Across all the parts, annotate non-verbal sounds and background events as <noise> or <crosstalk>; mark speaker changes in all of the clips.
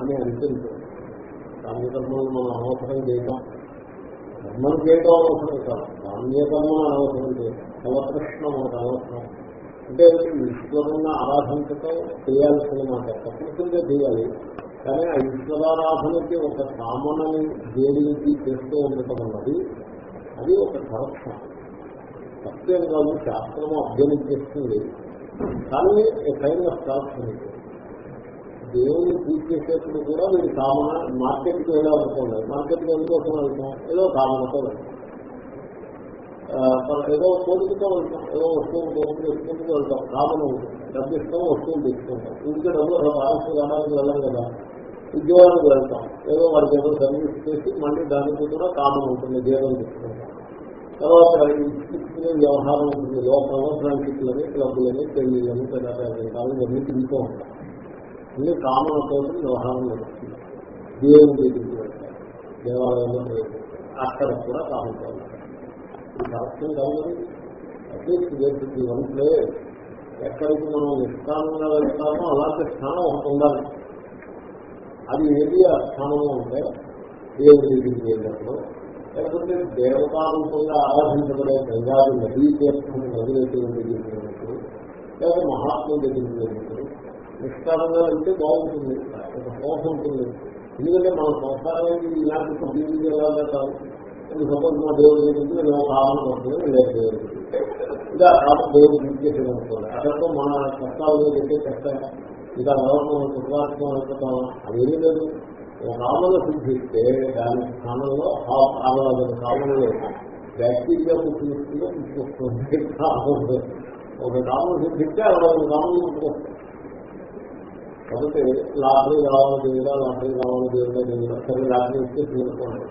Speaker 1: అని అనిపించదు కామ్యకర్మలు మనం అనవసరం చేయటం కర్మలు చేయటం అనవసరం కాదు. కామ్యకర్మలు అనవసరం చేయటం ఫలప్రశ్న మనకు అనవసరం. అంటే ఈశ్వరుని ఆరాధించటం చేయాల్సిన మాట. తప్పనిసరిగా చేయాలి. కానీ ఆ ఈశ్వరారాధనకి ఒక కామనని జోడించి చేస్తూ ఉండటం అన్నది అది ఒక కరప్షన్ సత్యం కాదు శాస్త్రము అభ్యర్థిస్తుంది కానీ కైండ్ ఆఫ్ కరప్షన్ దేవుని పూజ చేసేప్పుడు కూడా మీరు కామన మార్కెట్కి వెళ్ళాలనుకోండి మార్కెట్కి ఎందుకోసం వెళ్తాం? ఏదో కామనతో వెళ్తాం. ఏదో కోరికతో వెళ్తాం. ఏదో వస్తువులు కోరిక తెచ్చుకుంటూ వెళ్తాం. కామన్ డబ్బు ఇస్తాం వస్తువులు తెచ్చుకుంటాం. ఇంటికి డబ్బులు రాష్ట్ర గ్రామానికి వెళ్ళాం కదా. ఉద్యోగానికి వెళ్తాం. ఏదో వాడికి ఏదో సర్వీస్ చేసి మళ్ళీ దానికి కూడా కామన్ ఉంటుంది. జీతం తెచ్చుకుంటాం. తర్వాత ఇన్స్టిట్యూట్ల వ్యవహారం ఉంటుంది. లోకంలో ఫ్రెండ్షిప్లని క్లబ్లని పెళ్ళిళ్ళని పెద్దలు ఇవన్నీ తిరుగుతూ ఉంటాం. అన్ని కామనతో వ్యవహారం జరుగుతుంది. దేవుని దగ్గరికి వెళ్తారు. దేవాలయంలో అక్కడ కూడా కామనతో ఉంటారు ఇది కరెక్షన్ కాదు అట్లీస్ట్ దేశకి వన్ ప్లేస్ ఎక్కడికి మనం నిష్కామంగా వెళ్తామో అలాంటి స్థానం ఒకటి ఉండాలి. అది ఏది ఆ స్థానంలో ఉంటే దేవుడి దగ్గరికి వెళ్ళినప్పుడు లేకపోతే దేవతారూపంగా ఆరాధించబడే గంగాది నదీ తీర్థం నదిలేటువంటి వెళ్ళినప్పుడు లేదా మహాత్ముల దగ్గరికి వెళ్ళినప్పుడు నిష్కారంగా వెళ్తే బాగుంటుంది. ఒక మోసం ఉంటుంది. ఎందుకంటే మన సంసారానికి ఇలాంటి దీనికి ఎలా కాదు సపోజ్ మా దేవుడి దగ్గరికి మేము కావాలని పడుతుంది లేదు దేవుడి ఇలా కామన్ దేవుడి గురించి అనుకోండి. అక్కడితో మన కష్టాలు పెట్టే కష్టం. ఇలా నవరం కృపాత్మ అనుకుంటాం అదేమీ లేదు. రామను సిద్ధిస్తే దాని స్థానంలో ఆమలను కామన్లో బ్యాక్టీరియా పుట్టినట్టుగా పుట్టుకొస్తుంది ఒక కామన్ సిద్ధిస్తే అరవై కామన్ పుట్టుకొస్తుంది కాబట్టి లాటరీ కావాలని దేవుడా లాటరీ కావాలని దేవుడా దేవుడా సరే లాటరీ ఇస్తే తీసుకోండి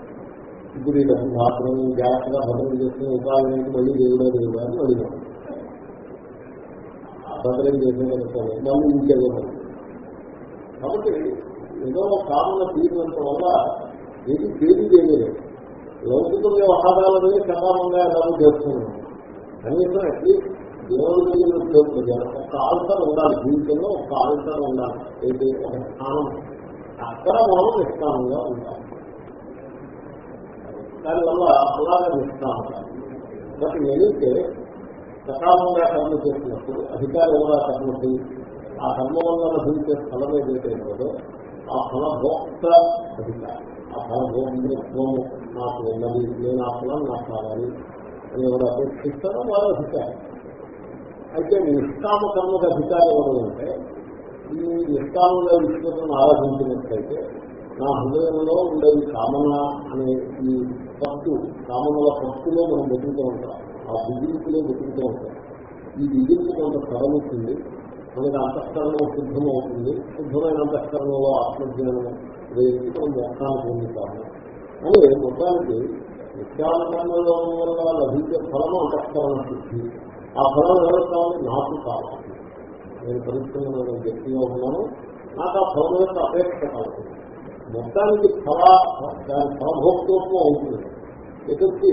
Speaker 1: ఇప్పుడు ఈ డబ్బు మాత్రం జాగ్రత్తగా భద్రం చేసుకుని ఉపాధి ఏంటి మళ్ళీ దేవుడా దేవుడా అని అడిగాం భద్రం చేసిన మళ్ళీ ఇంకేదో కాబట్టి ఏదో ఒక కామన తీరినంత వల్ల ఏది తేదీ చేయలేదు లౌకిక వ్యవహారాలనే సకామంగా ఎలాగో చేస్తున్నాం కనీసం అట్లీస్ట్ దేవుడి దగ్గర ఒక ఆల్టర్ ఉండాలి జీవితంలో ఒక ఆల్టర్ ఉండాలి ఏది ఒక స్థానం అక్కడ మనం నిష్కామంగా ఉండాలి దానివల్ల అలాగే నిష్కామం బట్ నేనైతే సకాలంగా కర్మ చేసినప్పుడు అధికారంగా కర్మ చేసి ఆ కర్మ వల్ల లభించే ఫలం ఏదైతే ఉన్నదో ఆ ఫలభోక్త అధికారం. ఆ ఫలభోక్తత్వం నాకు ఉన్నది నేను ఆ ఫలం నాకు కావాలి అని ఎవరు అపేక్షిస్తారో వారు అధికారం అయితే నిష్కామ కర్మకు అధికారం ఎవరు అంటే ఈ నిష్కామంగా ఈశ్వరులను ఆరాధించినట్లయితే నా హృదయంలో ఉండే ఈ కామన అనే ఈ పట్టు కామనల పట్టులో మనం బతుకుతూ ఉంటాం. ఆ బిగింపులో బతుకుతూ ఉంటాం. ఈ బిగింపు కొంత సడలుతుంది మనకి అంతఃకరణం శుద్ధం అవుతుంది శుద్ధమైన అంతఃకరణలో ఆత్మజ్ఞానం వేసి మనం మోక్షాన్ని పొందుతాము అని మొత్తానికి నిత్యానందంలో వల్ల లభించే ఫలము అంతఃకరణ శుద్ధి. ఆ ఫలం ఎవరు కావాలి నాకు కావాలి. నేను పరిశ్రమ గట్టిగా ఉన్నాను. నాకు ఆ ఫలం యొక్క అపేక్ష కావాలి. మొత్తానికి ఫల దాని ఫలభోక్తత్వం అవుతుంది. ఎదుర్చి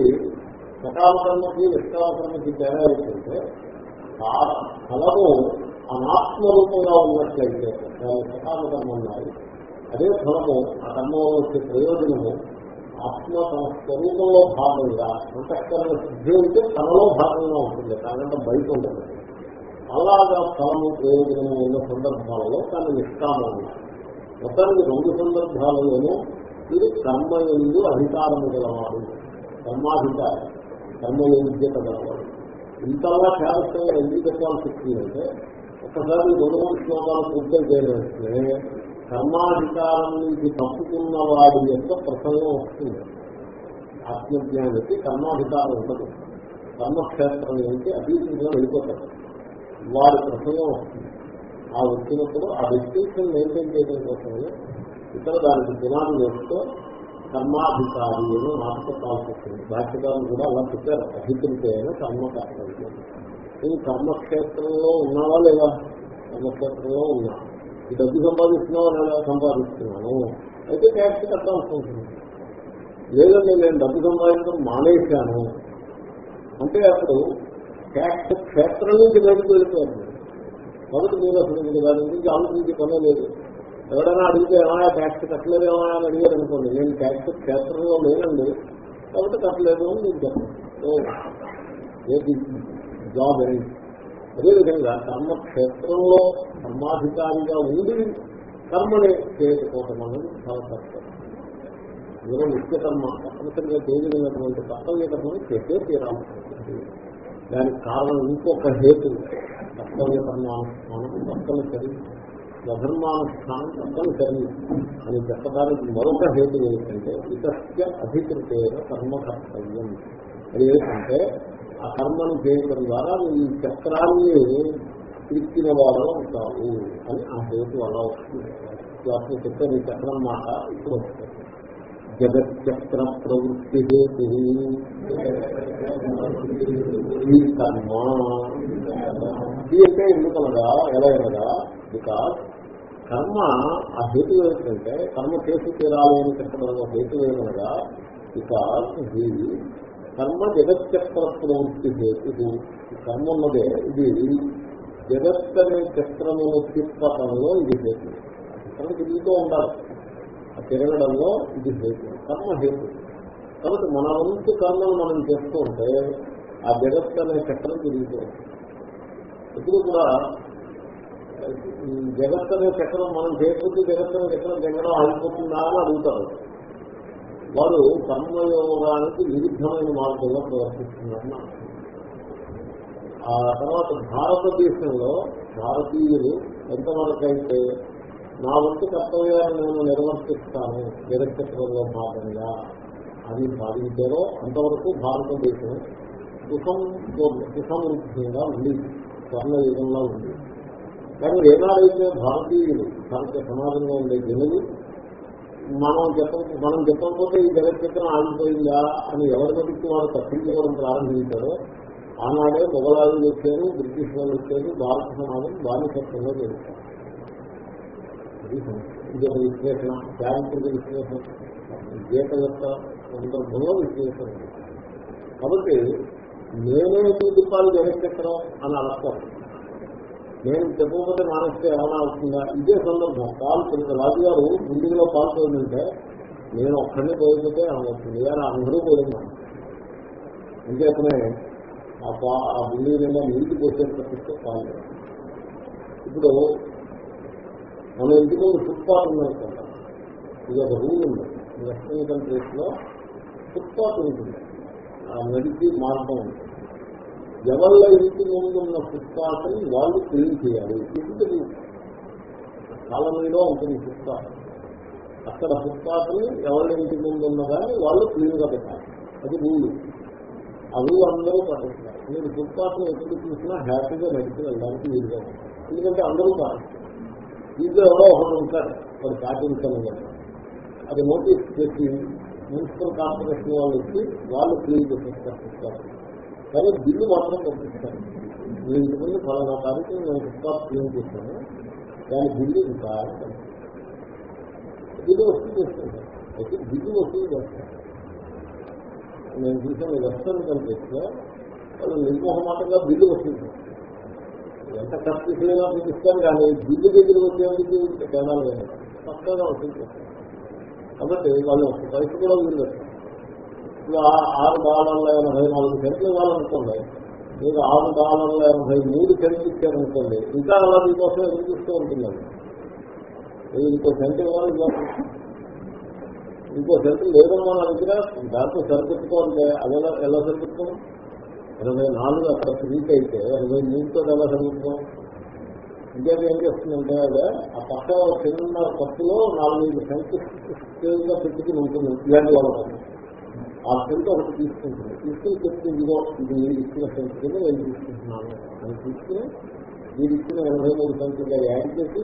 Speaker 1: సకాలకర్మకి నిష్కాలకర్మకి తేడా ఏంటంటే ఆ ఫలము అనాత్మ రూపంగా ఉన్నట్లయితే దాని సకాలకర్మ ఉన్నాయి. అదే ఫలము ఆ కర్మ వచ్చే ప్రయోజనము ఆత్మ తన స్వరూపంలో భాగంగా అంతఃకరణ శుద్ధి ఉంటే తనలో భాగంగా ఉంటుంది. కాదంటే బయట ఉండదు. అలాగా ఫలము ప్రయోజనము ఉన్న సందర్భాలలో తన నిష్కామం మొత్తానికి రెండు సందర్భాలలోనూ ఇది కర్మ ఎందు అధికారము గలవాడు. కర్మాధికారి. కర్మ యోగ్యత గలవాడు ఇంతలా కేవలంగా ఎందుకు చెప్పాల్సి వచ్చిందంటే ఒకసారి రెండు మూడు శ్లోకాలు పూర్తి చేయవస్తే కర్మాధికారం నుంచి తప్పుకున్న వాడి యొక్క ప్రసంగం వస్తుంది ఆత్మజ్ఞానికి కర్మాధికారం ఉండదు కర్మక్షేత్రం నుంచి అతీతంగా వెళ్ళిపోతాడు వాడి ప్రసంగం వస్తుంది ఆ వచ్చినప్పుడు ఆ డిస్టింక్షన్ మెయింటైన్ చేయడం కోసమే. ఇతర దానికి పునాది వేస్తూ కర్మాధికారి అని నాటకాల్సి వస్తుంది భాష్యకారులు కూడా అలా చెప్పారు. అధికరితే కర్మకారణం ఇది కర్మక్షేత్రంలో ఉన్నావా లేదా? కర్మక్షేత్రంలో ఉన్నావా డబ్బు సంపాదిస్తున్నావు నేను సంపాదిస్తున్నాను? అయితే ట్యాక్స్ కట్టాల్సి ఉంటుంది. లేదండి నేను డబ్బు సంపాదించడం మానేశాను. అంటే అప్పుడు ట్యాక్స్ క్షేత్రం నుంచి బయటకు వెళ్ళిపోయారు కాబట్టి మీరు అసలు మీరు దాని గురించి ఆలోచించే పనే లేదు. ఎవరైనా అడిగితే ఏమైనా ట్యాక్స్ కట్టలేదేమో అని అడిగారు అనుకోండి నేను ట్యాక్స్ క్షేత్రంలో లేనండి. కాబట్టి కట్టలేదు అని నేను చెప్పాను. జాబ్ ఏంటి? అదేవిధంగా కర్మక్షేత్రంలో కర్మాధికారిగా ఉండి కర్మని చేయకపోవటం అనేది చాలా కష్టం ఏదో నిత్యకర్మ తప్పనిసరిగా చేయగలిగినటువంటి కర్తవ్య కర్మని చేసే తీరాలి దానికి కారణం ఇంకొక హేతు కర్తవ్య కర్మానుష్ఠానం తప్పనిసరి స్వధర్మానుష్ఠానం తప్పనిసరి అని చెప్పడానికి మరొక హేతు ఏంటంటే ఇతస్య అధికృతేన కర్మ కర్తవ్యం అది ఏంటంటే ఆ కర్మను చేయటం ద్వారా ఈ చక్రాన్ని తిరిగిన వాడు అవుతావు అని ఆ హేతు అలా వస్తుంది. వాటిని చెప్తే నీ చక్రం మాట ఇప్పుడు వస్తుంది. జగచ్చక్ర ప్రవృత్తి హేతు. ఈ కర్మ. ఇది అంటే ఎందుకనగా ఎలా అనగా బికాస్ కర్మ ఆ హేతు ఏమిటంటే కర్మ చేసి తీరాలి అని చెప్పడం హేతు ఏమనగా బికాస్ ఇది కర్మ జగచ్చక్ర ప్రవృత్తి హేతు కర్మ ఉన్నదే ఇది జగత్ అనే చక్రమును తిప్పటంలో ఇది హేతు. చక్రం తిరుగుతూ ఉండాలి. ఆ తిరగడంలో ఇది హేతు. కర్మ హేతు. కాబట్టి మన వంతు కర్మను మనం చేస్తూ ఉంటే ఆ జగత్ అనే చక్రం తిరుగుతూ ఇప్పుడు కూడా ఈ జగత్ అనే చక్రం మనం చేయకపోతే జగత్ అనే చక్రం తిరగడం ఆగిపోతుందా అని అడుగుతారు. వారు కర్మయోగానికి విరుద్ధమైన మార్గంలో ప్రవర్తిస్తున్నారని ఆ తర్వాత భారతదేశంలో భారతీయులు ఎంతవరకు అయితే నా వంతు కర్తవ్యాన్ని నేను నిర్వర్తిస్తాను నిరక్షత్రంలో భాగంగా అని భావించారో అంతవరకు భారతదేశం సుఖం సుసమృద్ధంగా ఉంది స్వర్ణయుగంలో ఉంది. కానీ ఏనాడైతే భారతీయులు భారత సమాజంలో ఉండే జనులు మనం చెప్ప మనం చెప్పకపోతే ఈ జగచ్చక్రం ఆగిపోయిందా అని ఎవరి మటుకు వారు తప్పించుకోవడం ప్రారంభించారో ఆనాడే మొగలాదులు వచ్చారు బ్రిటిష్ వాళ్ళు వచ్చారు భారత సమాజం బానిసత్వంలో జరుగుతారు ఇది ఒక విశ్లేషణ చారిత్రక విశ్లేషణ గీత యొక్క సందర్భంలో విశ్లేషణ. కాబట్టి నేనే చూపాలి జగచ్చక్రం అని అనర్థం నేను చెప్పకపోతే మానేస్తే ఏమైనా అవుతుందా? ఇదే సందర్భం. పాలు కొంత రాజుగారు ముందులో పాల్పోయిందంటే నేను ఒక్కడిని పోయిపోతే ఏమవుతుంది? అని అందరూ పోయినాను అంచేతనే ఆ పా ఆ బిల్లు నిండా నీటి పోసే తప్పిస్తే పాలు ఇప్పుడు మన ఇంటి ముందు ఫుట్పాత్ ఉందనుకుంటాం. ఇది ఒక రూల్ ఉంది. వెస్టర్న్ కంట్రీస్లో ఫుట్పాత్ ఉంటుంది. ఆ నడిచి మార్గం ఉంటుంది ఎవళ్ళ ఇంటి ముందు ఉన్న ఫుట్పాత్ని వాళ్ళు క్లీన్ చేయాలి. ఇది కాలనీలో ఉంటుంది ఫుట్పాత్. అక్కడ ఫుట్పాత్ని ఎవరి ఇంటి ముందు ఉన్నదాన్ని వాళ్ళు క్లీన్గా పెట్టాలి. అది రూల్ ఆ రూల్ అందరూ పాటిస్తారు. మీరు ఫుట్పాత్ని ఎప్పుడు చూసినా హ్యాపీగా నడిచి వెళ్ళడానికి వీలుగా ఎందుకంటే అందరూ పాటిస్తారు. దీంట్లో ఎవరో ఒకటి ఉంటారు. వాడు పాటించాలి అది నోటీస్ చేసి మున్సిపల్ కార్పొరేషన్ వాళ్ళు వచ్చి వాళ్ళు క్లీన్ చేసేస్తారు ఫుట్పాత్ కానీ బిల్లు మాత్రం పంపిస్తాను నేను ఇంతకుముందు ఫలానా తారీఖు నేను ఫుట్పాత్ క్లీన్ చేస్తాను దాని బిల్లు ఇంకా బిల్లు వసూలు చేస్తాను. అయితే బిల్లు వసూలు చేస్తాను. నేను చూసాను వెస్టర్న్ కంట్రీస్లో వాళ్ళు నిర్మోహమాటంగా బిల్లు వసూలు చేస్తారు. ఎంత ఖర్చు చేయాలో చూపిస్తాను కానీ బిల్లు దగ్గర వచ్చేందుకు తేడాలు లేదు తక్కువగా వసూలు చేస్తారు. కాబట్టి వాళ్ళు పైసలు కూడా వీలు ఇప్పుడు ఆరు డాలర్ల ఎనభై నాలుగు సెంట్లు ఇవ్వాలనుకోండి మీరు ఆరు డాలర్ల ఎనభై మూడు సెంట్లు ఇచ్చారనుకోండి ఇంకా అలా మీకోసం ఎదురు చూస్తూ ఉంటుందండి మీరు ఇంకో సెంట్ ఇవ్వాలి ఇంకో సెంట్ లేదన్నా నా దగ్గర దాంతో సరిపెట్టుకోవాలంటే అది ఎలా ఎలా సరిపెట్టుకోం? ఎనభై నాలుగు అక్కడ ఫ్రీక్ అయితే ఎనభై మూడుతో ఎలా సరిపెట్టుకోం? ఇంకా ఏం చేస్తుందంటే అదే ఆ పక్క చిన్న పప్పులో నాలుగైదు సెంట్గా పెట్టుకుని ఉంటుంది ఇలాంటి వాళ్ళకి ఆ సెంట్ ఒకటి తీసుకుంటుంది. తీసుకుని చెప్తే ఇదిగో ఇది మీరు ఇచ్చిన సెంట్ కింద నేను తీసుకుంటున్నాను. అని తీసుకుని మీరు ఇచ్చిన ఎనభై మూడు సెంట్గా యాడ్ చేసి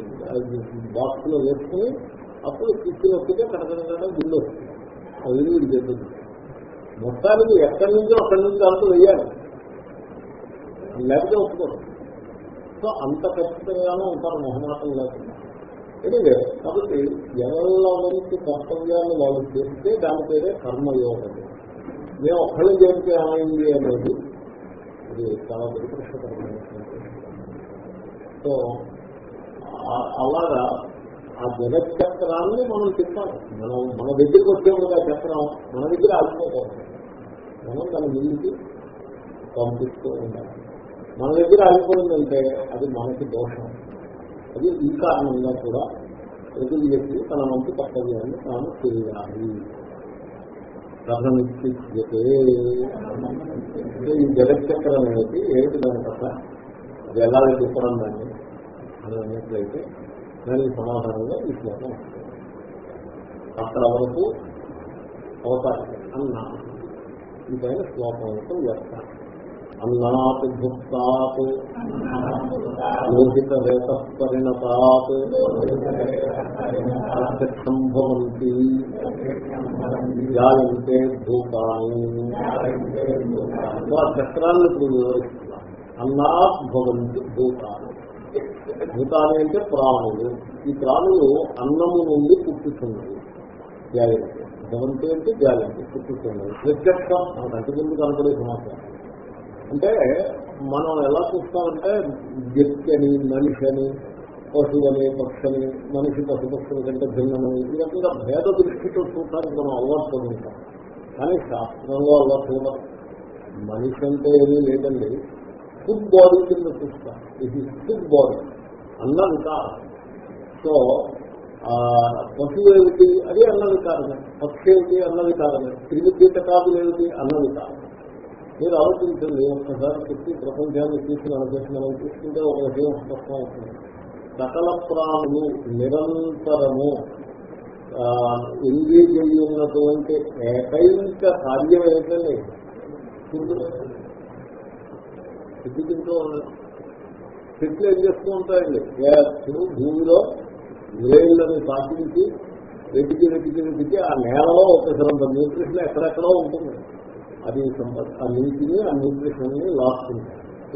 Speaker 1: బాక్స్లో వేసుకుని అప్పుడు తీసుకుని వస్తే కడకడ బిల్లు వస్తుంది. ఆ విలువ ఇది చెప్తుంది మొత్తానికి ఎక్కడి నుంచో అక్కడి నుంచి అంతా వెయ్యాలి లేకపోతే ఒప్పుకోరు సో అంత ఖచ్చితంగానే ఉంటారు మొహమాటం లేకుండా. ఎనివే కాబట్టి ఎవరి వంతు కర్తవ్యాన్ని వాళ్ళు చేస్తే దాని పేరే కర్మయోగం. మేము ఒక్కళ్ళు చేస్తే ఏమైంది అనేది ఇది చాలా దురదృష్టకరమైన సో అలాగా ఆ జగచ్చక్రాన్ని మనం తిప్పాలి. మనం మన దగ్గరికి వచ్చేప్పుడు ఆ చక్రం. మన దగ్గర ఆగిపోకూడదు. మనం దాని ముందుకి పంపిస్తూ ఉండాలి. మన దగ్గర ఆగిపోయిందంటే అది మనకి దోషం. అది ఈ కారణంగా కూడా ప్రతి వ్యక్తి తన వంతు కర్తవ్యాన్ని తాను చేయాలి. కథనిచ్చితే ఈ జగచ్చక్రం అనేది ఏమిటి దాని కథ అది ఎలా చెప్పడం దాన్ని అని అన్నట్లయితే దానికి సమాధానంగా ఈ శ్లోకం అక్కడ వరకు అవకాశం అన్నా ఈ పైన శ్లోకం యొక్క వ్యర్థం అన్నాత్ భుక్తాత్ లోహిత రేత పరిణతాత్ జాయంతే భూతాన్ని ఆ చక్రాన్ని ఇప్పుడు వివరిస్తున్నాం. అన్నాత్ భవంతి భూతాన్ని భూతాన్ని అంటే ప్రాణులు. ఈ ప్రాణులు అన్నము నుండి పుట్టుతున్నవి. జాయంతే. భవంతి అంటే జాయంతి పుట్టుతున్నవి. ప్రత్యక్షం మనకు అంతకుముందు కనపడే సమాచారం. అంటే మనం ఎలా చూస్తామంటే వ్యక్తి అని మనిషి అని పశువులని పక్షని మనిషి పశుపక్షుల కంటే భిన్నమని ఈ రకంగా భేద దృష్టితో చూడటానికి మనం అలవాటు ఉంటాం. కానీ శాస్త్రంలో అలవాటు చూడరు. మనిషి అంటే ఏమీ లేదండి. ఫుడ్ బాడీ కింద చూస్తాం. ఇది ఫుడ్ బాడీ అన్నం వికారం సో పశువు ఏమిటి? అది అన్న కారణం పక్షి ఏమిటి? అన్న వికారమే క్రిమి కీటకాదులు ఏమిటి? అన్న వికారం మీరు ఆలోచించండి. ఒక్కసారి చెప్పి ప్రపంచాన్ని తీసుకుని ఆలోచించి మనం తీసుకుంటే ఒక విషయం స్పష్టం అవుతుంది సకల ప్రాణులు నిరంతరము ఎంగేజ్ అయ్యి ఉన్నటువంటి ఏకైక కార్యం ఏంటండి సిద్ధి తింటూ ఉండడం చెట్లు ఏం చేస్తూ ఉంటాయండి? ఎప్పుడు భూమిలో వేళ్ళని సాధించి వెతికి వెతికి వెతికి ఆ నేలలో ఒక సరంత న్యూట్రిషన్ ఎక్కడెక్కడో ఉంటుంది. అది సంపద ఆ నీటిని ఆ న్యూట్రిషన్ని లాస్తుంది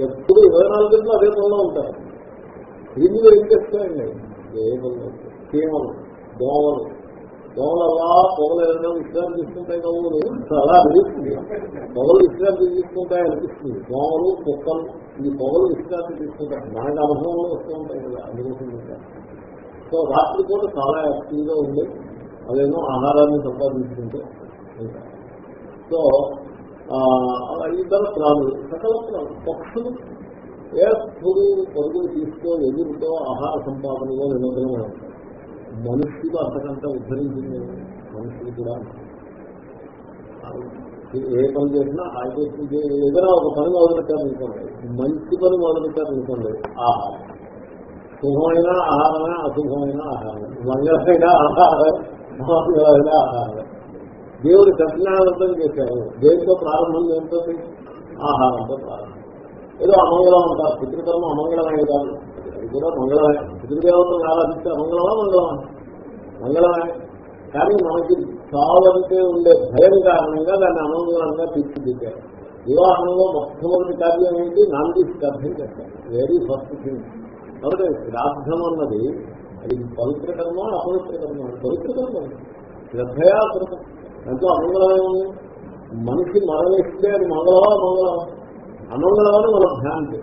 Speaker 1: ఎప్పుడు ఇరవై నాలుగు గంటలు అదే పనిలో ఉంటారు. దీనిలో ఏం చేస్తాయండి కేవలం కేవలం దోమలు దోమలు. అలా పొగలు ఏదైనా విశ్రాంతి తీసుకుంటాయి కవులు అలా అనిపిస్తుంది. పొగలు విశ్రాంతి తీసుకుంటాయి అనిపిస్తుంది. దోమలు కుక్కలు ఈ పొగలు విశ్రాంతి తీసుకుంటాయి. మనకు అనుభవంలో వస్తూ ఉంటాయి కదా అందుకోసం సో రాత్రి పూట చాలా యాక్టివ్గా ఉంది అదేమో ఆహారాన్ని సంపాదించుకుంటే సో ఇతర ప్రాణులు. సకల ప్రాణులు పక్షులు ఎప్పుడు పరుగులు తీసుకో ఎదురుతో ఆహార సంపాదనలో నిమగ్నమై ఉంటాయి మనుషులు అంతకంటే ఉద్ధరించింది మనుషులు కూడా ఏ పని చేసినా ఆలోచించి ఏదైనా ఒక పని మొదలుపెట్టారు అనుకోండి మంచి పని మొదలుపెట్టారు అనుకోండి ఆహారం. శుభమైన ఆహారమే అశుభమైన ఆహారం. మంగళమైన ఆహారం మంగళమైన ఆహారం. దేవుడు సత్యనారాయణం చేశారు దేనితో ప్రారంభం ఏంటో ఆహారంతో ప్రారంభం. ఏదో అమంగళం అంటారు. పితృకర్మ అమంగళమే కాదు. అది కూడా మంగళమే. పితృదేవతను ఆరాధిస్తే అమంగళమా మంగళమా? మంగళమే. కానీ మనకి చావంటే ఉండే భయం కారణంగా దాన్ని అమంగళంగా తీర్చిదిద్దారు. వివాహంలో మొట్టమొదటి కార్యం ఏంటి? నాంది శ్రాద్ధం చేస్తారు వెరీ ఫస్ట్ థింగ్ కాబట్టి శ్రాద్ధం అన్నది అది పవిత్ర కర్మ అపవిత్ర కర్మ. పవిత్ర కర్మ. శ్రద్ధయా కృతం ఎంతో అమంగళమే మనిషి మరణిస్తే అది మంగళమా మంగళమా అమంగళమని మన భ్రాంతి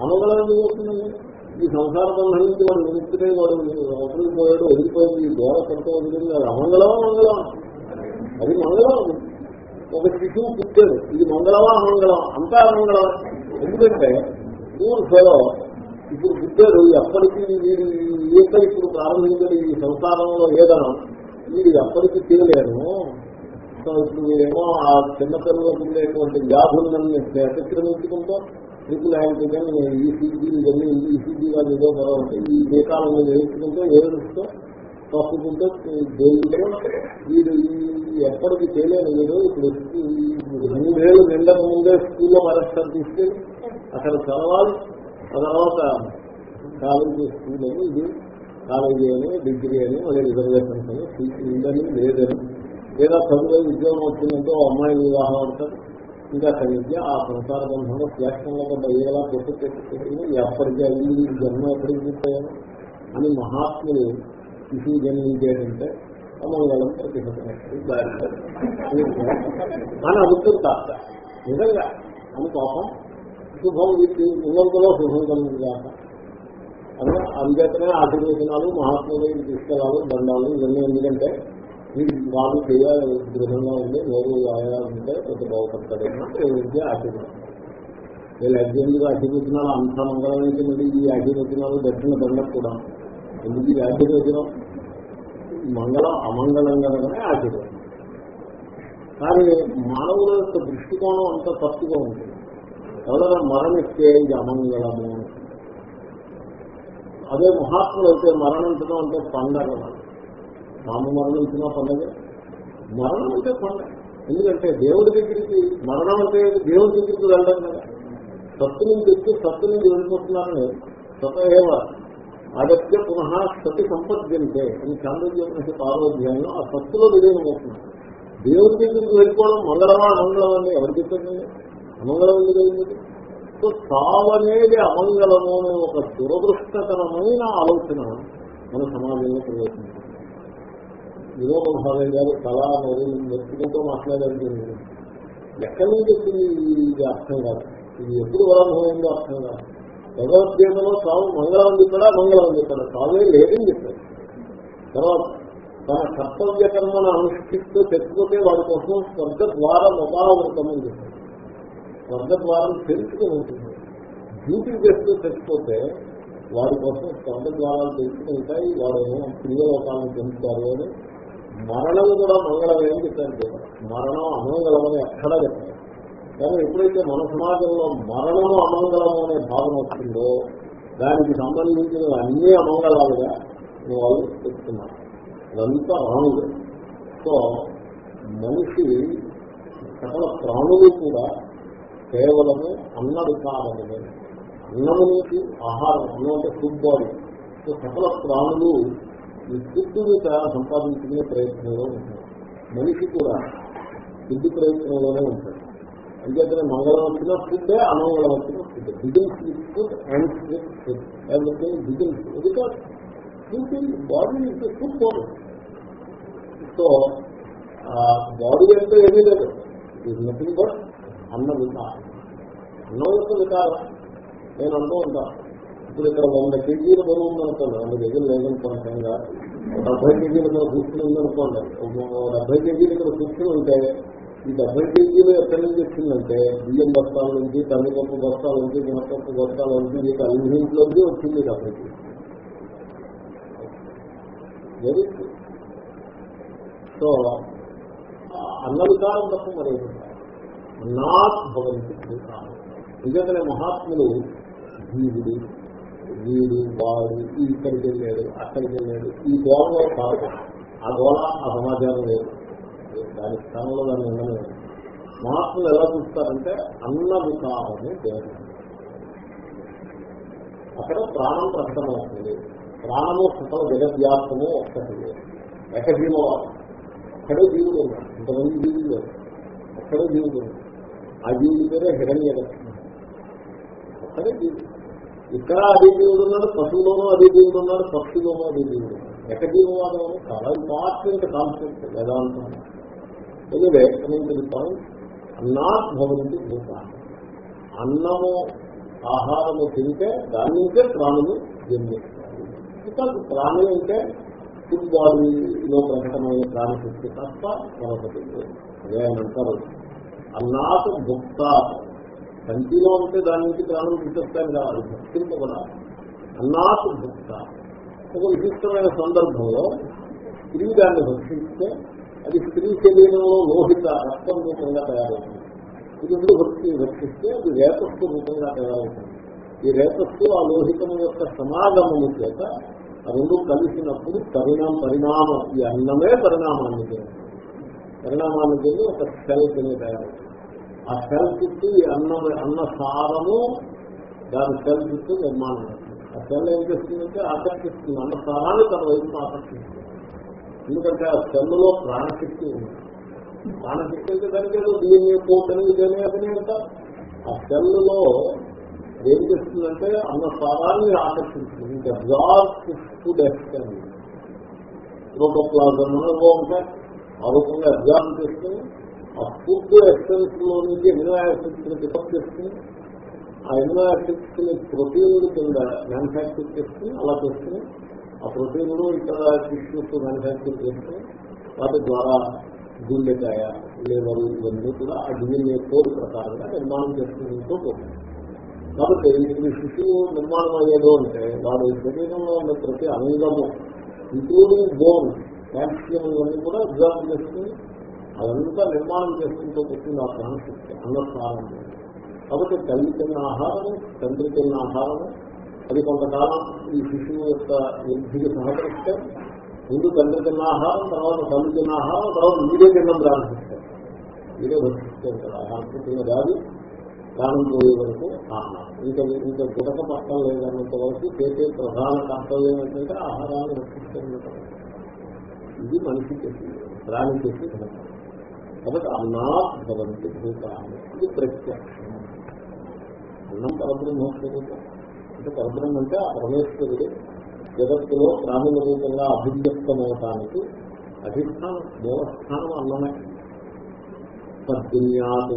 Speaker 1: అమంగళం ఎందుకు అవుతుందండి ఈ సంసార బంధం నుంచి వాడు విముక్తుడై వాడు అవసరం పోయాడు వదిలిపోయింది ఈ దూర కొంత వదిలింది అది అమంగళమా మంగళమా అది మంగళం ఒక శిశువు పుట్టాడు ఇది మంగళమా అమంగళం అంతా అమంగళం ఎందుకంటే ఊరు ఫెలో ఇప్పుడు పుట్టాడు ఎప్పటికీ వీడు ఈత ఇప్పుడు ప్రారంభించాడు ఈ సంసారంలో ఏదనం మీరు ఎప్పటికీ తీయలేను సో ఇప్పుడు మీరేమో ఆ చిన్నపిల్లలకు ఉండేటువంటి వ్యాధులను అతిక్రమించుకుంటూ ట్రిపుల్ యాంటీ కానీ ఈసీజీ ఇవన్నీ ఈసీజీ వాళ్ళు ఏదో మరో ఉంటాయి ఈ దేశాలను వేయించుకుంటూ ఏడుస్తూ తప్పుకుంటూ దేవుడు వీడు ఎప్పటికి చేయలేను వీడు ఇప్పుడు మూడేళ్ళు నిండక ముందే స్కూల్లో మరస్తారు తీసుకెళ్ళి అక్కడ చదవాలి. ఆ తర్వాత కాలేజీ స్కూల్ అని ఇది. కాలేజీ అని డిగ్రీ అని మళ్ళీ రిజర్వేషన్స్ అని సీట్ ఉందని లేదని. లేదా చదువు ఉద్యోగం వచ్చిందంటే ఓ అమ్మాయి వివాహం అవుతారు ఇంకా కలిగి ఆ సంసార బంధంలో శ్లేషంలో కొంత ఏలా కొట్టు పెట్టుకుంటుంది ఎప్పటికీ అయింది జన్మ ఎప్పటికి పూర్తయ్యాను అని మహాత్ములు శిశువు జన్మించేటంటే అమంగళం ప్రతిభటనట్టు అని అనుకుంటారు నిజంగా అని పాపం శుభం వీటి ఉన్నంతలో శుభం కలిగిందాక అదే అందుకనే ఆశీర్వచనాలు మహాత్ములు తీసుకెళ్ళాలి దండాలు ఇవన్నీ ఎందుకంటే వీడి వాళ్ళు చేయాలి దృఢంగా ఉండి నోరు రాయాలంటే కొంత కొంచెం బాగుపడతాడేమో ఏంటి ఆశీర్వచనం వీళ్ళు అర్జెంటుగా ఆశీర్వచనాలు అంత మంగళమైతే మళ్ళీ ఈ ఆశీర్వచనాలు దక్షిణ దండం కూడా. ఎందుకు ఈ ఆశీర్వచనం మంగళం అమంగళంగానే ఆశీర్వచనం కానీ మానవుల యొక్క దృష్టికోణం అంత తప్పుగా ఉంటుంది. ఎవరైనా మరణిస్తే ఇది అమంగళము అదే మహాత్ములు అయితే మరణించడం అంటే పండగ తాము మరణించిన పండగ. మరణం అంటే పండగ. ఎందుకంటే దేవుడి దగ్గరికి మరణం అంటే దేవుడి దగ్గరికి వెళ్ళడం కదా. సత్తు నుంచి వచ్చి సత్తు నుంచి వెళ్ళిపోతున్నారని సత ఏవ ఆగత్య పునః సతి సంపద్యంతే అని చాంద్రోద్యోగ ఆరోగ్యంలో ఆ సత్తులో విలీనమవుతున్నారు దేవుడి దగ్గరికి వెళ్ళిపోవడం మంగళమా అమంగళం అని ఎవరు చెప్పండి అమంగళం ఎందుకు అయింది? సో చావనేది అమంగళము అనే ఒక దురదృష్టకరమైన ఆలోచన మన సమాజంలో ప్రవేశించింది. వినోద భావయ్య గారు కళ మరియు వ్యక్తిగతో మాట్లాడారు ఎక్కడి నుంచి వచ్చింది ఇది అర్థం కాదు. ఇది ఎప్పుడు వరాభమైందో అర్థం కాదు. భగవద్గీతలో సాగు మంగళం చెప్పాడా మంగళం చెప్పాడు? సాగే లేదని చెప్పాడు. తర్వాత తన కర్తవ్య కర్మను అనుష్ఠిస్తూ చెప్పుకుంటే వాడి కోసం స్వర్గ ద్వారా ఉపావృతమని చెప్పాడు. స్వర్గద్వారం తెలుసుకుని ఉంటుంది. డ్యూటీ చేస్తూ తెచ్చిపోతే వాడి కోసం స్వర్గద్వారాలు తెలుసుకుని ఉంటాయి. వాడు ప్రియలోకాలను పెంచుతారు అని మరణం కూడా మంగళమే అని చెప్పారు మరణం అమంగళమని అక్కడ చెప్పారు. కానీ ఎప్పుడైతే మన సమాజంలో మరణము అమంగళం అనే భావన వస్తుందో దానికి సంబంధించిన అన్ని అమంగళాలుగా వాళ్ళు చెప్తున్నారు అదంతా రానులు సో మనిషి సకల ప్రాణులు కూడా కేవలము అన్న వికారమే అన్నము నుంచి ఆహారం అన్నం అంటే ఫుడ్ బాడీ సో సకల ప్రాణులు ఈ ఫుడ్ని సంపాదించుకునే ప్రయత్నంలో ఉంటారు మనిషి కూడా ఫుడ్ ప్రయత్నంలోనే ఉంటాడు. అంచేతనే మంగళం వచ్చిన ఫుడ్డే అమంగళం వచ్చిన food begins with food and with food everything begins because body is food body so body అంటే ఏమీ లేదు. ఇట్ ఈస్ నథింగ్ బట్ అన్న వికారం అన్నం యొక్క వికారం నేను అంటూ ఉంటాను ఇప్పుడు ఇక్కడ వంద కేజీల బరువు ఉందనుకోండి. వంద కేజీలు లేదనుకోండి డెబ్బై కేజీల ఇక్కడ కూర్చుని ఉందనుకోండి. డెబ్బై కేజీలు ఇక్కడ కూర్చుని ఉంటే ఈ డెబ్బై కేజీలు ఎక్కడి నుంచి వచ్చిందంటే బియ్యం బస్తాల నుంచి కందిపప్పు బస్తాల నుంచి మినపప్పు బస్తాల నుంచి మీకు అన్నింటిలోకి వచ్చింది డెబ్బై కేజీ సో అన్న విధానం తప్ప మరి. నాట్ భవంతి విధానం నిజంగానే మహాత్ములు జీవుడు వీడు వాడు ఈ ఇక్కడికి వెళ్ళాడు అక్కడికి వెళ్ళాడు ఈ గోళలో కాదు. ఆ గోళ ఆ సమాచారం లేదు. దాని స్థానంలో దాన్ని ఉండలేదు మహాత్ములు ఎలా చూస్తారంటే అన్న వికారము దేవం అక్కడ ప్రాణం ప్రకటమవుతుంది. ప్రాణము సకల జగద్వ్యాసము ఒక్కటి ఏకజీవవాదం అక్కడే జీవుడు ఉన్నాడు. ఇంతమంది జీవుడు లేదు అక్కడే జీవుడు ఉన్నాడు. ఆ జీవుడి పేరే హిరణ్య అక్కడే ఇక్కడ అదే దేవుడు ఉన్నాడు పశువులోనూ అదే దేవుడు ఉన్నాడు పక్షులోనూ అదే దేవుడు ఏకజీవవాదం అని చాలా ఇంపార్టెంట్ కాన్సెప్ట్ వేదాంతం. ఎందుకంటే కమింగ్ పాయింట్ అన్నాత్ భవంతి భూత. అన్నము ఆహారము తింటే దాని నుంచే ప్రాణులు జన్మిస్తారు బికాజ్ ప్రాణి అంటే ఫుడ్ బాడీలో ప్రకటమైన ప్రాణశక్తి తప్ప మరొకటి అదే అని అంటారు. అన్నాత్ భుక్త కంటిలో ఉంటే దాని నుంచి ప్రాణం తీసుకొస్తాను కావాలి భక్తింపబడాలి అన్నాత్ భుక్త ఒక విశిష్టమైన సందర్భంలో స్త్రీ దాన్ని భక్షిస్తే అది స్త్రీ శరీరంలో లోహిత రక్తం రూపంగా తయారవుతుంది. ఇది రెండు భక్తి రక్షిస్తే అది రేతస్సు రూపంగా తయారవుతుంది. ఈ రేతస్సు ఆ లోహితం యొక్క సమాగమము చేత ఆ రెండు కలిసినప్పుడు పరిణామ పరిణామం. ఈ అన్నమే పరిణామాన్ని చేయాలి పరిణామాన్ని చేసి ఒక సెల్ కింద తయారవుతుంది. ఆ సెల్ చుట్టూ అన్న అన్న సారము దాని సెల్ చుట్టూ నిర్మాణం ఆ సెల్ ఏం చేస్తుందంటే ఆకర్షిస్తుంది అన్న సారాన్ని తన వైపు ఆకర్షిస్తుంది ఎందుకంటే ఆ సెల్లో ప్రాణశక్తి ఉంది. ప్రాణశక్తి అంటే దానికి ఏదో డిఎన్ఏ కోట్ అని ఇదనే అదని అంటారు. ఆ సెల్లో ఏం చేస్తుందంటే అన్న సారాన్ని ఆకర్షిస్తుంది. ఇంకా ఫుడ్ ఎక్స్టెండ్ ప్రోటోప్లాజం ఉంటాయి ఆ రూపంగా అబ్జార్బ్ చేసుకుని ఆ ఫుడ్ ఎక్సెన్స్లో నుంచి ఎమినో యాసిడ్స్ పికప్ చేసుకుని ఆ ఎమినో యాసిడ్స్ని ప్రోటీన్లు కింద మ్యానుఫ్యాక్చర్ చేసుకుని అలా చేసుకుని ఆ ప్రోటీన్లు ఇతర టిష్యూస్ మ్యానుఫ్యాక్చర్ చేసుకుని వాటి ద్వారా గుండెకాయ లేవరు ఇవన్నీ కూడా ఆ డిఎన్ఏ కోడ్ ప్రకారంగా నిర్మాణం చేసుకుంటూ పోతుంది. కాబట్టి ఇప్పుడు శిశువు నిర్మాణం అయ్యేదో అంటే వాడు శరీరంలో ఉన్న ప్రతి అంగము ఇంక్లూడింగ్ బోన్ కాల్షియం ఇవన్నీ కూడా అబ్జర్వ్ చేసుకుని అదంతా నిర్మాణం చేసుకుంటూ పెట్టింది ఆ ప్రాణశక్తి అన్నస్నానం కాబట్టి తల్లి తిన్న ఆహారము తండ్రి తిన్న ఆహారము అది కొంతకాలం ఈ శిశువు యొక్క వృద్ధికి సహకరిస్తే ముందు తండ్రి తిన్న ఆహారం తర్వాత తల్లి తిన్న ఆహారం తర్వాత మీరే తిన్న ప్రారంభిస్తారు మీరే భక్షిస్తారు కదా ఆహారం తిన్న దాది ప్రాణం పోయే వరకు ఆహారం. ఇంకా ఇంకా గుటక పట్టం లేదన్నంత వరకు చేసే ప్రధాన కర్తవ్యం ఏంటంటే ఆహారాన్ని రక్షిస్తుండటం ఇది మనిషి చేసింది ప్రాణం చేసి ధర్మం కాబట్టి అన్నా భవంతి భూతాన్ని. ఇది ప్రత్యక్షం. అన్నం పరబ్రహ్మస్వరూపం. అంటే పరబ్రహ్మ అంటే ఆ పరమేశ్వరుడు జగత్తులో ప్రాణుల రూపంగా అభివ్యక్తమవటానికి అధిష్టానం దేవస్థానం అన్నమే. పద్దున్యాత్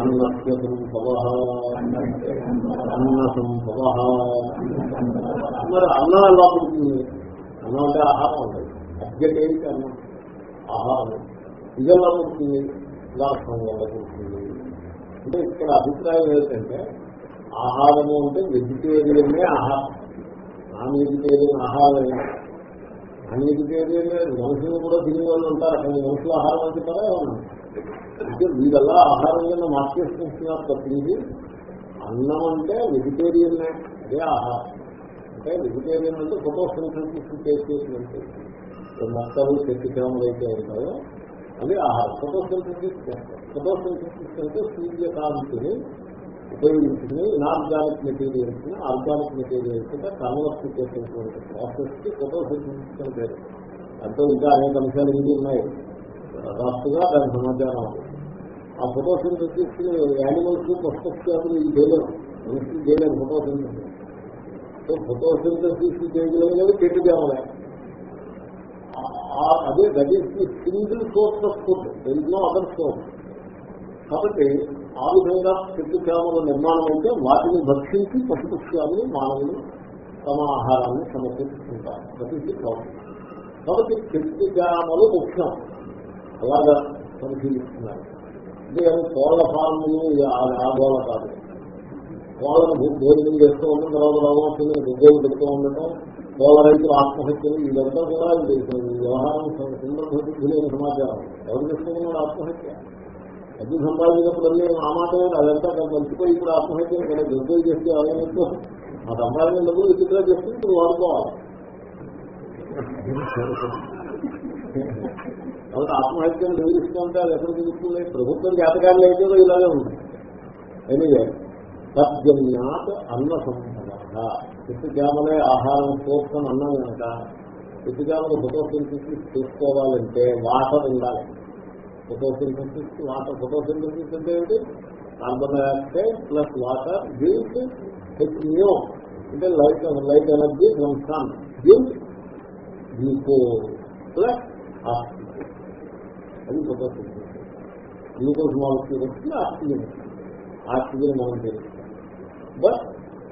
Speaker 1: అన్నస్య సంభవ అన్న సంభవ మరి అన్నం ఎలా పుడుతుంది? అన్నం అంటే ఆహారం ఉండదు అద్యటేంటి అన్నం? ఆహారం. ఇది పుడుతుంది వల్ల పుడుతుంది అంటే ఇక్కడ అభిప్రాయం ఏంటంటే ఆహారము అంటే వెజిటేరియనే ఆహారం. నాన్ వెజిటేరియన్ ఆహారం నాన్ వెజిటేరియన్ మనుషులు కూడా తినే వాళ్ళు ఉంటారు అక్కడ మనుషులు ఆహారం అంటున్నారా ఏమన్నా? అంటే వీళ్ళల్లా ఆహారం కింద మార్చేసుకుంటున్నారు తప్పింది అన్నం అంటే వెజిటేరియన్నే అదే ఆహారం. అంటే వెజిటేరియన్ అంటే ఫోటోసింథసిస్ చేసేటువంటి మొక్కలు చెట్టు చేమలు అయితే ఉంటాయో అది ఆహారం ఫోటోసింథసిస్ చేస్తారు ఫోటోసింథసిస్ అంటే సూర్యకాంతిని ఉపయోగించుకుని ఇనార్గానిక్ మెటీరియల్స్ని ఆర్గానిక్ మెటీరియల్స్గా కన్వర్ట్ చేసినటువంటి ప్రాసెస్కి ఫోటోసింథసిస్ అంటే అంటే ఇంకా అనేక అంశాలు ఇది ఉన్నాయి. రాష్ట్రగా దాని సమాచారం ఆ ఫోటోసింథసిస్ యానిమల్స్ పర్స్పెక్టివ్ ఇది చేయలేము మనిషి చేయలేము ఫోటోసింథసిస్. సో ఫోటోసింథసిస్ చేయగలిగేది చెట్టు చేమలే అదే that is the single source of food there is no other source కాబట్టి ఆ విధంగా చెట్టు చేమల నిర్మాణం అయితే వాటిని భక్షించి పశుపక్ష్యాలు మానవులు తమ ఆహారాన్ని సమర్పిస్తుంటారు ప్రతి కాబట్టి చెట్టు చేమలు ముఖ్యం. అలాగా పరిశీలిస్తున్నారు. ఇది కోళ్ళ ఫార్ములు ఆగోళ కాదు. కోళ్ళను భోజనం చేస్తూ ఉండడం తర్వాత రావచ్చు ఉద్యోగం పెడుతూ ఉండటం కోల రైతులు ఆత్మహత్యలు ఇదంతా కూడా వ్యవహారం సుందరభూతి సమాచారం. ఎవరు చేసుకున్నాడు ఆత్మహత్య? డబ్బు సంపాదించినప్పుడు ఆ మాట అదంతా మంచిపోయి ఇప్పుడు ఆత్మహత్య కదా ఉద్యోగం చేస్తే అలాగే ఆ సంపాదన డబ్బులు విచిత్రా చేస్తే ఇప్పుడు వాడుకోవాలి. కాబట్టి ఆత్మహత్యను బెదిరిస్తూ అది ఎక్కడ బెదిరిస్తుంది ప్రభుత్వం జాతకాలు అయితే ఇలాగే ఉంది. ఎనివే తద్జన్యాత్ అన్న సంపద. చెట్టుజామలే ఆహారం కోసం అన్నం కనుక చెట్టుజామలు ఫోటోసింథసిస్ చేసుకోవాలంటే వాటర్ ఉండాలి. ఫోటోసింథసిస్ వాటర్ ఫోటోసింథసిస్ అంటే ఏంటి carbon dioxide plus water gives H nu అంటే light light energy from sun. Gives glucose plus oxygen. అది ఫోటోసింథసిస్. గ్లూకోజ్ మాలిక్యూల్ వస్తుంది ఆక్సిజన్. ఆక్సిజన్ మనం తెలుస్తాం బట్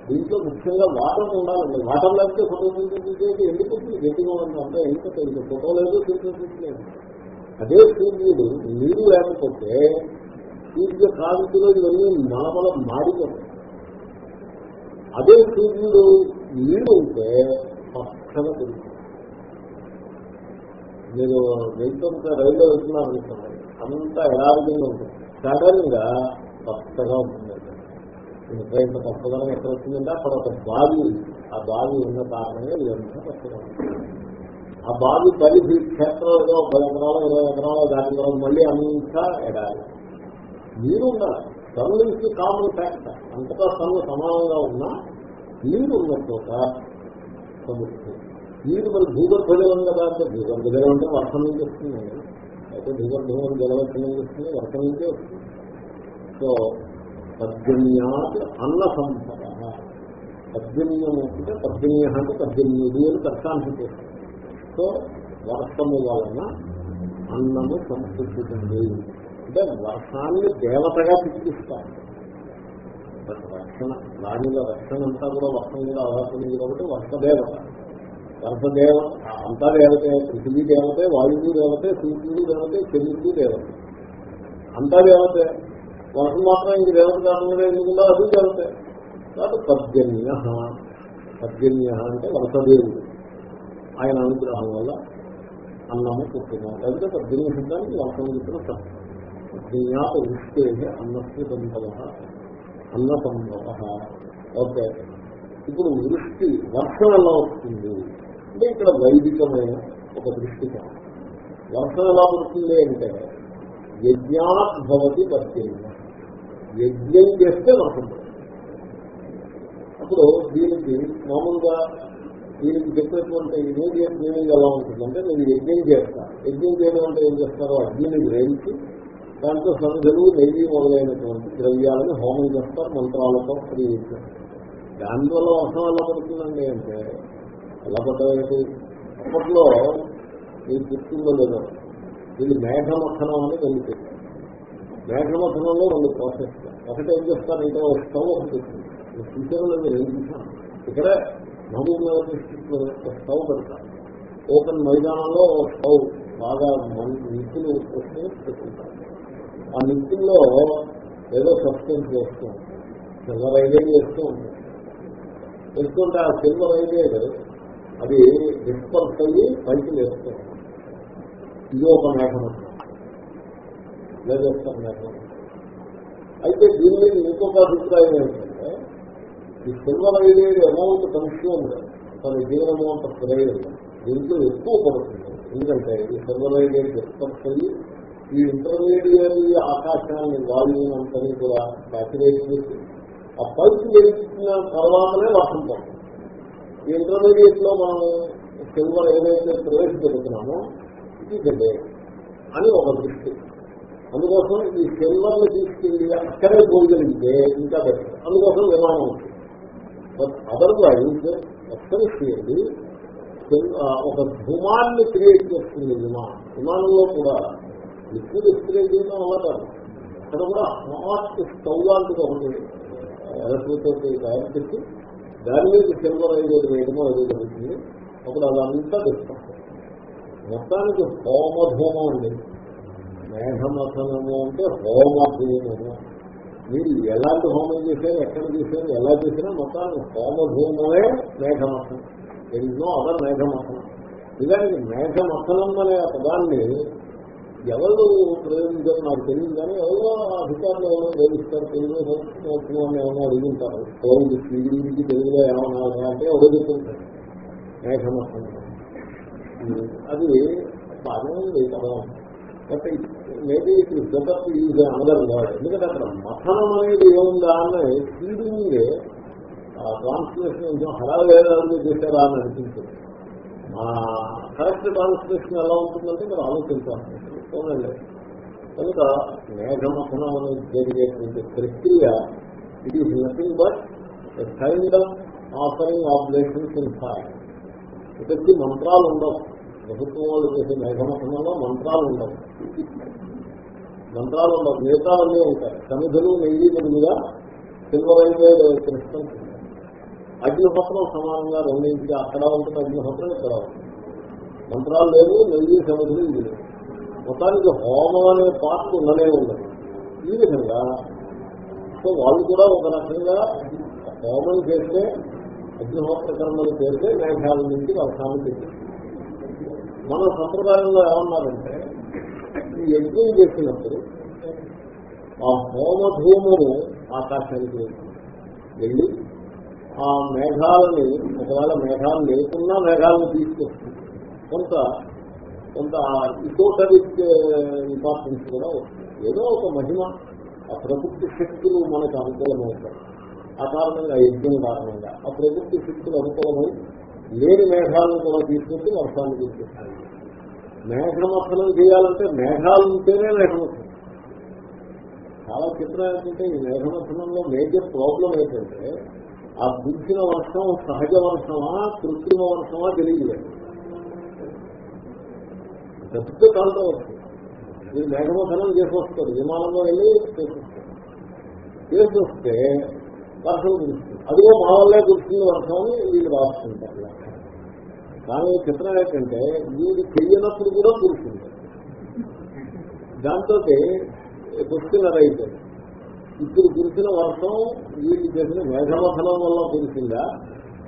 Speaker 1: దీంట్లో ముఖ్యంగా వాటర్ ఉండాలండి. వాటర్ లేకపోతే ఫోటోసింథసిస్ అయితే ఎందుకుంటుంది గట్టిగా ఉంది అంటే ఎందుకంటే ఫోటో లేదు సింథసిస్ లేదు అదే సూర్యుడు నీరు లేకపోతే సూర్య కాంతిలో ఇవన్నీ మలమల మాడిపోతాయి అదే సూర్యుడు నీరు ఉంటే పక్కన పెరుగుతుంది నేను వెళ్తుంటే రైల్లో వెళ్తున్నాను అనుకుంటున్నాను అంతా ఎడారిగా ఉంటుంది. సడన్గా కొత్తగా ఉంటుంది. ఇంకా ఇంత కొత్తదనం ఎక్కడ వచ్చిందంటే అక్కడ ఒక బావి ఆ బావి ఉన్న కారణంగా ఇదంతా కొత్తగా ఆ బావి పరిధి క్షేత్రం ఏదో పది ఎకరాలు ఇరవై ఎకరాలు దాని తర్వాత మళ్ళీ అంతా ఎడాలి మీరు ఉన్నారు సన్ నుంచి కామన్ ఫ్యాక్టర్ అంతటా సన్ను సమానంగా ఉన్నా నీరు ఉన్న చోట నీరు మరి భూగర్భ జలం కదా అంటే భూగర్భ జలం అంటే వర్షం నుంచి వస్తుంది. అయితే భూగర్భం జలవర్షం నుంచి వస్తుంది వర్షం నుంచే వస్తుంది. సో పద్యన్యాత్ అన్న సంపద పద్యన్యం అంటే పద్యన్య అంటే పద్యన్యుడు అని తర్కాంశం సో వర్షము వలన అన్నము సంస్కృతుంది అంటే వర్షాన్ని దేవతగా పిలిపిస్తారు. రక్షణ దానిలో రక్షణ అంతా కూడా వర్షం మీద ఆధారపడింది కాబట్టి వర్షదేవత వర్షదేవ అంతా దేవతే పృథివీ దేవతే వాయువు దేవతే సూర్యుడు దేవతే చంద్రుడు దేవతే. అంతా దేవతే. వర్షం మాత్రం ఇంక దేవత కాకుండా ఎందుకుందో అది దేవతే కాబట్టి పద్జన్య పర్జన్య అంటే వర్షదేవుడు ఆయన అనుగ్రహం వల్ల అన్నము పుట్టినాం. లేకపోతే పద్దెనిమిది శబ్దానికి వర్షం చెప్పిన సత్యం పద్యాత వృష్టే అన్నస్య సంభవ. అన్న సంభవ ఓకే. ఇప్పుడు వృష్టి వర్షం ఎలా వస్తుంది? అంటే ఇక్కడ వైదికమైన ఒక దృష్టికోణం వర్షం ఎలా పడుతుంది అంటే యజ్ఞాత్ భవతి పద్యజ్ఞ యజ్ఞం చేస్తే వర్షం అప్పుడు దీనికి మామూలుగా దీనికి చెప్పేటువంటి ఇమీడియట్ మీనింగ్ ఎలా ఉంటుందంటే నేను యజ్ఞం చేస్తా. యజ్ఞం చేయడం అంటే ఏం చేస్తారో అగ్నిని గ్రహించి దాంట్లో సంధులు నెయ్యి మొదలైనటువంటి ద్రవ్యాలను హోమం చేస్తారు మంత్రాలతో క్రియేస్తారు దానివల్ల వర్షం ఎలా పడుతుందండి అంటే ఎలా పడ్డది అప్పట్లో మీరు గుర్తుందో లేదో ఇది మేఘమథనం అని వెళ్ళి మేఘమథనంలో రెండు ప్రాసెస్ ఒకటి ఏం చేస్తారంటే ఒక స్టవ్ ఒకటి ఫ్యూచర్లో మీరు ఏం చూసాను ఇక్కడ మహబూబ్ నగర్ డిస్ట్రిక్ట్ ఒక స్టవ్ పెడతారు. ఓపెన్ మైదానంలో ఒక స్టవ్ బాగా నిప్పులు వస్తే పెట్టుకుంటారు. ఆ నిప్పుల్లో ఏదో సబ్స్టెన్స్ వేస్తూ ఉంటారు. సిల్వర్ ఐడియా వేస్తూ ఉంటారు. వేస్తుంటే ఆ సిల్వర్ ఐడియా అది డిస్పర్స్ అయ్యి పైకి వేస్తూ ఉంటారు. ఇది ఒక మేఘం లేదేస్తారు నేను. అయితే దీని మీద ఇంకొక అభిప్రాయం ఏంటంటే ఈ సిల్వర్ ఐడియా అమౌంట్ కన్స్యూమ్ తన జీవన అమౌంట్ ప్రయోజనం దీంట్లో ఎక్కువ పడుతుంది. ఎందుకంటే ఈ సిల్వర్ ఐడియా డిస్పర్స్ అయ్యి ఈ ఇంటర్మీడియట్ ఆకాశాన్ని వాయువు అంతని కూడా సాచురేట్ చేసి ఆ పల్స్ వెలిసిన తర్వాతనే వర్షం పడుతుంది. ఈ ఇంటర్మీడియట్లో మనం సిల్వర్ ఏదైతే ప్రవేశపెడుతున్నామో ఇది అని ఒక దృష్టి. అందుకోసం ఈ సిల్వర్ని తీసుకెళ్ళి అక్కడే పోయగలిగితే ఇంకా బెటర్ అందుకోసం విమానం ఉంటుంది. బట్ అదర్వైజ్ ఎక్స్పెన్సివ్లీ ఒక ధూమాన్ని క్రియేట్ చేస్తుంది విమానం. విమానంలో కూడా లిక్విడ్ ఎక్స్క్రియేట్ చేయడం అలా కాదు. అక్కడ కూడా హాట్ స్టవ్ లాంటిది ఒకటి ఎలక్ట్రిక్ తయారు చేసి దాని మీద సిల్వర్ ఐదు వేయడమో ఏదో జరుగుతుంది అప్పుడు అదంతా డిస్కస్ మొత్తానికి హోమధూమం అండి. మేఘమథనము అంటే హోమధూమము మీరు ఎలాంటి హోమం చేశారు ఎక్కడ చేశారు ఎలా చేసినా మొత్తాన్ని హోమధూమమే మేఘమథనం. ఎన్నో అదర్ మేఘమథనం. నిజానికి మేఘమథనం అనే పదాన్ని ఎవరు ప్రయోగించారు నాకు తెలియదు కానీ ఎవరో అధికారులు ఎవరో ప్రయోగిస్తారు తెలుగులో సంస్కృతం అని ఏమైనా అడుగుంటారు. కోవిడ్ స్త్రీకి తెలుగులో ఏమన్నా అంటే ఎవరో చెప్తుంటారు. మేఘమథనం. అది బాగానే ఉంది పదం but maybe it is better to use another word ఎందుకంటే అక్కడ మథనం అనేది ఏముందా అని ఫీడింగ్ ట్రాన్స్లేషన్ కొంచెం హడావేదాలు చేశారా అని అనిపించింది. కరెక్ట్ ట్రాన్స్లేషన్ ఎలా ఉంటుందంటే మీరు ఆలోచించాలి. అవునండి కనుక మేఘమథనం అనేది జరిగేటువంటి ప్రక్రియ it is nothing but kind of offering oblations in fire ఇక్కడికి మంత్రాలు ఉండవు. ప్రభుత్వం వాళ్ళు చేసే మేఘమఠంలో మంత్రాలు ఉండవు మంత్రాలు ఉండవు నేతాలన్నీ ఉంటాయి. సమిధులు నెయ్యి బదులుగా సిల్వర్ అయితే కృష్ణం. అగ్నిహోత్రం సమానంగా రెండింటికి అక్కడ ఉంటుంది అగ్నిహోత్రం ఇక్కడ ఉంటుంది. మంత్రాలు లేవు నెయ్యి సమిధులు ఇది లేవు. మొత్తానికి హోమం అనే పార్ట్ ఉండనే ఉండదు ఈ విధంగా సో వాళ్ళు కూడా ఒక రకంగా హోమం చేస్తే అగ్నిహోత్ర కర్మలు చేస్తే మేఘాల నుంచి వర్షాన్ని తెచ్చింది మన సంప్రదాయంలో ఏమన్నారంటే ఈ యజ్ఞం చేసినప్పుడు ఆ హోమధూమును ఆకాశానికి వెళ్ళి ఆ మేఘాలని ఒకవేళ మేఘాలు లేకున్నా మేఘాలను తీసుకొస్తుంది. కొంత కొంత ఇకోటరిక్ ఇంపార్టెన్స్ కూడా వస్తుంది. ఏదో ఒక మహిమ ఆ ప్రకృతి శక్తులు మనకు అనుకూలమవుతాయి. ఆ కారణంగా యజ్ఞం కారణంగా ఆ ప్రకృతి శక్తులు అనుకూలమై లేని మేఘాలను కూడా తీసుకొచ్చి వర్షాన్ని తీసుకొస్తాయి మేఘమథనం చేయాలంటే మేఘాలు ఉంటేనే మేఘమథనం చాలా చిత్రం ఏంటంటే ఈ మేఘమథనంలో మేజర్ ప్రాబ్లం ఏంటంటే ఆ కురిసిన వర్షం సహజ వర్షమా కృత్రిమ వర్షమా తెలియలేదు పెద్ద కాంట్రవర్సీ మీరు మేఘమథనం చేసి వస్తారు. విమానంలో వెళ్ళి చేసి వస్తారు. చేసి వస్తే వర్షం కురుస్తుంది. అదిగో మా వల్లే కురుస్తుంది వర్షం అని వీళ్ళు రాసుకుంటారు. కానీ చిత్రం ఏంటంటే వీడు చెయ్యనప్పుడు కూడా కురుస్తుంది. దాంతో క్వశ్చన్ రైతు. ఇప్పుడు కురిసిన వర్షం వీళ్ళు చేసిన మేఘమథనం వల్ల కురిసిందా?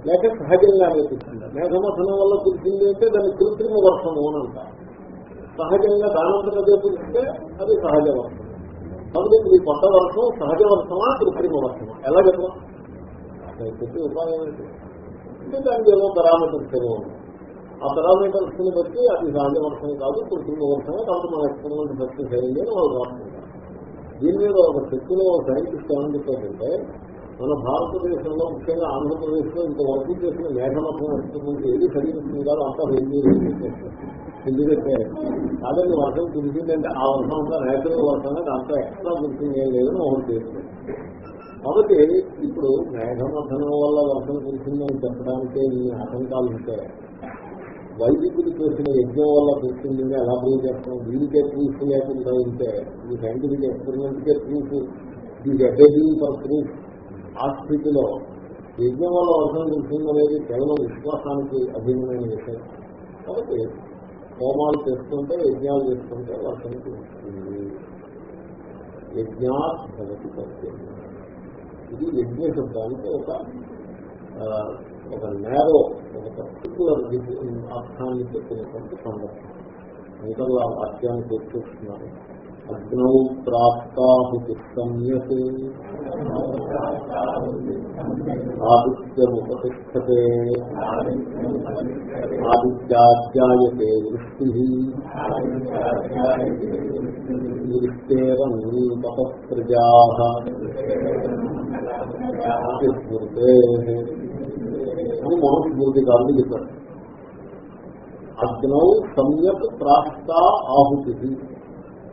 Speaker 1: లేక సహజంగానే కురిసిందా? మేఘమథనం వల్ల కురిసింది అంటే దాన్ని కృత్రిమ వర్షం అని అంటారు. సహజంగా దానంతట కురిస్తే అది సహజ వర్షం. కాబట్టి ఈ కొత్త వర్షం సహజ వర్షమా కృత్రిమ వర్షమా ఎలా చెప్పడం చెప్పి ఉపాయం ఏంటి అంటే దానికి ఏమో పరామీటర్స్ ఏమో ఆ పరామీటర్స్ని బట్టి అది సహజ వర్షం కాదు కృత్రిమ వర్షమే కాబట్టి మన ఎక్స్పెరిమెంట్ సక్సెస్ అయింది అని వాళ్ళు రాసుకుంటారు. దీని మీద ఒక శక్తిలో సైంటిస్ట్ ఏమని చెప్పారంటే మన భారతదేశంలో ముఖ్యంగా ఆంధ్రప్రదేశ్లో ఇంత వర్క్ చేసిన మేఘమత్వం ఎక్స్పెరిమెంట్ ఏది సరిగ్గా కాదు అంతా హిందీ ఎందుకంటే కాదండి వర్షం కురిసిందంటే ఆ వర్షం అంతా నేచురల్ వర్షం దాంట్లో ఎక్స్ట్రా కురిసింది ఏం లేదని ఒకటి చేస్తుంది కాబట్టి ఇప్పుడు మేఘమథనం వల్ల వర్షం కురిసిందని చెప్పడానికి ఇన్ని ఆటంకాలు ఉంటాయి. వైదికులు చేసిన యజ్ఞం వల్ల కురిసిందని ఎలా ప్రూవ్ చేస్తాం? దీనికే ప్రూఫ్ లేకుండా ఉంటే ఈ సైంటిఫిక్ ఎక్స్పెరిమెంట్ కే ప్రూఫ్ ఈ అబేజింగ్ ఫర్ ప్రూఫ్ ఆ స్థితిలో యజ్ఞం వల్ల వర్షం కురిసిందనేది కేవలం విశ్వాసానికి అధీనమైన విషయం. కాబట్టి హోమాలు చేసుకుంటే యజ్ఞాలు చేసుకుంటే వర్షం కురుస్తుంది యజ్ఞాత్ భవతి సత్యం. ఇది యజ్ఞ శబ్దానికి ఒక ఒక నేరో ఒక పర్టికులర్ అర్థాన్ని చెప్పినటువంటి సందర్భం. మిగతా వాక్యాన్ని గుర్తిస్తున్నారు అగ్నౌ ప్రాప్తాహుతి సమ్యక్ ఆదిత్యముపతిష్టతే ఆదిత్యాధ్యాయతే దృష్టి దృష్టేవం తపస్ప్రజా స్మృతే అని మనుస్మృతి కాదు చెప్పారు అగ్నౌ సమ్యక్ ప్రాప్త ఆహుతి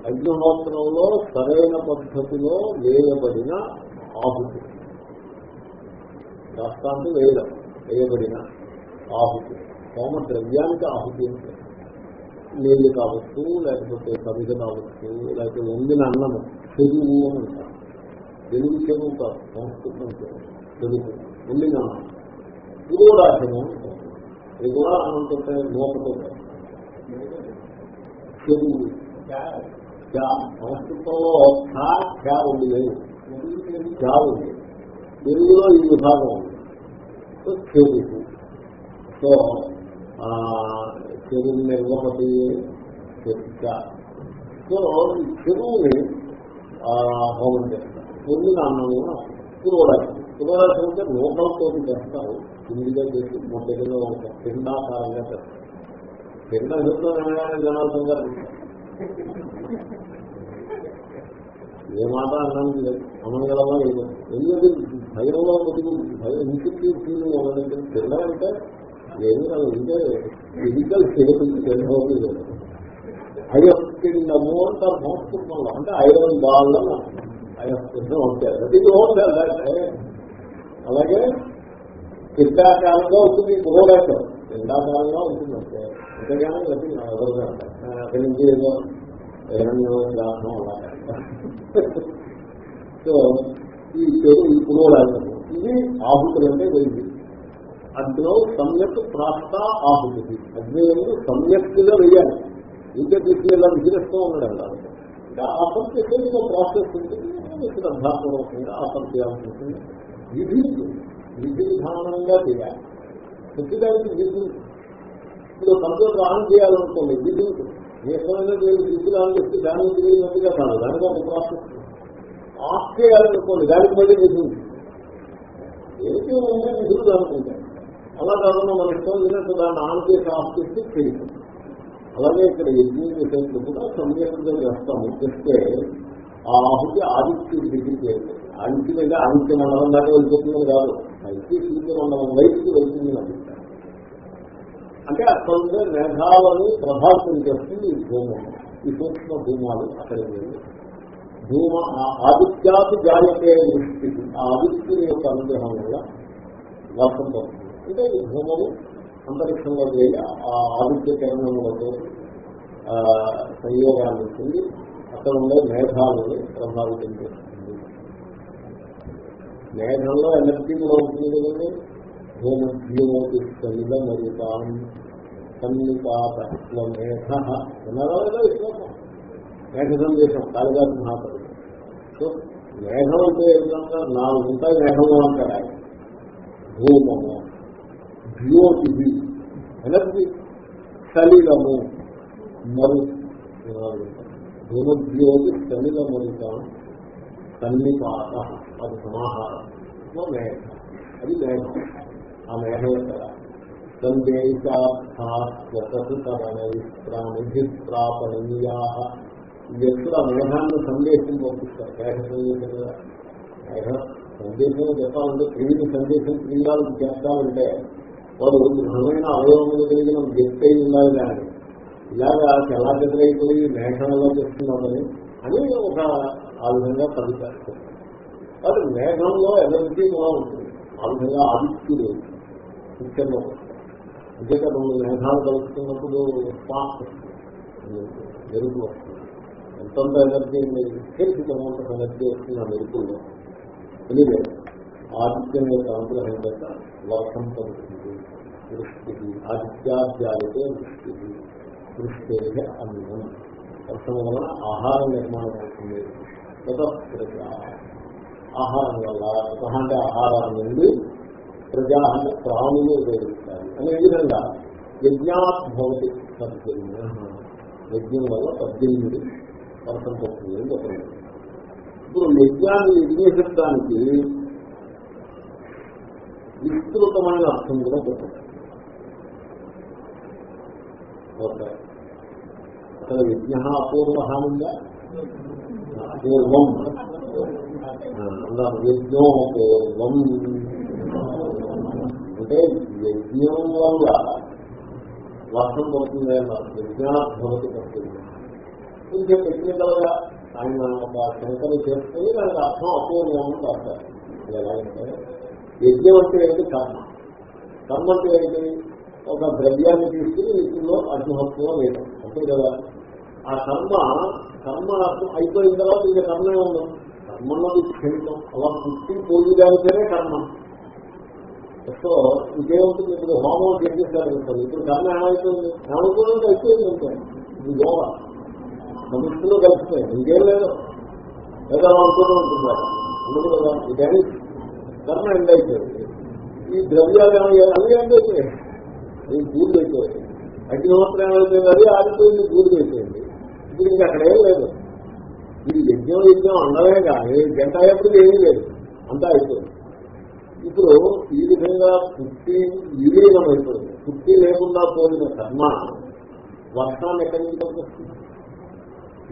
Speaker 1: అగ్నిహోత్రంలో సరైన పద్ధతిలో వేయబడిన ఆహుతి. రాష్ట్రాన్ని వేయడం వేయబడిన ఆహుతి. హోమ ద్రవ్యానికి ఆహుతి అంటే నీళ్ళు కావచ్చు లేకపోతే కవిత కావచ్చు లేకపోతే వండిన అన్నము చెరువు అని అంటారు. తెలుగు చెరువు కాదు సంస్కృతం తెలుగు వండిన అన్నం. ఇది కూడా ఇది కూడా అన్నంతో నూకతో చెరువు. సంస్కృతంలో ఖా ఖ్యా ఉంది. ఖ్యా ఉంది తెలుగులో ఈ విభాగం ఉంది. సో చెరువు సో చెరువు నిర్వహతి చర్చ సో ఈ చెరువుని హోమం చేస్తారు. పొందిన అన్నము పురోడాశం పురోడాశం అంటే నూకలతో చేస్తారు. కిందిగా చేసి మొదటిగా ఒక పిండాకారంగా చేస్తారు. పిండ హితం అనగానే జనార్దన్ గారు ఏ మాట అన్నానికి లేదు అమంగళమా లేదు ఎందుకంటే భయంలో భయం ఇంటికి ఫీలింగ్ ఉన్నదంటే పిండ అంటే ఏమి కాదు అంటే ఫిజికల్ సేఫ్ తెలియదు అంటే ఐరన్ బాల్ ఐ ఉంటారు అది అలాగే పిండాకారంగా వస్తుంది గోడాకం ఎండాకాలంగా ఉంటుంది అంటే అంతేగాని అది ఎవరుగా అక్కడి నుంచి ఏదో హిరణ్యం అలా సో ఈ చెడు ఈ పురోడాకం ఇది ఆహుతులు అంటే వెళ్ళి అగ్నో సమ్యక్ ప్రాప్త ఆహుతి అగ్నియంలో సమ్యక్తిగా వెయ్యాలి. ఇంకా తీసుకు ఇలా విసిరేస్తూ ఉన్నాడు అన్నారు ఇంకా ఆఫర్ చేసే ప్రాసెస్ ఉంటుంది శ్రద్ధాపూర్వకంగా ఆఫర్ చేయాల్సి ఉంటుంది. విధి విధి విధానంగా చేయాలి. ప్రతిదానికి దిద్దు ఇప్పుడు కంప్యూటర్ ఆన్ చేయాలనుకోండి దిద్దు ఉంటుంది ఏ సమయంలో విధులు ఆన్ చేస్తే దానికి తెలియనట్టుగా కాదు దానికి ఒక ప్రాసెస్ ఆఫ్ చేయాలనుకోండి దానికి మళ్ళీ విధి ఉంది. ఏది ఉంటే విధులు అనుకుంటారు అలా కాకుండా మన ఇష్టం లేనట్టు దాన్ని ఆన్ చేసి ఆఫ్ చేసి చేయదు అలాగే ఇక్కడ యజ్ఞం చేసేందుకు కూడా సంయమనంగా చేస్తాము చేస్తే ఆ ఆహుతి ఆదిత్యుడి దగ్గరికి వెళ్తుంది ఆదిత్య మీద ఆదిత్య మండలం దాకా వెళ్ళిపోతుందని కాదు. అయితే సూర్య వైపుకి వెళ్తుంది అని అంటే అక్కడ ఉండే మేఘాలను ప్రభావితం చేస్తుంది ఈ భూమం. ఈ సూక్ష్మ భూమాలు అక్కడ భూమ ఆ- ఆదిత్యాది జాయతే దృష్టి ఆ ఆదిత్యుని యొక్క అనుగ్రహం వల్ల వర్షం పడుతుంది అంటే ఈ భూమము అంతరిక్షంలో వెళ్ళి ఆ ఆదిత్య కిరణములతో సంయోగాన్ని పొంది అక్కడ ఉండే మేఘాలని ప్రభావితం చేస్తుంది. మేఘంలో ఎనర్జీ కూడా ఉంటుంది కదండి నేను భూమధ్యోతి సలిల మరితాం సన్నిపాత మేఘ విన్నారా లేదా మేఘ సందేశం కాళిదాసు మహాకవి. సో మేఘం అంటే ఏంటంటే నాలుగు ఉంటాయి మేఘంలో అంటారు ఆయన భూమము జ్యోతి ఎనర్జీ సలిలము మరు భూమజ్యోతి సలిల మరుతాం సన్నిపాత అది సమాహారం. మేఘ. అది మేఘం. ఆ మేఘం యొక్క సందేశార్థాస్వతరణిభిప్రాపణీయా వ్యక్తులు ఆ మేఘాన్ని సందేశం పంపిస్తారు. మేఘ సందేశం కదా. మేఘ సందేశం చెప్పాలంటే క్రిమికి సందేశం క్రియాలకు చేస్తామంటే వాడు దృఢమైన అవయవములు కలిగిన వ్యక్తి అయి ఉండాలి కానీ ఇలాగా చెల్లాచెదరైపోయి మేఘంలో చేస్తున్నామని అని ఒక ఆ విధంగా కవిత కాబట్టి మేఘంలో ఎనర్జీ కూడా ఉంటుంది. ఆ విధంగా ఆదిత్యుడు ముఖ్యంగా అంతేకా రెండు మేఘాలు కలుపుతున్నప్పుడు స్పార్క్ మెరుగు వస్తుంది. ఎంతంత ఎనర్జీ తెలిసి ఎనర్జీ వస్తుంది ఆ మెరుపుల్లో? ఎనివే ఆదిత్యం యొక్క అనుగ్రహం యొక్క వర్షం పడుతుంది. వృష్టి ఆదిత్యాధ్యాయుతే దృష్టి వృష్టి అన్నం. వర్షం వలన ఆహార నిర్మాణం అవుతుంది. ప్రజ ఆహారం వల్ల ప్రజ అంటే ఆహారం నుండి ప్రజా అంటే ప్రాణులు ఉపయోగిస్తారు అనే విధంగా యజ్ఞాత్ భవతి పద్దెనిమిది యజ్ఞం వల్ల పద్దెనిమిది వర్షం పడుతుంది అని చెప్పలేదు ఇప్పుడు యజ్ఞాన్ని యజ్ఞశబ్దానికి విస్తృతమైన అర్థం కూడా చెప్పండి అసలు యజ్ఞ అపూర్వ హానిందా పూర్వం. అన్నారు యజ్ఞోపూర్వం అంటే యజ్ఞం వల్ల వర్షం పడుతుంది అన్నారు యజ్ఞాభవతి పడుతుంది. ఇంకా టెక్నికల్గా ఆయన ఒక శంకరం చేస్తే దానికి అర్థం అపూర్వం అని రాస్తారు ఇది ఎలాగంటే యజ్ఞం అంటే ఏంటి? కర్మ. కర్మ అంటే ఏంటి? ఒక ద్రవ్యాన్ని తీసుకుని వీటిలో అగ్నిహత్వం వేయడం అంతే కదా? ఆ కర్మ కర్మ అయిపోయిన తర్వాత ఇంకా కర్మే ఉండదు కర్మలో క్షణితం అలా పుట్టి పోయిదానికేనే కర్మ. సో ఇంకేముంటుంది ఇప్పుడు హోమం చేసేసారు అనుకోండి ఇప్పుడు కర్మ ఏమైపోయింది? ఏమైపోయింది అయిపోయింది అంటే ఇది యోగా మనుషులు కలిసిపోయింది ఇంకేం లేదు. లేదా అనుకుంటూ ఉంటున్నారు. అందుకు కదా ఇదని కర్మ ఎండ్ అయిపోయింది. ఈ ద్రవ్యాలు ఏమయ్యాయి? అన్ని ఎండ్ అయిపోయాయి. అది పూర్తి అయిపోయాయి అగ్నిహోత్రం ఏమైపోయింది? అది ఆగిపోయింది పూర్తి అయిపోయింది ఇప్పుడు ఇంకా అక్కడ ఏం లేదు. ఇది యజ్ఞం యజ్ఞం అందమే కానీ గంట అయ్యేప్పుడు ఏమీ లేదు. అంతా అయిపోయింది. ఇప్పుడు ఈ విధంగా పుట్టి విలీనం అయిపోయింది పుట్టి లేకుండా పోయిన కర్మ వర్షాన్ని ఎక్కడి నుంచి పంపిస్తుంది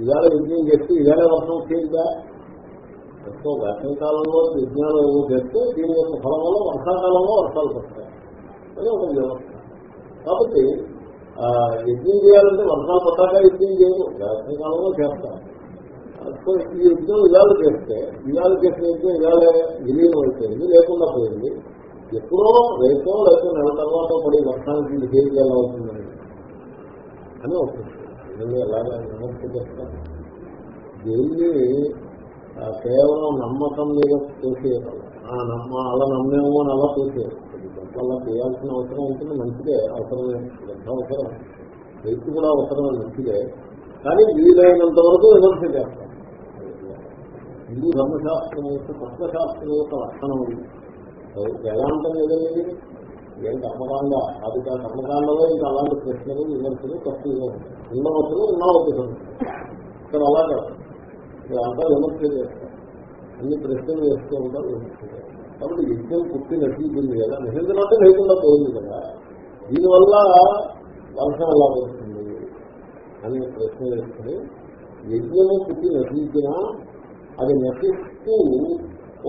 Speaker 1: ఇవాళ యజ్ఞం చేస్తే ఇవాళ వర్షం వచ్చేదిగా? సో వర్షాకాలంలో యజ్ఞాలు ఏవో చేస్తే దీని యొక్క ఫలం వల్ల వర్షాకాలంలో వర్షాలు వస్తాయి. అని ఒక వ్యవస్థ. కాబట్టి యజ్ఞం చేయాలంటే వర్షాలు పడ్డాక యజ్ఞం చేయదు వేసవికాలంలో చేస్తారు సో ఈ యజ్ఞం ఇవాళ చేస్తే ఇవాళ చేసిన యజ్ఞం ఇవాళ విలీనం అయిపోయింది లేకుండా పోయింది. ఎప్పుడో రేపో లేకపోతే నెల తర్వాత పడి వర్షానికి బిహేవ్ ఎలా అవుతుందని అని వస్తుంది ఇవన్నీ ఎలాగా విమర్శ చేస్తాను దేన్ని కేవలం నమ్మకం మీద తోసేయగలం నమ్మ అలా నమ్మేమో అని అలా తోసేయాలి అలా చేయాల్సిన అవసరం ఉంటుంది మంచిదే అవసరమే. ఎంత అవసరం వ్యక్తి కూడా అవసరమే మంచిదే. కానీ వీలైనంత వరకు విమర్శ చేస్తాం. హిందూ ధర్మశాస్త్రం యొక్క తత్వశాస్త్రం యొక్క లక్షణం ఇది వేదాంతం ఏదైంది ఏం కర్మకాండ? అది కర్మకాండలో ఇంకా అలాంటి ప్రశ్నలు విమర్శలు తక్కువగా ఉంటాయి. ఉన్నవసరం ఉన్నవద్దు ఇక్కడ అలా కాదు. ఇదంతా విమర్శ చేస్తారు అన్ని ప్రశ్నలు వేస్తూ ఉంటారు విమర్శ కాబట్టి యజ్ఞం పుట్టి నశించింది కదా. నశించినట్టు లేకుండా పోయింది కదా. దీనివల్ల వర్షం ఎలా వస్తుంది? అని ప్రశ్న వేసుకుని యజ్ఞము పుట్టి నశించినా అది నశిస్తూ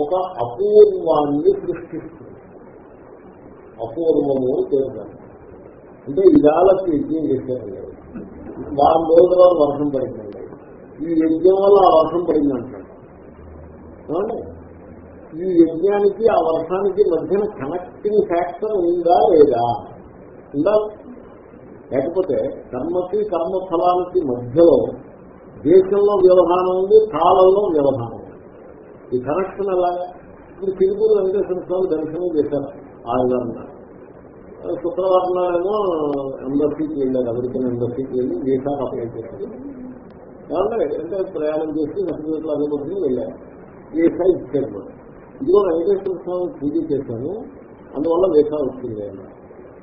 Speaker 1: ఒక అపూర్వాన్ని సృష్టిస్తుంది. అపూర్వము అని పేరు అంటే ఇవాళకి యజ్ఞం చేశారు. వారం రోజుల వర్షం పడింది. ఈ యజ్ఞం వల్ల ఆ వర్షం పడింది అంటాడు. ఈ యజ్ఞానికి ఆ వర్షానికి మధ్యన కనెక్టింగ్ ఫ్యాక్టర్ ఉందా లేదా? ఉందా? లేకపోతే కర్మకి కర్మ ఫలానికి మధ్యలో దేశంలో వ్యవధానం ఉంది కాలంలో వ్యవధానం ఉంది. ఈ కనెక్షన్ ఎలాగా ఇప్పుడు తిరుపూరు వెంకటేశ్వర స్వామి దర్శనం చేశారు ఆదివారం శుక్రవారం ఏమో ఎంబసీకి వెళ్ళారు అమెరికన్ ఎంబసీకి వెళ్ళి వీసాకు అప్లై చేశారు కాబట్టి అంటే ప్రయాణం చేసి సర్టిఫికెట్లు అదే పట్టుకుని వెళ్ళారు. వీసా ఇచ్చారు కూడా ఇదిగో వెంకటేశ్వర స్వామి పూజ చేశాను అందువల్ల వీసా వచ్చింది అన్న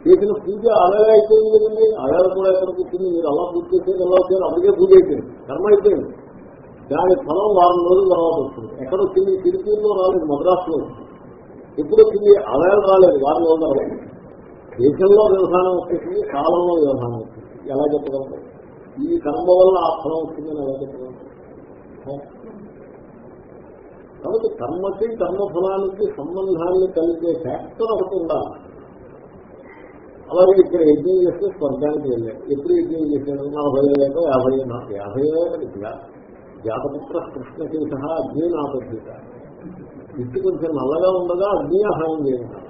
Speaker 1: చేసిన పూజ అలాగే అయిపోయింది కదండి. అలాగే కూడా ఎక్కడ కూర్చుంది మీరు అలా పూజ చేసేది ఎలా వచ్చారు? అందుకే పూజ అయిపోయింది. కర్మ అయిపోయింది. దాని ఫలం వారం రోజుల తర్వాత వస్తుంది. ఎక్కడ వచ్చింది? తిరుపతిలో రాలేదు మద్రాసులో ఎప్పుడు వచ్చింది? అలాగే రాలేదు వారం రోజుల తర్వాత. దేశంలో వ్యవధానం వచ్చేసింది కాలంలో వ్యవధానం వచ్చింది ఎలా చెప్పగలరు? ఈ కర్మ వల్ల ఆ ఫలం వస్తుందని ఎలా చెప్పగలరు కాబట్టి కర్మకి కర్మఫలానికి సంబంధాన్ని కలిగే ఫ్యాక్టర్ ఒకటి ఉండాలి. అలాగే ఇక్కడ యజ్ఞం చేస్తే స్వర్గానికి వెళ్ళాడు. ఎప్పుడు యజ్ఞం చేశాడు? నలభై ఏదో యాభై నాకు యాభై ఏళ్ళ జాతపుత్ర కృష్ణకి సహా అగ్ని నాపద్ధిత ఇటు కొంచెం నల్లగా ఉండగా అగ్ని అహాయం చేయాలి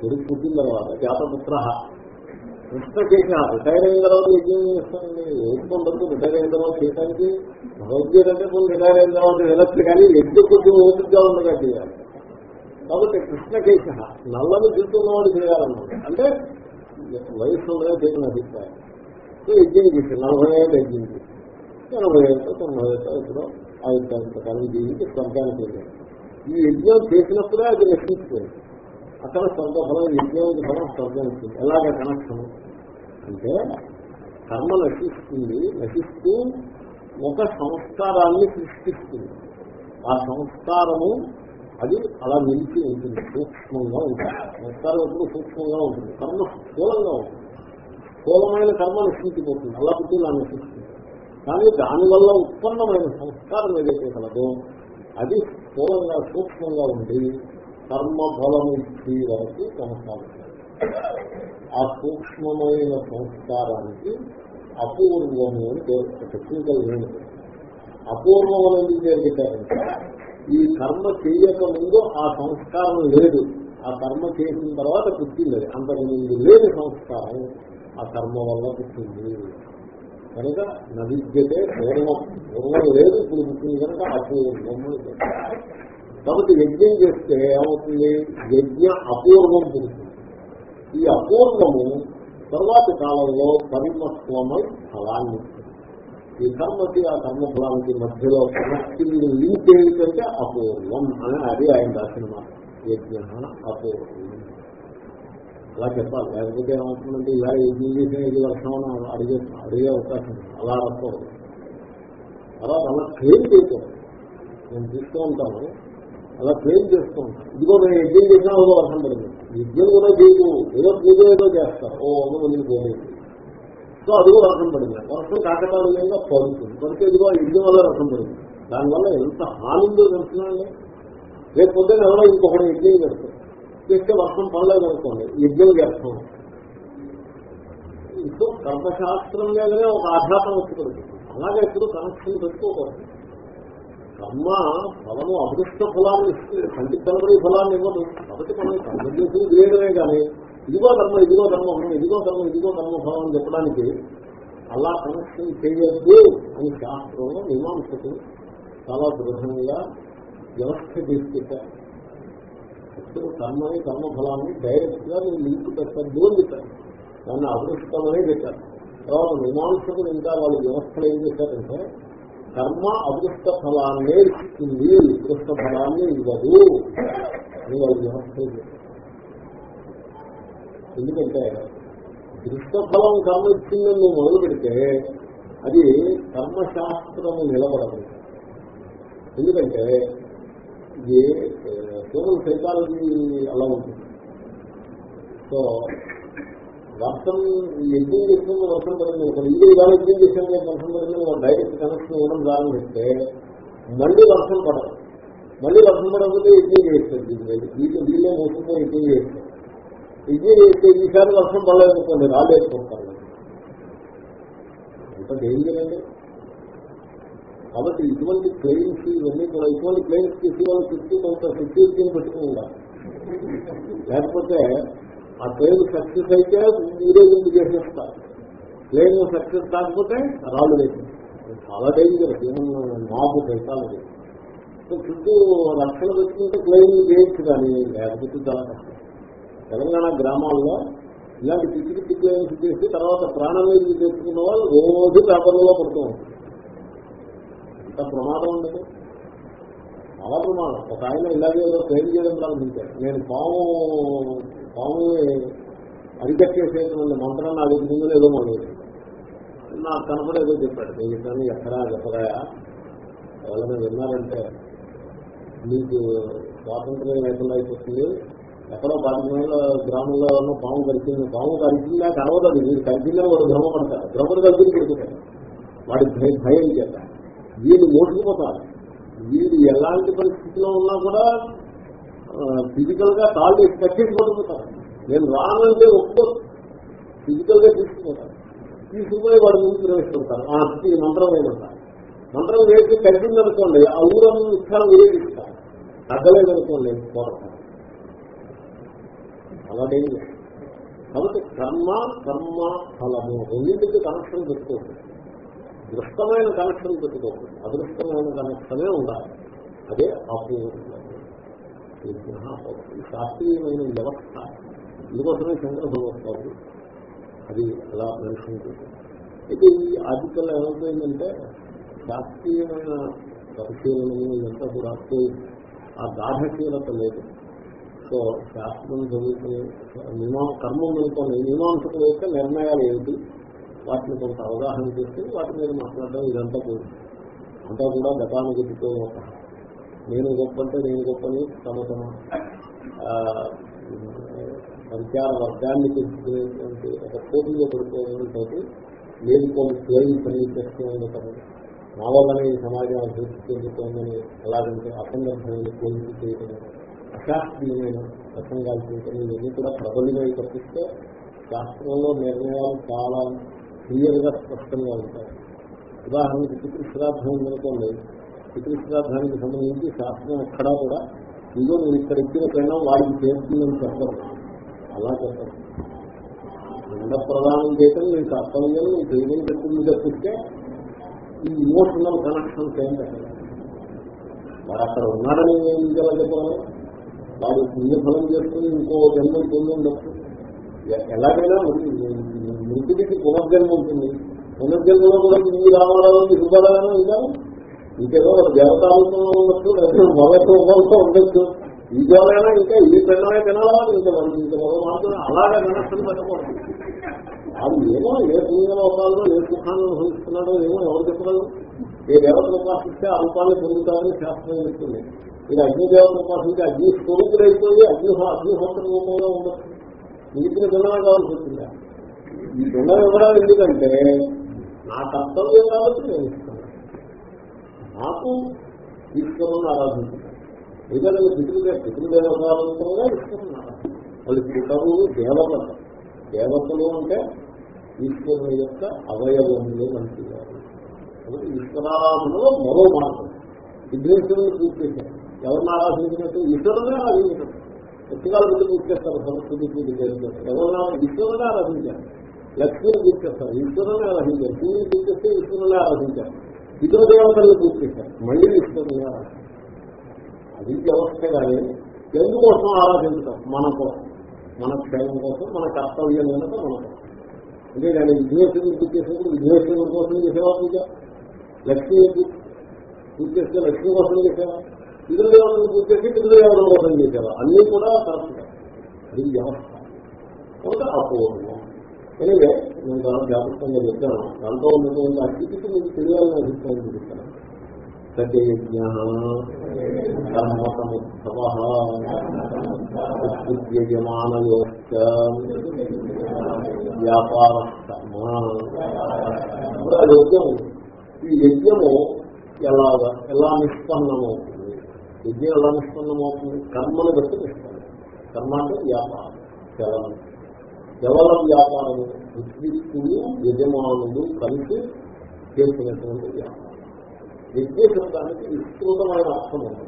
Speaker 1: కొడుకు పుట్టిన తర్వాత జాతపుత్ర కృష్ణ చేసిన రిటైర్ అయిన తర్వాత యజ్ఞం చేస్తానండి ఏం ఉండదు రిటైర్ అయిన తర్వాత చేయడానికి భగవద్గీత అంటే కొన్ని రిటైర్ అయిన తర్వాత వెళ్ళచ్చు కానీ యజ్ఞ కొంచెం ఓపికగా ఉండగా చేయాలి కాబట్టి కృష్ణ కేశ నల్లని చూస్తున్నవాడు చేయాలన్నమాట. అంటే వయసు ఉండగా చేసిన అభిప్రాయం. సో యజ్ఞం చేసి నలభై ఏళ్ళు యజ్ఞం చేసి ఎనభై ఏళ్ళతో తొంభై ఏళ్ళతో ఇప్పుడు ఆయుష్యం ప్రకారం జీవించి స్వర్గానికి వెళ్ళాడు. ఈ యజ్ఞం చేసినప్పుడే అది నశించిపోయింది అక్కడ స్వర్గఫలం యజ్ఞానికి ఫలం స్వర్గం ఇస్తుంది ఎలాగ కనెక్షన్? అంటే కర్మ నశిస్తుంది నశిస్తూ ఒక సంస్కారాన్ని సృష్టిస్తుంది. ఆ సంస్కారము అది అలా నిలిచి ఉంటుంది సూక్ష్మంగా ఉంటుంది. సంస్కారం ఎప్పుడు సూక్ష్మంగా ఉంటుంది? కర్మ స్థూలంగా ఉంటుంది. స్థూలమైన కర్మ నశించిపోతుంది అలా పుట్టి ఇలా నశిస్తుంది కానీ దానివల్ల ఉత్పన్నమైన సంస్కారం ఏదైతే కలదో అది స్థూలంగా సూక్ష్మంగా ఉండి కర్మ ఫలము వరకు కొనసాగుతుంది ఆ సూక్ష్మమైన సంస్కారానికి అపూర్వము అని టెక్నికల్ నేను అపూర్వం అనేది జరిగితారంటే ఈ కర్మ చేయక ముందు ఆ సంస్కారం లేదు. ఆ కర్మ చేసిన తర్వాత పుట్టింది అంతకు ముందు లేని సంస్కారం ఆ కర్మ వల్ల పుట్టింది. కనుక నవిద్యతే పూర్వం పూర్వం లేదు ఇప్పుడు పుట్టింది కనుక అపూర్వం కాబట్టి యజ్ఞం చేస్తే ఏమవుతుంది? యజ్ఞ అపూర్వం పుడుతుంది. ఈ అపూర్వము తర్వాతి కాలంలో పరిమత్వమై ఫలాన్ని ఇస్తుంది. ఈ కర్మకి ఆ కర్మఫలానికి మధ్యలో లింక్ ఏమిటంటే అపూర్వం అని అది ఆయన రాసిన మాట. యజ్ఞ అపూర్వం. అలా చెప్పాలి. లేకపోతే ఏమవుతుందంటే ఇలా యజ్ఞం చేసిన ఇది వర్షం అని అడిగే అడిగే అవకాశం అలా రాకూడదు అలా అలా క్లెయిమ్ చేయకూడదు. నేను చూస్తూ ఉంటాను. అలా క్లెయిమ్ చేస్తూ ఉంటాను ఇదిగో నేను యజ్ఞం చేసినా ఏదో అర్థం పడింది. యజ్ఞం కూడా చేయదు ఏదో పూజ ఏదో చేస్తారు. ఓ వంద మందికి పోలేదు సో అది కూడా అర్థం పడింది. వర్షం కాకతాళీయంగా పడుతుంది. పడితే ఇదిగో యజ్ఞం వల్ల అర్థం పడింది. దానివల్ల ఎంత ఆనందం తెలుస్తున్నాండి రేపు పొద్దున్న ఎవరో ఇంకొకటి యజ్ఞం చేస్తారు. చేస్తే వర్షం పడలేదు అనుకోండి యజ్ఞం చేస్తాం. ఇప్పుడు కర్మశాస్త్రం మీదనే ఒక ఆఘాతం వచ్చి అలాగే ఎప్పుడు కనెక్షన్ పెట్టుకోకూడదు. కర్మ ఫలము అదృష్ట ఫలాన్ని ఇస్తుంది. కంటి కనబడి ఫలాన్ని ఇవ్వదు. కాబట్టి మనం కర్మ చేసి వేయడమే కానీ ఇదిగో కర్మ ఇదిగో కర్మ ఫలం ఇదిగో కర్మ ఇదిగో ధర్మ ఫలం అని చెప్పడానికి అలా కనెక్షన్ చేయొద్దు అని శాస్త్రంలో మీమాంసకులు చాలా దృఢంగా వ్యవస్థ తీసుకెట్టారు ఇప్పుడు కర్మని కర్మఫలాన్ని డైరెక్ట్గా నేను లింక్ పెట్టద్దు అని చెప్పారు. దాన్ని అదృష్టమనే పెట్టారు. తర్వాత మీమాంసకులు ఇంకా వాళ్ళ వ్యవస్థలు ఏం చేశారంటే కర్మ అదృష్ట ఫలాన్నే ఇస్తుంది. అదృష్ట ఫలాన్ని ఇవ్వదు. అని వాళ్ళ వ్యవస్థ చెప్పారు ఎందుకంటే కర్మ ఇచ్చిందని నువ్వు మొదలు పెడితే అది కర్మశాస్త్రము నిలబడదు. ఎందుకంటే ఇది కేవలం సైకాలజీ అలా ఉంటుంది. సో వర్షం యజ్ఞం చేసినందుకు వర్షం పడింది ఒక ఇది ఇవాళ యజ్ఞం చేసినందుకు వర్షం పడింది ఒక డైరెక్ట్ కనెక్షన్ ఇవ్వడం ప్రారంభిస్తే మళ్ళీ వర్షం పడదు. మళ్ళీ వర్షం పడకపోతే యజ్ఞం చేస్తారు? దీని వీళ్ళు వీళ్ళే మోసంతో యజ్ఞం చేస్తారు? యజ్ఞం చేస్తే ఈసారి వర్షం పడలేదనుకోండి రాలేకపోతారు. అంత డేంజర్ అండి. కాబట్టి ఇటువంటి క్లెయిమ్స్ ఇవన్నీ కూడా ఇటువంటి క్లెయిమ్స్ చేసి వాళ్ళు చుట్టూ కొంత సెక్యూరిటీని పెట్టుకుని ఉండాలి. లేకపోతే ఆ క్లెయిమ్ సక్సెస్ అయితే మీరే ఎందుకు చేసేస్తారు. క్లెయిమ్ సక్సెస్ కాకపోతే రాళ్ళు వేసింది చాలా డేంజర్ హ్యూమన్ మాబు సైకాలజీ చుట్టూ రక్షణ పెట్టుకుంటే క్లెయిమ్ చేయొచ్చు కానీ లేకపోతే చాలా కష్టం. తెలంగాణ గ్రామాల్లో ఇలాంటి పిచ్చి పిచ్చి క్లెయిమ్స్ చేసి తర్వాత ప్రాణం మీద తెచ్చుకున్న వాళ్ళు రోజు పేపర్లలో పడుతూ ఉంటారు. ఇంత ప్రమాదం ఉండదు. చాలా ప్రమాదం. ఒక ఆయన ఇలాగే ఏదో క్లెయిమ్ చేయడం ప్రారంభించారు. నేను పాము పాము అరికట్టేసేటువంటి మంత్రం నా దగ్గర ముందు ఏదో మొదలు నాకు కనపడేదో చెప్పాడు. నేను చెప్పాను ఎక్కడా చెప్పరా? ఎవరైనా విన్నారంటే మీకు స్వాతంత్రం లేకుండా అయిపోతుంది. ఎక్కడో పాతిక గ్రామంలో ఉన్న పాము కలిసింది పాము కరిచిందా? కనవదు మీరు కలిసిందని వాడు భ్రమపడతారు భ్రమడు దగ్గరికి పెడుతుంటారు వాడి భయం చేత. వీళ్ళు మోసుకుపోతారు. వీడు ఎలాంటి పరిస్థితిలో ఉన్నా కూడా ఫిజికల్గా కాళ్ళు కట్టేసి నేను రానంటే ఒక్కో ఫిజికల్గా తీసుకుపోతాను తీసుకుపోయి వాడి ముందు ప్రవేశపెడతాను ఆ అతి మంత్రం ఏమంటారు మంత్రం వేసి కట్టిందనుకోండి ఆ ఊరನ್ನು ఇస్తాను విరేగిస్తాను తగ్గలేదనుకోండి పోరాటం అలా డేంజర్ కాబట్టి కర్మ కర్మ ఫలము రెండింటికి కనెక్షన్ పెట్టుకోండి దృష్టమైన కనెక్షన్ పెట్టుకోకూడదు. అదృష్టమైన కనెక్షనే ఉండాలి. అదే అపూర్వం. శాస్త్రీయమైన వ్యవస్థ ఇందుకోసమే శంకర భగవత్పాదు అది అలా మెన్షన్ అయితే ఈ ఆర్టికల్ ఏమవుతుందంటే శాస్త్రీయమైన పరిశీలనలు ఇదంతా కూడా ఆ గాఢశీలత లేదు. సో శాస్త్రం చదువుకునే మీమా కర్మం అనుకోండి మీమాంసకులు యొక్క నిర్ణయాలు ఏమిటి? వాటిని కొంత అవగాహన చేసి వాటి మీద మాట్లాడడం ఇదంతా కూడా అంతా కూడా గతానుగతితో ఒక నేను గొప్ప అంటే నేను గొప్పని తమ తమ సంచార వర్గాన్ని పెంచుకునేటువంటి ఒక పోటీలో పడిపోయినటువంటి నేను కొన్ని క్లెయిమ్ పని చేసుకోవడం నా వల్లనే సమాజం అభివృద్ధి చెందుతోందని అలాగంటే అసందర్భమైన క్లెయిమ్స్ చేయడం అశాస్త్రీయమైన ప్రసంగాలు చేయడం ఇవన్నీ కూడా ప్రబలిమై తప్పిస్తే శాస్త్రంలో నిర్ణయాలు చాలా క్లియర్గా స్పష్టంగా ఉంటాయి. ఉదాహరణకి పితృశ్రాద్ధం ఉందనుకోండి శ్రీకృష్ణార్థానికి సంబంధించి శాస్త్రం ఎక్కడా కూడా ఇదో నువ్వు ఇక్కడ ఇచ్చిన పెళ్ళం వాడికి చేస్తుందని చెప్పరు. అలా చెప్పరు. ఎండ ప్రదానం చేయటం నేను కర్తవ్యం నేను చేయడం చెప్పింది తప్పిస్తే ఈ ఇమోషనల్ కనెక్షన్స్ ఏం పెట్టాలి వాడు అక్కడ ఉన్నాడని ఏం ఇలా చెప్పాలి వాడు పుణ్యఫలం చేసుకుని ఇంకో జన్మ పొంది ఉండొచ్చు ఎలాగైనా మృతికి పునర్జన్మ ఉంటుంది. పునర్జన్మలో కూడా ఇన్ని రామారావు ఇవ్వడాలని ఉందా ఇంకేదో దేవతాలతో ఉండొచ్చు లేదా మొదటి రూపంలో ఉండొచ్చు. ఈ ఇంకా ఈ పెన్నమే తినాలా ఇంకా మనకి ఇంకా మరో మాత్రం అలాగే కనెక్షన్ పెట్టకూడదు. అది ఏమో ఏ పుణ్యలోకాల్లో ఏ సుఖాన్ని అనుభవిస్తున్నాడో ఏమో ఎవరు చెప్పగలరు? ఏ దేవతను ఉపాసిస్తే ఆ రూపాన్ని పొందుతారని శాస్త్రం చెప్తుంది. ఇది అగ్ని దేవత ఉపాసించి అగ్ని స్వరూపుడైపోయి అగ్ని అగ్నిహోత్ర రూపంలో ఉండొచ్చు. మిగిలిన భిన్నమే కావాల్సి వచ్చిందా? ఈ భిన్నం ఇవ్వడం ఎందుకంటే నా కర్తవ్యం కాబట్టి నేను నాకు ఈశ్వరుని ఆరాధించారు ఏదైనా పితృదే పితృదేవతారంతంగా ఈశ్వరుని ఆరాధించాను వాళ్ళు పుటరు దేవతలు. దేవతలు అంటే ఈశ్వరుని యొక్క అవయవములు మంచివారు కాబట్టి ఈశ్వరారాధనలో మరో మార్గం. విఘ్నేశ్వరుని పూర్తి చేశారు. ఎవరిని ఆరాధించినట్టు ఈశ్వరునే ఆరాధించారు. పుస్తకాలు ముందు పూర్తి చేస్తారు. సంస్కృతి పూజ చేస్తారు. ఎవరైనా ఈశ్వరునే ఆరాధించారు. లక్ష్మిని పూర్తి చేస్తారు. ఈశ్వరునే ఆరాధించారు. సూర్యుని పూర్తి చేస్తే ఈశ్వరునే ఆరాధించారు. ఇతర దేవతలను పూర్తి చేశారు మళ్ళీ ఈశ్వరుని అది వ్యవస్థ కానీ ఎందుకోసం ఆరాధించటం మన కోసం. మన క్షేమం కోసం మన కర్తవ్యం కనుక మన కోసం. అంటే నేను విఘ్నేశ్వరుని పూర్తి చేసినప్పుడు విఘ్నేశ్వరుని కోసం చేసేవా పూజ. లక్ష్మీ పూర్తి చేస్తే లక్ష్మీ కోసం చేసేవా ఇతర దేవతలను పూర్తి చేసి ఇతర దేవతల కోసం చేసేవా అన్నీ కూడా కరెక్ట్ అది వ్యవస్థ. కొంత అపూర్వం. ఎనివే నేను చాలా జాగ్రత్తగా చెప్పాను. దాంతో ఉన్నటువంటి అతిథికి మీకు తెలియాలని అభిప్రాయం చూపిస్తాను సత్యయజ్ఞ వ్యాపార ఇప్పుడు ఆ యజ్ఞం ఈ యజ్ఞము ఎలాగ ఎలా నిష్పన్నమవుతుంది? యజ్ఞం ఎలా నిష్పన్నమవుతుంది? కర్మను బట్టి నిష్పన్నం. కర్మ అంటే వ్యాపారం. చలనం. కేవల వ్యాపారము ఉద్రిక్తులు యజమానులు కలిసి చేసినటువంటి వ్యాపారం. యజ్ఞశబ్దానికి విస్తృతమైన అర్థం ఉంది.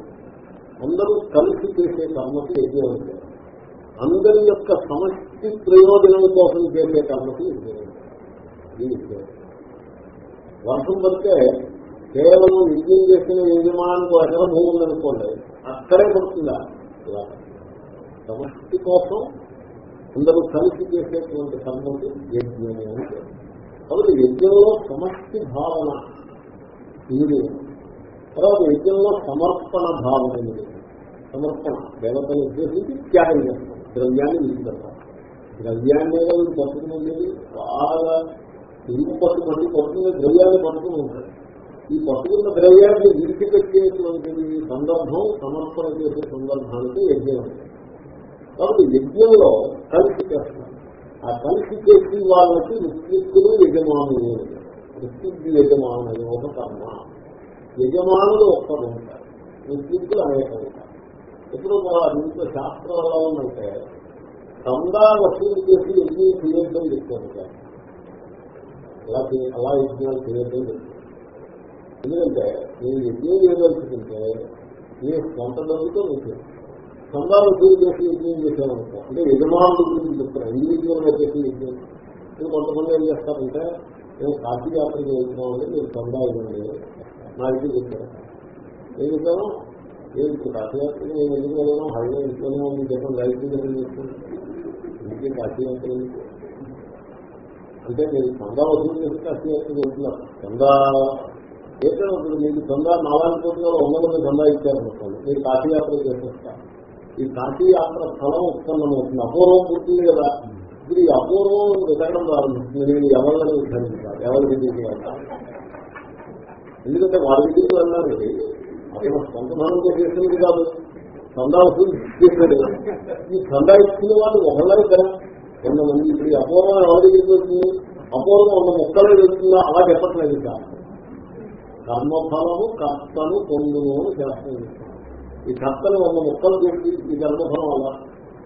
Speaker 1: అందరూ కలిసి చేసే కర్మకి యజ్ఞం అంటే అందరి యొక్క సమష్టి ప్రయోజనం కోసం చేసే కర్మకి యజ్ఞం వర్షం పడితే కేవలం యజ్ఞం చేసిన యజమానికి ఎకరం భూమి ఉందనుకోండి అక్కడే పడుతుందా? సమష్టి కోసం అందరూ కలిసి చేసేటువంటి సంబంధి యజ్ఞము అని కాబట్టి యజ్ఞంలో సమష్టి భావన ఇది తర్వాత యజ్ఞంలో సమర్పణ భావన ఉంది. సమర్పణ దేవతను ఉద్దేశించి త్యాగం చేస్తాం. ద్రవ్యాన్ని విడిచిపెడతాం ద్రవ్యాన్ని ఏదో బాగా ఇరుగు పట్టుకుంటే పట్టుకునే ద్రవ్యాన్ని పట్టుకుని ఉంటాడు ఈ పట్టుకున్న ద్రవ్యాన్ని విడిచిపెట్టేటువంటి సందర్భం సమర్పణ చేసే సందర్భానికి యజ్ఞం. ఉంది. కాబట్టి యజ్ఞంలో కలిసి చేస్తాం ఆ కలిసి చేసి వాళ్ళకి ఋత్విక్కులు యజమానులు ఋత్విక్ యజమానులు ఒక కర్మ. యజమానులు ఒక్కరు ఉంటారు. ఋత్విక్కులు అనేక ఉంటారు. ఇప్పుడు దీంట్లో శాస్త్రం ఎలా ఉందంటే సందా వసూలు చేసి యజ్ఞం చేయడం చెప్తాను సార్? అలా అలా యజ్ఞాలు చేయడం ఎందుకంటే నేను యజ్ఞం చేయదలుచుకుంటే నీ సొంత డబ్బుతో మీకు సంఘాలు వసూలు చేసి యజ్ఞం చేశాను అనుకో అంటే యజమానుల గురించి చెప్తాను ఇండివిజువల్గా చేసి యజ్ఞం ఇప్పుడు కొంతమంది ఏం చేస్తారంటే నేను కాశీ యాత్రకి వెళ్తున్నామంటే మీరు సందా ఇవ్వండి నా ఇంటికి వచ్చాను ఏం చెప్పాను ఏం ఇప్పుడు కాశీ యాత్రకి నేను ఎందుకు వెళ్ళాను? హైవే ఇంట్లోనే ఉంది చెప్పండి రైతు దగ్గర ఇంటికి కాశీ యాత్ర అంటే మీరు సంఘా వసూలు చేసి కాశీ యాత్రకి వెళ్తున్నారు? చందా ఏదో ఇప్పుడు మీకు చందా నాలుగు కోట్ల వంద మంది చందా ఇచ్చారనుకోండి మీరు కాశీ యాత్ర చేసేస్తారు. ఈ కాశీ యాత్ర స్థలం ఉత్పన్నమవుతుంది. అపూర్వం పుట్టింది కదా. ఇప్పుడు ఈ అపూర్వం వెతకడం ప్రారంభిస్తుంది. నేను ఎవరిని విధానించాలి ఎవరి తీసుకెళ్తాను ఎందుకంటే వారి దగ్గరికి వెళ్ళాలి అసలు సొంత ధనంతో చేసినది కాదు. చందా వసూలు చేసేది ఈ చందా ఇచ్చిన వాళ్ళు ఒకళ్ళే కదా. వంద మంది ఇప్పుడు ఈ అపూర్వం ఎవరి దగ్గరికి వెళ్తుంది అపూర్వం వంద మొక్కలే వెళ్తుందా అలా చెప్పట్లేదు కర్మఫలము కర్తను పొందును అని శాస్త్రం ఈ కర్తలు వంద మొక్కలు చేసి ఈ కర్మఫలం వల్ల.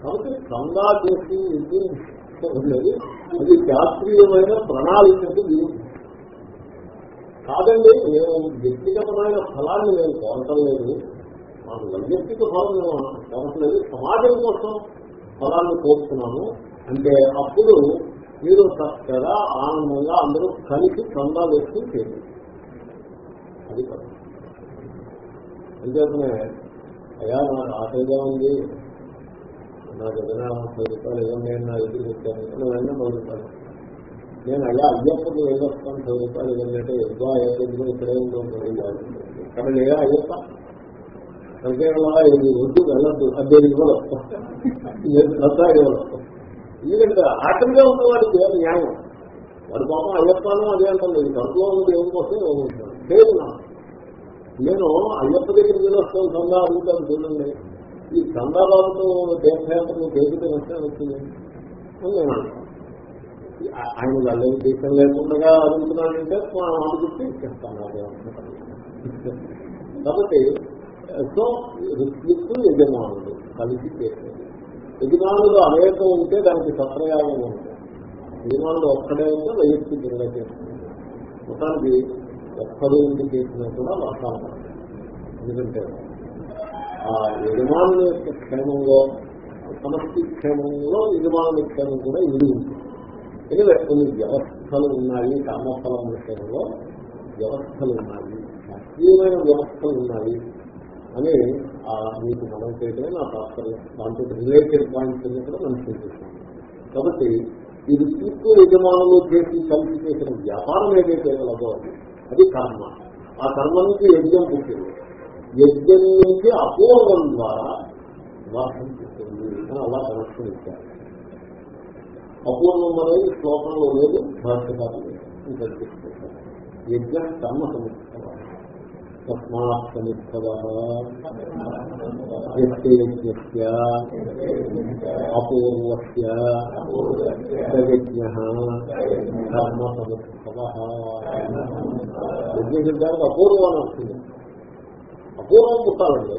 Speaker 1: కాబట్టి చందా చేసి ఇది అది శాస్త్రీయమైన ప్రణాళికకు విరుద్ధం కాదండి నేను వ్యక్తిగతమైన ఫలాన్ని నేను కోరటం లేదు మాకు వైయక్తిక ఫలం నేను కోరట్లేదు. సమాజం కోసం ఫలాన్ని కోరుతున్నాను అంటే అప్పుడు మీరు చక్కగా ఆనందంగా అందరూ కలిసి చందా వేసి చేయండి. అది పద్ధతి అంచేతనే అయ్యా నాకు ఆటగా ఉంది. నాకు ఏదైనా ముప్పై రూపాయలు ఇవ్వండి అని నా ఎదురు చెప్తాను నేను వెంటనే పది రూపాయలు నేను అయ్యా అయ్యప్పకు వేదొస్తాను పది రూపాయలు ఇవ్వండి ఎద్దో ఎక్కువ అయ్యప్ప ఇక్కడే ఉందో ఇక్కడ లేదా అయ్యప్ప? సంకేతంగా ఇది వద్దు వెళ్ళద్దు. అదే ఇవ్వదు శ్రద్ధ ఇవ్వదు ఎందుకంటే ఆటంగా ఉన్న వాడికి ఏం న్యాయం. వాడు పాపం అయ్యప్పను అదే అంటాను ఇది కడుపులో ఉంది ఏం కోసం ఏమంటాను లేదు నాకు. నేను అయ్యప్ప దగ్గర వెళ్ళొస్తాను చందా అడుగుతాను చూడండి. ఈ చందా బాబుతో తీర్థయాత్రను చేతికి నష్టం వచ్చింది నేను ఆయన వాళ్ళ దేశం లేకుండా అడుగుతున్నాడంటే అడుగుతూ ఇచ్చేస్తాను కాబట్టి సో ఋత్విక్కు యజమానుడు కలిసి చేసేది యజమానుడు అనేకం ఉంటే దానికి సత్రయాగం ఉంటుంది. యజమానుడు ఒక్కడే ఉంటే వైయక్తి నిర్ణయం చేస్తుంది మొత్తానికి ఎక్కడో ఉండి చేసినా కూడా వర్షాలు ఎందుకంటే ఆ యజమానుల యొక్క క్షేమంలో సమష్టి క్షేమంలో యజమానుల క్షేమం కూడా ఇది ఉంటుంది. ఎనివే కొన్ని వ్యవస్థలు ఉన్నాయి కామఫలం విషయంలో వ్యవస్థలు ఉన్నాయి శాస్త్రీయమైన వ్యవస్థలు ఉన్నాయి. అని ఆ మీకు మనం చేయడమే నా తాత్పర్యం. దాంతో రిలేటెడ్ పాయింట్స్ అన్ని కూడా మనం చూపిస్తాం కాబట్టి ఇది తీసుకు యజమానులు చేసి కలిసి చేసిన వ్యాపారం ఏదైతే కలదో అది కర్మ. ఆ కర్మ నుంచి యజ్ఞం పుట్టింది యజ్ఞం నుంచి అపూర్వం ద్వారా వర్షం పుట్టింది అని అలా కనెక్షన్ ఇచ్చారు. అపూర్వం అనేది శ్లోకంలో లేదు భాష్యకారం లేదు. ఇంకా యజ్ఞ కర్మ సముత్సవ తస్మాత్ సముత్సవ యజ్ఞ అపూర్వస్య యజ్ఞ కర్మ అపూర్వం అని వస్తుంది। అపూర్వం పుట్టాలండి।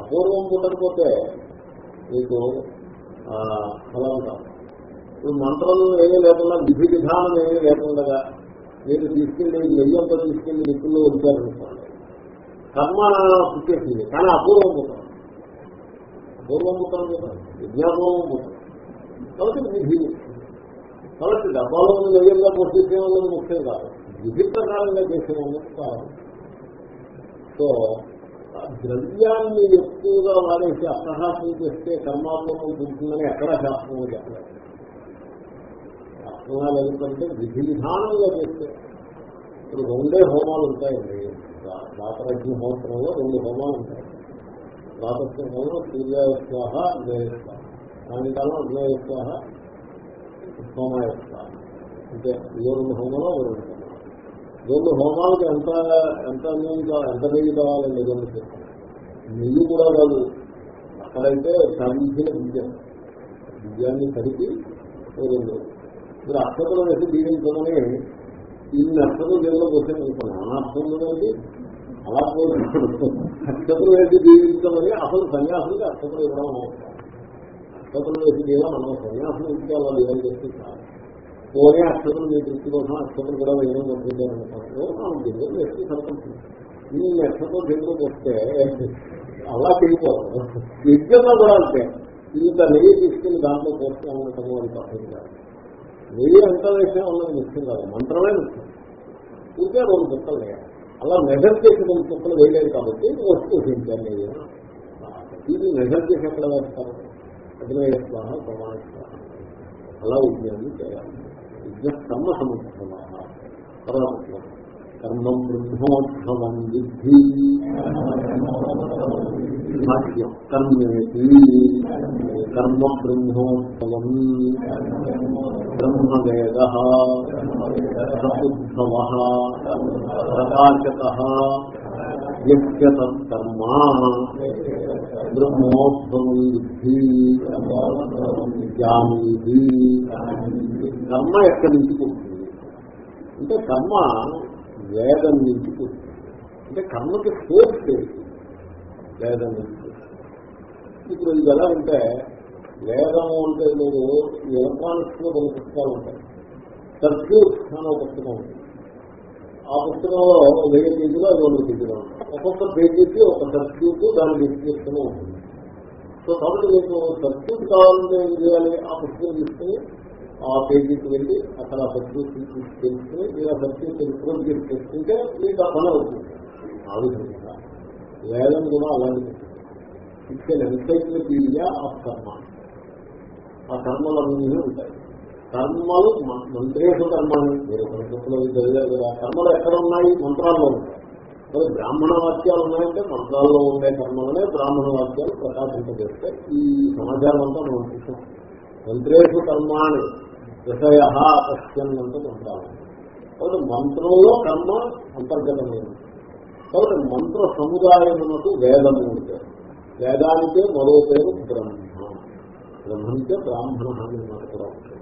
Speaker 1: అపూర్వం పుట్టకపోతే మీకు ఆ, ఫలం కాదు ఇప్పుడు మంత్రం ఏమీ లేకుండా విధి విధానం ఏమీ లేకుండా మీరు తీసుకెళ్ళి నెయ్యంతో తీసుకెళ్ళి నిప్పుల్లో ఉంచారనుకోండి కర్మ పుట్టేసింది కానీ అపూర్వం పుట్టం. అపూర్వం పుట్టం కదా విజ్ఞాపూర్వం పుట్టం. కాబట్టి విధి. కాబట్టి డబ్బాలో ఉన్న నెయ్యంగా పోషించే వాళ్ళని ముఖ్యం కాదు. విధి ప్రకారంగా చేసే వాళ్ళకి కాదు. సో ద్రవ్యాన్ని ఎక్కువగా వాడేసి అసహాసం చేస్తే కర్మాత్మకం పుడుతుందని ఎక్కడా శాస్త్రంలో చెప్పలేదు. శాస్త్రంగా ఎందుకంటే విధి విధానంగా చేస్తే ఇప్పుడు రెండే హోమాలు ఉంటాయండి. రాతరజ్ఞ హోత్రంలో రెండు హోమాలు ఉంటాయి. రాతస్వ సూర్యాయస్వాహ అగ్నేయస్వాహ సాయంకాలం అగ్నేయస్వాహ హోమాయస్వాహ అంటే ఇదో రెండు హోమాలు ఒక రెండు హోమాలు. రెండు హోమాలకు ఎంత ఎంత నెయ్యి కావాలి ఎంత నెయ్యి కావాలండి రెండు నెయ్యి కూడా కాదు. అక్కడైతే తగ్గించిన బియ్యం బియ్యాన్ని కలిపి రెండు. మీరు అక్షతలు వేసి దీవించమని ఇన్ని అర్థం జైల్లోకి వచ్చాను అనుకున్నాను అనర్థం లేదండి అలా అర్థం వేసి జీవించమని అసలు సన్యాసులకి అర్థం ఇవ్వడం అవసరం. అక్షతలు వేసి దీవడం మనం సన్యాసం ఇస్తే వాళ్ళు ఏం చేస్తుంటారు పోనీ అక్షతలు మీ దృష్టి కోసం అక్షతలు కూడా వేయడం పంపించారనుకుంటున్నాను దిగులు వ్యక్తి సరిపడుతుంది ఈ అక్షతలు జైల్లోకి వస్తే అలా చేయకూడదు. యజ్ఞంలో కూడా అంటే ఇంత నెయ్యి తీసుకుని దాంట్లో పోస్తామనటము అది పద్ధతి కాదు. నెయ్యి ఎంత వేసే ఉన్నది ముఖ్యం కాదు మంత్రమే ముఖ్యం ఇంకా రెండు చుక్కలు వేయాలి. అలా మెజర్ చేసి రెండు చుక్కలు వేయలేదు కాబట్టి వస్తూ ఊహించాను నెయ్యి ఇది మెజర్ చేసి ఎక్కడ వేస్తారు? అగ్నేయస్వాహ ప్రమాణస్వాహ అలా విజ్ఞాన్ని చేయాలి. విజ్ఞ కర్మ సముద్రమాహ తర్వాత కర్మ బ్రహ్మోద్భవం విద్ధి భాష్యం కర్మేతి కర్మ బ్రహ్మోద్భవం బ్రహ్మవేద సముద్భవ ప్రకాశత వ్యక్తకర్మ బ్రహ్మోత్సవం విద్ధి జానీది కర్మ ఎక్కడి నుంచి పుట్టింది అంటే కర్మ వేదం నుంచి అంటే కర్మకి ఫోర్స్ చేసి వేదం నుంచి. ఇప్పుడు ఇది ఎలా అంటే వేదము అంటే మీరు ఎలక్ట్రానిక్స్లో కొన్ని పుస్తకాలు ఉంటాయి. సర్క్యూట్ అనే ఒక పుస్తకం ఉంటుంది. ఆ పుస్తకంలో వెయ్యి పేజీలో ఐదు వందల పేజీలో ఒక్కొక్క పేజీకి ఒక సర్క్యూట్ దాని డిస్క్రిప్షన్ ఉంటుంది. సో కాబట్టి మీకు సర్క్యూట్ కావాలంటే ఏం చేయాలి? ఆ పుస్తకం తీసుకుని ఆ పేజీకి వెళ్ళి అక్కడ ఆ సర్క్యూట్ తెలుసుకుని మీరు ఆ సర్క్యూట్ రిప్రజెంట్ చేసుకుంటే మీకు ఆ పని అవుతుంది. ఆ విధంగా వేదం కూడా అలాంటి ఇట్స్ ఎన్సైక్లోపీడియా ఆఫ్ కర్మ. ఆ కర్మలన్నీ ఉంటాయి. కర్మలు మంత్రేషు కర్మాన్ని మీరు ఉపనిషత్తులో చదివారు ఆ కర్మలు ఎక్కడ ఉన్నాయి? మంత్రాల్లో ఉంటాయి. మరి బ్రాహ్మణ వాక్యాలు ఉన్నాయంటే మంత్రాల్లో ఉండే కర్మలనే బ్రాహ్మణ వాక్యాలు ప్రకాశింపజేస్తే ఈ సమాచారం అంతా మనం చూసాం మంత్రేషు కర్మాని విషయ పశ్యన్ అంటే మంత్రాలు కాబట్టి మంత్రంలో కర్మ అంతర్గతమైనది. కాబట్టి మంత్ర సముదాయమునకు వేదము ఉంటాయి వేదానికే మరో పేరు బ్రహ్మ. బ్రహ్మంటే బ్రాహ్మణ అని మాట కూడా ఉంటుంది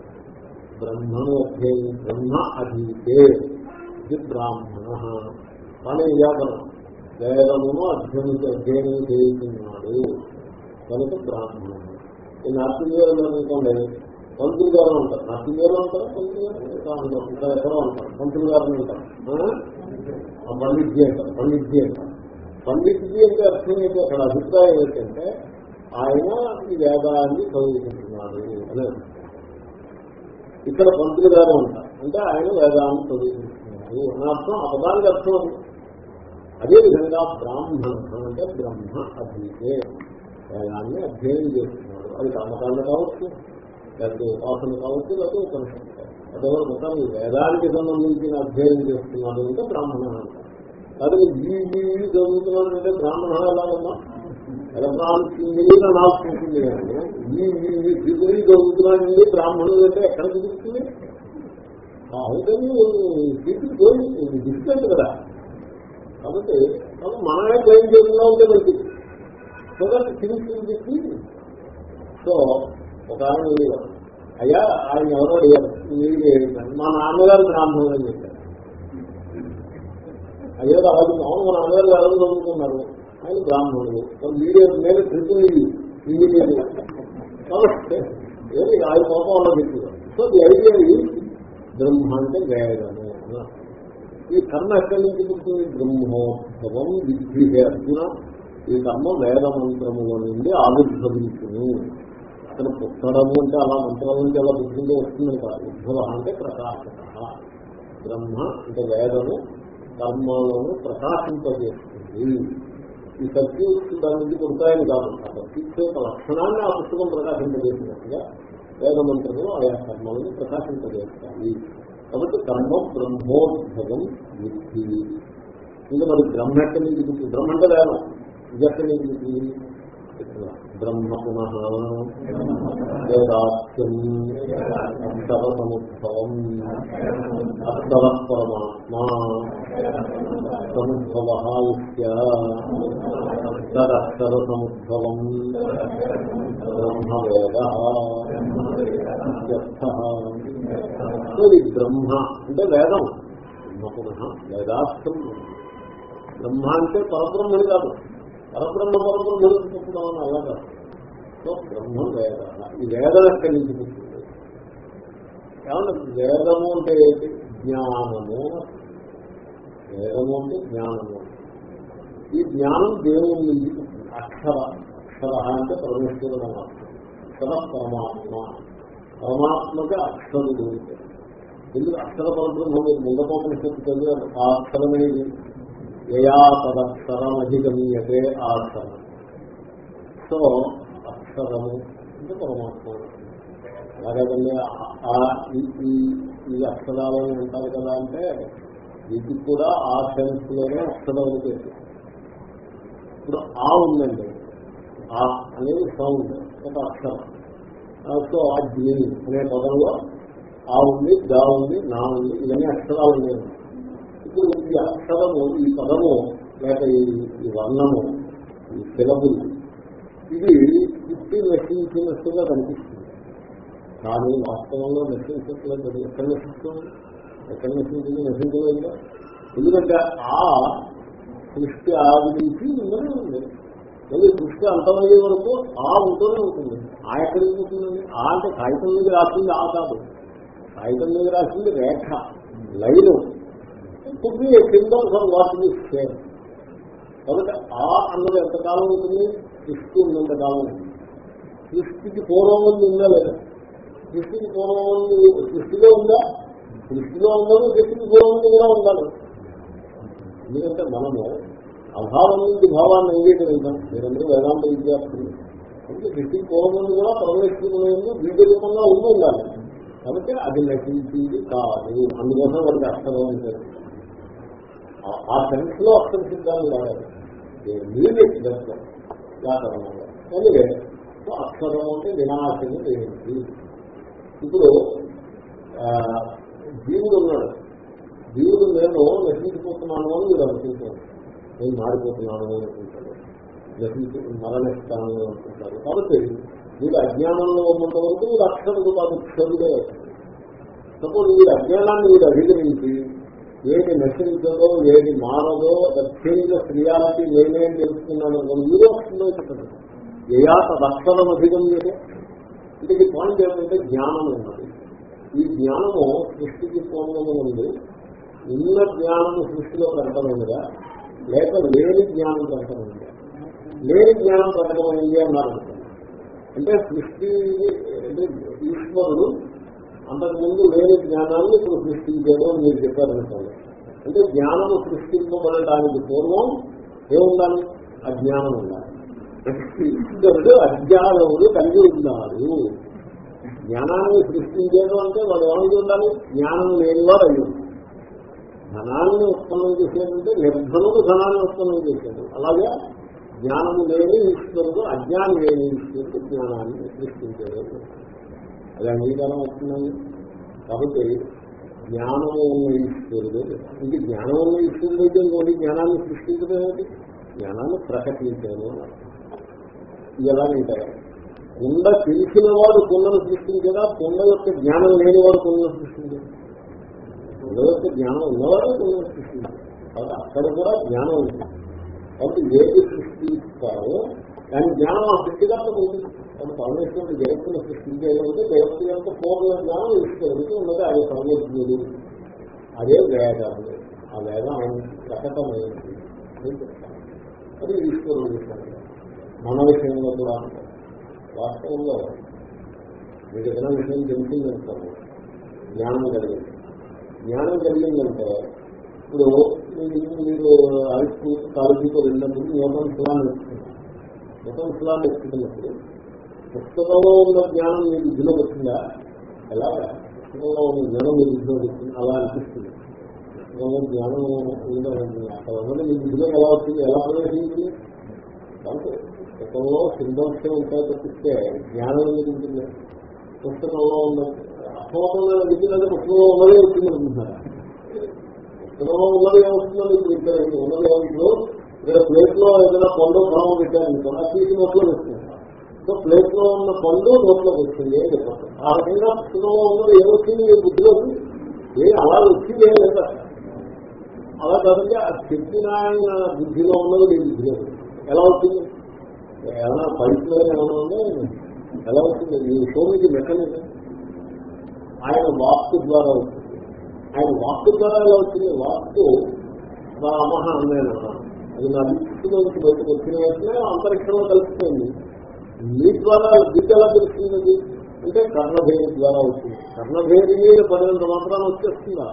Speaker 1: బ్రహ్మను అధ్యయనం బ్రహ్మ అధీతే ఇది బ్రాహ్మణ. కానీ వ్యాకరణం వేదమును అధ్యయనం అధ్యయనం చేస్తున్నాడు కనుక బ్రాహ్మణ ఈ నార్సింగేరు అనుకోండి మంత్రి గారు ఉంటారు. నార్సింగేరు ఉంటారు? పంతులు గారు ఇంకా ఎక్కడో ఉంటారు? పంతులు గారిని ఉంటారు. పండిత్జీ అంటారు. పండిత్జీ అంటారు. పండిత్జీ అంటే అర్థం ఏంటి? అక్కడ అభిప్రాయం ఏంటంటే ఆయన ఈ వేదాన్ని చదువుకుంటున్నాడు అని ఇక్కడ పంతులు గారు ఉంటారు. అంటే ఆయన వేదాన్ని చదువుకుంటున్నాడు అని అర్థం ఆ పదానికి అర్థం అది. అదేవిధంగా బ్రాహ్మణ అంటే బ్రహ్మ అధీతే వేదాన్ని అధ్యయనం చేస్తున్నాడు. అది కర్మకాండ కావచ్చు లేకపోతే ఉపాసన కావచ్చు లేకపోతే ఉపనిషత్తు కావచ్చు. మొత్తం ఈ వేదానికి సంబంధించిన అధ్యయనం చేస్తున్నాడు అంటే బ్రాహ్మణ అంటారు. అదే ఈ చదువుతున్నాడు అంటే బ్రాహ్మణ ఎలాగమ్మా ఎలక్ట్రానిక్స్ ఇంజనీర్ కానీ ఈ డిగ్రీ చదువుతున్నాడండి బ్రాహ్మణుడు అంటే ఎక్కడ కుదురుతుంది? అవుతుంది సీట్లు పోయి డిస్టెంట్ కదా. కాబట్టి మనమే క్లెయిమ్ చేయకుండా ఉంటే మంచిది సో దట్ థింగ్స్ సో ఒక ఆయన ఉండేవారు అయ్యా ఆయన ఎవరో అడిగారు. మా నాన్నగారు బ్రాహ్మణులు అని చెప్పారు. అయ్యో రాజు అవును మా నాన్నగారు ఎవరు చదువుకున్నారు. ఆయన బ్రాహ్మణుడు. మీడియా నేను ట్రిపుల్ ఇంజనీర్ కాబట్టి ఏది ఆయన కోపం వల్ల చెప్పారు సో ది ఐడియా బ్రహ్మ అంటే వేదము. ఈ కర్మ ఎక్కడి నుంచి పుట్టింది బ్రహ్మోత్సవం విద్ధి అర్జున. ఈ కర్మ వేద మంత్రముల నుండి ఆవిర్భవించును. అక్కడ పుట్టడము అంటే అలా మంత్రాల నుంచి అలా పుట్టిందో వస్తుందని కాదు. ఉద్భవ అంటే ప్రకాశత. బ్రహ్మ అంటే వేదము కర్మలను ప్రకాశింపజేస్తుంది. ఈ సర్క్యూట్స్ దాని నుంచి కొడతాయని కాదు. ఆ సర్క్యూట్స్ యొక్క లక్షణాన్ని ఆ పుస్తకం ప్రకాశింపజేసినట్టుగా వేద వేదమంత్రులు ఆయా కర్మలను ప్రకాశింపజేస్తాయి. కాబట్టి కర్మ బ్రహ్మోద్భవం విద్ధి ఇంకా మరి బ్రహ్మ ఎక్కడి నుంచి బ్రహ్మ అంటే వేదం. ఇది ఎక్కడి నుంచి బ్రహ్మ పునః వేదాఖ్యం అక్షర సముద్భవం పరమాత్మా సముద్భవ అక్షరక్షర బ్రహ్మవేద బ్రహ్మ అంటే వేదం బ్రహ్మ పునః వేదార్థం బ్రహ్మ అంటే పరబ్రహ్మని కాదు. పరబ్రహ్మ పరబ్రహ్మ జరుగుతున్నప్పుడు అని అలా కాదు సో బ్రహ్మ వేద. ఈ వేదం ఎక్కడి నుంచి పుట్టింది? ఏమన్నా వేదము అంటే ఏంటి? జ్ఞానము. వేదము అంటే జ్ఞానము. ఈ జ్ఞానం దేవుని నుంచి అక్షర. అక్షర అంటే పరమేశ్వరుడు అన్నారు అక్షర. పరమాత్మ. పరమాత్మకి అక్షరుడు ఎందుకు అక్షర పరబ్రహ్మ? మీరు ముందపోపనిషత్తు చదివారు. ఆ అక్షరమేది యయా తదక్షరమధిగమ్యతే అధిగమ్యతే ఆ సో అక్షరము అంటే పరమాత్మ. అలాగండి ఈ అక్షరాలని అంటారు కదా అంటే ఇది కూడా ఆ సెన్స్లోనే అక్షరం చేసి ఇప్పుడు ఆ ఉందండి. ఆ అనేది సౌండ్ ఒక అక్షరం. సో అగ్ని అనే పదంలో ఆ ఉంది దా ఉంది నా ఉంది ఇవన్నీ అక్షరాలు ఉన్నాయి. ఇప్పుడు ఈ అక్షరము ఈ పదము లేక ఈ వర్ణము ఈ సిలబుల్ ఇది పుట్టి నశించినట్టుగా కనిపిస్తుంది. కానీ వాస్తవంలో నశించట్లేదు. ఎక్కడ నశిస్తుంది? ఎక్కడ నశించింది? నశించలేదుగా ఎందుకంటే ఆ సృష్టి ఆవిడించి ఉన్నదే ఉంది. మళ్ళీ సృష్టి అంతమయ్యే వరకు ఆ ఉంటూనే ఉంటుంది. ఆ ఎక్కడికి ఉంటుందండి? ఆ అంటే కాగితం మీద రాసింది ఆ కాదు. కాగితం మీద రాసింది రేఖ లైను పుట్టి kingdom for what is same కాబట్టి ఆ అన్నది ఎంతకాలం ఉంటుంది? సృష్టి ఉన్నంతకాలం ఉంటుంది. సృష్టికి పూర్వం ఉంది ఉందా లేదా? సృష్టికి పూర్వం ఉంది? సృష్టిలో ఉందా? సృష్టిలో ఉండదు సృష్టికి పూర్వం ఉంది కూడా ఉండాలి ఎందుకంటే మనము అభావం నుండి భావాన్ని అంగీకరించాం. మీరందరూ వేదాంత విద్యార్థులు. అంటే సృష్టికి పూర్వం ఉంది కూడా పరమేశ్వరుడు బీజ రూపంగా ఉండి ఉండాలి. కాబట్టి అది నటించింది కాదు. అందుకోసం వాడికి అక్షరం అంటే ఆ సెన్స్లో అర్థం సిద్ధాన్ని రావాలి. నీళ్ళు వ్యాకరణంలో ఎనివే అక్షరం అంటే వినాశని ఏంటి ఇప్పుడు జీవుడు ఉన్నాడు. జీవుడు నేను నశించిపోతున్నాను అని మీరు అనుకుంటాను నేను మారిపోతున్నాను అని అనుకుంటాను నశించి మరణిస్తాను అనుకుంటారు. కాబట్టి మీరు అజ్ఞానంలో ఉన్నంత వరకు మీరు అక్షరుడు. కాదు క్షరుడే సపోజ్ మీరు అజ్ఞానాన్ని మీరు అధిగమించి ఏది నశించదో ఏది మారదో దక్షిణ క్రియాలకి నేనేం తెలుసుకున్నాను మీరు వస్తుందో చెప్పండి. ఏయా తదక్షరం అధిగమ్యతే ఇది పాయింట్ ఏమంటే జ్ఞానం ఉన్నది. ఈ జ్ఞానము సృష్టికి పూర్వము ఉంది. ఉన్న జ్ఞానము సృష్టిలో ప్రకటమైనదా లేక లేని జ్ఞానం ప్రకటమైందా లేని జ్ఞానం ప్రకటమైంది అన్నారు అంటే సృష్టి అంటే ఈశ్వరుడు అంతకుముందు లేని జ్ఞానాన్ని ఇప్పుడు సృష్టించాడు అని మీరు చెప్పారనుకోండి అంటే జ్ఞానము సృష్టింపబడటానికి పూర్వం ఏముండాలి? అజ్ఞానం ఉండాలి. ఈశ్వరుడు అజ్ఞానములు కలిగి ఉన్నారు. జ్ఞానాన్ని సృష్టించేది అంటే వాడు ఏమైంది ఉండాలి జ్ఞానం లేనివాడు అయ్యి ధనాన్ని ఉత్పన్నం చేసేదంటే నిర్ధనుడు ధనాన్ని ఉత్పన్నం చేసేది అలాగే జ్ఞానము లేని ఈశ్వరుడు అజ్ఞానం లేని ఈశ్వరుడు జ్ఞానాన్ని సృష్టించేది అది అంగీకారం అవుతుందండి కాబట్టి జ్ఞానము ఉన్న ఈశ్వరుడు ఇది జ్ఞానం ఉన్న ఈశ్వరుడు అయితే ఇంకోటి జ్ఞానాన్ని సృష్టించడం ఏమిటి? జ్ఞానాన్ని ప్రకటించాను ఇది ఎలాగంటే కుండ తెలిసిన వాడు కుండను సృష్టించగా కుండ యొక్క జ్ఞానం లేనివాడు కుండను సృష్టించాడు? కుండ యొక్క జ్ఞానం ఉన్నవాడు కుండను సృష్టించాడు? కాబట్టి అక్కడ కూడా జ్ఞానం ఉంది. కాబట్టి ఏది సృష్టిస్తారో దాని జ్ఞానం ఆ సృష్టికర్త ఉంది కాబట్టి పరమేశ్వరుడు జగత్తును సృష్టించేదంటే జగత్తు యొక్క పూర్ణ జ్ఞానం ఈశ్వరుడికి ఉన్నది అదే పరమేశ్వరుడు. అదే వేదాలు ఆ వేదం ఆయన ప్రకటమైనది అది ఈశ్వరుడు విషయం మన విషయంలో కూడా వాస్తవంలో మీకు ఏదైనా విషయం తెలిసిందంటారు. జ్ఞానం కలిగింది. జ్ఞానం కలిగిందంటే ఇప్పుడు మీరు హై స్కూల్ కాలేజీతో వెళ్ళినప్పుడు నియమం కూడా నేర్చుకున్నారు న్యూటన్ ఫలాన్ని నేర్చుకున్నప్పుడు పుస్తకంలో ఉన్న జ్ఞానం మీ బుద్ధిలో వచ్చిందా? ఎలాగా పుస్తకంలో ఉన్న జ్ఞానం మీ బుద్ధిలో వచ్చింది? అలా అనిపిస్తుంది. పుస్తకంలో జ్ఞానం ఉందా? అక్కడ ఉన్నది మీ బుద్ధిలో ఎలా వచ్చింది? ఎలా ప్రవేశించింది? కాబట్టి పుస్తకంలో సింబల్స్ ఉంటాయి తప్పిస్తే జ్ఞానం ఎందుకు ఉంటుంది పుస్తకంలో ఉన్న అర్థమవుతుందని విద్యలంటే పుస్తకంలో ఉన్నదే వచ్చింది అనుకుంటున్నారా? పుస్తకంలో ఉన్నది ఏమవుతుందని మీకు ఇక్కడ ఉన్నది ఏమిటో? ఇక్కడ ప్లేట్లో ఏదైనా పండు భావం పెట్టారనుకో ఆ తీసి నోట్లో వస్తుంది సో ప్లేట్లో ఉన్న పండు నోట్లో వచ్చింది ఏం చెప్పండి ఆ రకంగా పుస్తకంలో ఉన్నది ఏమొచ్చింది మీ బుద్ధిలో ఏ అలా వచ్చింది ఏం లేదా? అలా కాదండి ఆ చెప్పిన ఆయన బుద్ధిలో ఉన్నది మీ బుద్ధిలో ఉంది. ఎలా వచ్చింది? ఏమైనా పైపులో ఏమైనా ఉందా? ఎలా వచ్చింది? మీ సోమికి మెకానిజం. ఆయన వాస్తు ద్వారా వచ్చింది. ఆయన వాస్తు ద్వారా ఎలా వచ్చింది? వాస్తు నా అమహ అన్నాను అది నా దృష్టిలోకి బయటకు వచ్చిన వెంటనే అంతరిక్షంలో కలిసిపోయింది మీ ద్వారా విద్య ఎలా తెలుస్తుంది? అంటే కర్ణభేరి ద్వారా వచ్చింది. కర్ణభేరి మీద పడినంత మాత్రాన్ని వచ్చేస్తుందా?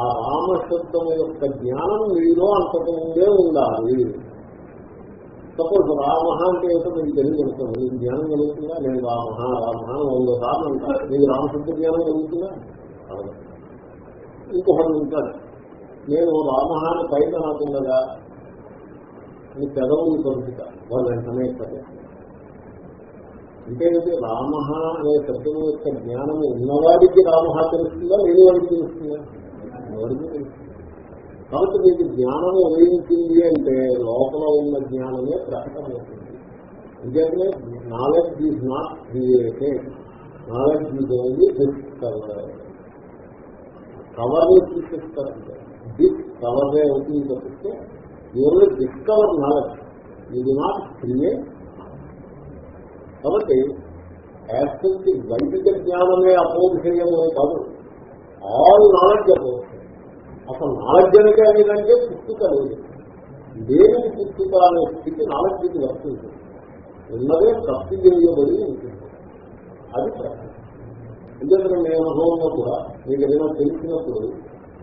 Speaker 1: ఆ రామశబ్దం యొక్క జ్ఞానం మీలో అంతకుముందే ఉండాలి. సపోజ్ రామ అంటే ఏదో మీకు తెలియగలుగుతాను మీకు జ్ఞానం కలుగుతుందా? నేను రామ రామ వంద రామ అంటాను. మీకు రామశబ్ద జ్ఞానం కలుగుతుందా? ఇంకొకటి ఉంటాడు. నేను రామ అని పైన నాకుండగా అని పెదవులు పంపుతా వాళ్ళు వెంటనే అంటే రామ అనే శబ్దం యొక్క జ్ఞానం ఉన్నవాడికి రామ తెలుస్తుందా? లేని వాడికి తెలుస్తుందా? ఎవరికి తెలుస్తుంది. కాబట్టి మీకు జ్ఞానం ఉదయించింది అంటే లోపల ఉన్న జ్ఞానమే ప్రకటమవుతుంది. అంచేతనే knowledge is not created knowledge is only discover కవర్ని తీసేస్తారంటే డిస్ కవర్నే అవుతుంది తప్పిస్తే ఓన్లీ డిస్కవర్ నాలెడ్జ్ ఇది నాట్ క్రియేట్ కాబట్టి యాక్చువల్కి వైదిక జ్ఞానమే అపోధిషయము కాదు. ఆల్ నాలెడ్జ్ అపోధిషయం అసలు నాలెడ్జ్ అనేది అనేదంటే పుట్టుక లేదు. దేనికి పుట్టుక అనే స్థితి నాలెడ్జ్కి వస్తుంది. ఉన్నదే తప్పు చేయబడి ఉంటుంది. అది ప్రశ్న. ఎందుకంటే మీ అనుభవంలో కూడా మీకు ఏదైనా తెలిసినప్పుడు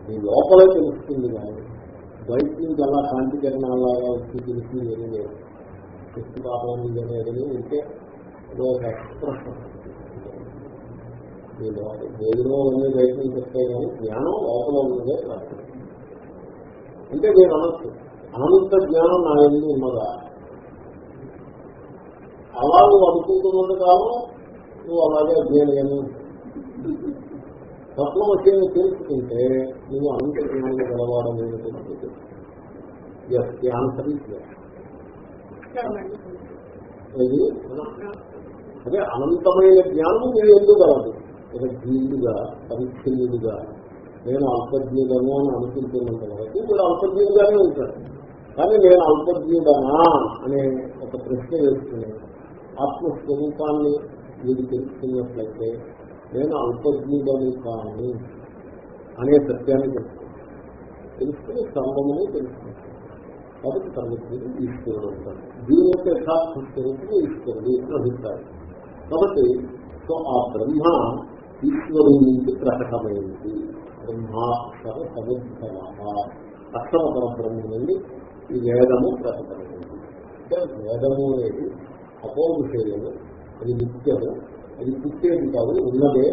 Speaker 1: మీ లోపలే తెలుస్తుంది కానీ బయట నుంచి అలా కాంతికరణాలాగా వచ్చి తెలిసి ఏమీ లేదు శక్తి పాపం అనేది ఉంటే ఏదో ఒక భోజనం అన్ని బయట నుంచి వస్తాయి కానీ జ్ఞానం లోపల ఉన్నదే కాదు. అంటే నేను అనొచ్చు. అనంత జ్ఞానం నా ఎందుకు ఉన్నదా? అలా నువ్వు అనుకుంటున్నది కాలం నువ్వు అలాగే అజ్ఞానం తత్వం వచ్చేది తెలుసుకుంటే నువ్వు అనంత జ్ఞానం గెలవడం ఆన్సర్ ఇది అదే అనంతమైన జ్ఞానం మీరు ఎందుకు కలదు. ఒక జీవుడుగా పరిచ్ఛిన్నుడుగా నేను అల్పజ్ఞుడను అని అనుకుంటున్నంత వరకు మీరు అల్పజ్ఞుడుగానే ఉంటాడు కానీ నేను అల్పజ్ఞుడనా అనే ఒక ప్రశ్న వేస్తున్నాను. ఆత్మస్వరూపాన్ని మీరు తెలుసుకున్నట్లయితే నేను అల్పజ్ఞుడని కాను అనే సత్యాన్ని తెలుసుకున్నాను తెలుసుకుని సర్వమును తెలుసుకుంటాను. కాబట్టి సర్వజ్ఞుడు ఈశ్వరుడు ఉంటాడు దీని యొక్క యథార్థ స్వరూపుడు ఈశ్వరుడు అభిప్రాయం. కాబట్టి సో ఆ బ్రహ్మ ఈశ్వరుడి నుంచి ప్రకటమైంది. బ్రహ్మాక్షర సముద్భవ అక్షర పరబ్రహ్మ నుండి ఈ వేదము ప్రకటమైంది. అంటే వేదము అనేది అపోవిషయము అది నిత్యము అది పుట్టేది కాదు ఉన్నదే.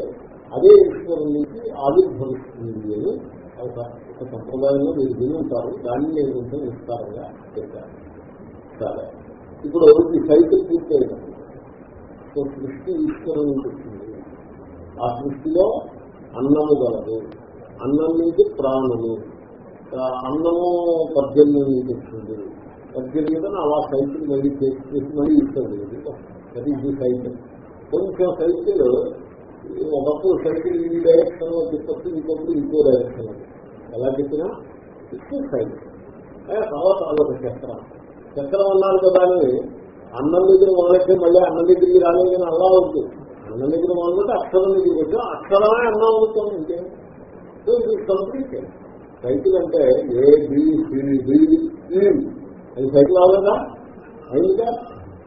Speaker 1: అదే ఈశ్వరుడి నుంచి ఆవిర్భవిస్తుంది అని ఒక ఒక సంప్రదాయంలో మీరు విని ఉంటారు. దాన్ని నేను కొంచెం విస్తారంగా చెప్పాను సరే. ఇప్పుడు ఈ సైకిల్ పూర్తయినప్పుడు సో సృష్టి ఈశ్వరుని ఉంటుంది ఆ సృష్టిలో అన్నము గలదు. అన్నం నుంచి ప్రాణులు అన్నము పద్దెనిమిది నుంచి వస్తుంది పద్దెనిమిది అలా సైకిల్ మళ్ళీ చేసి మళ్ళీ ఇస్తుంది అది ఇది సైకిల్. కొంచెం సైకిల్ ఒకప్పుడు సైకిల్ ఈ డైరెక్షన్లో చెప్పచ్చు ఇంకొకటి ఇంకో డైరెక్షన్ ఎలా చెప్పినా? ఇస్తే సైకిల్ తర్వాత అదొక చక్రం చక్రం అన్నారు కదా అని అన్నం దగ్గర మొదలెట్టే మళ్ళీ అన్నం దగ్గరికి రాలేదు కానీ అలా అవుతుంది అన్నం దగ్గర మొదలుపెట్టి అక్షరం దగ్గరికి వచ్చి అక్షరమే అన్నం అవుతుంది ఇంకే. సో ఇది కంప్లీట్ సైకిల్ అంటే ఏ బి e. అది సైకిల్ అవ్వదా అయిందా?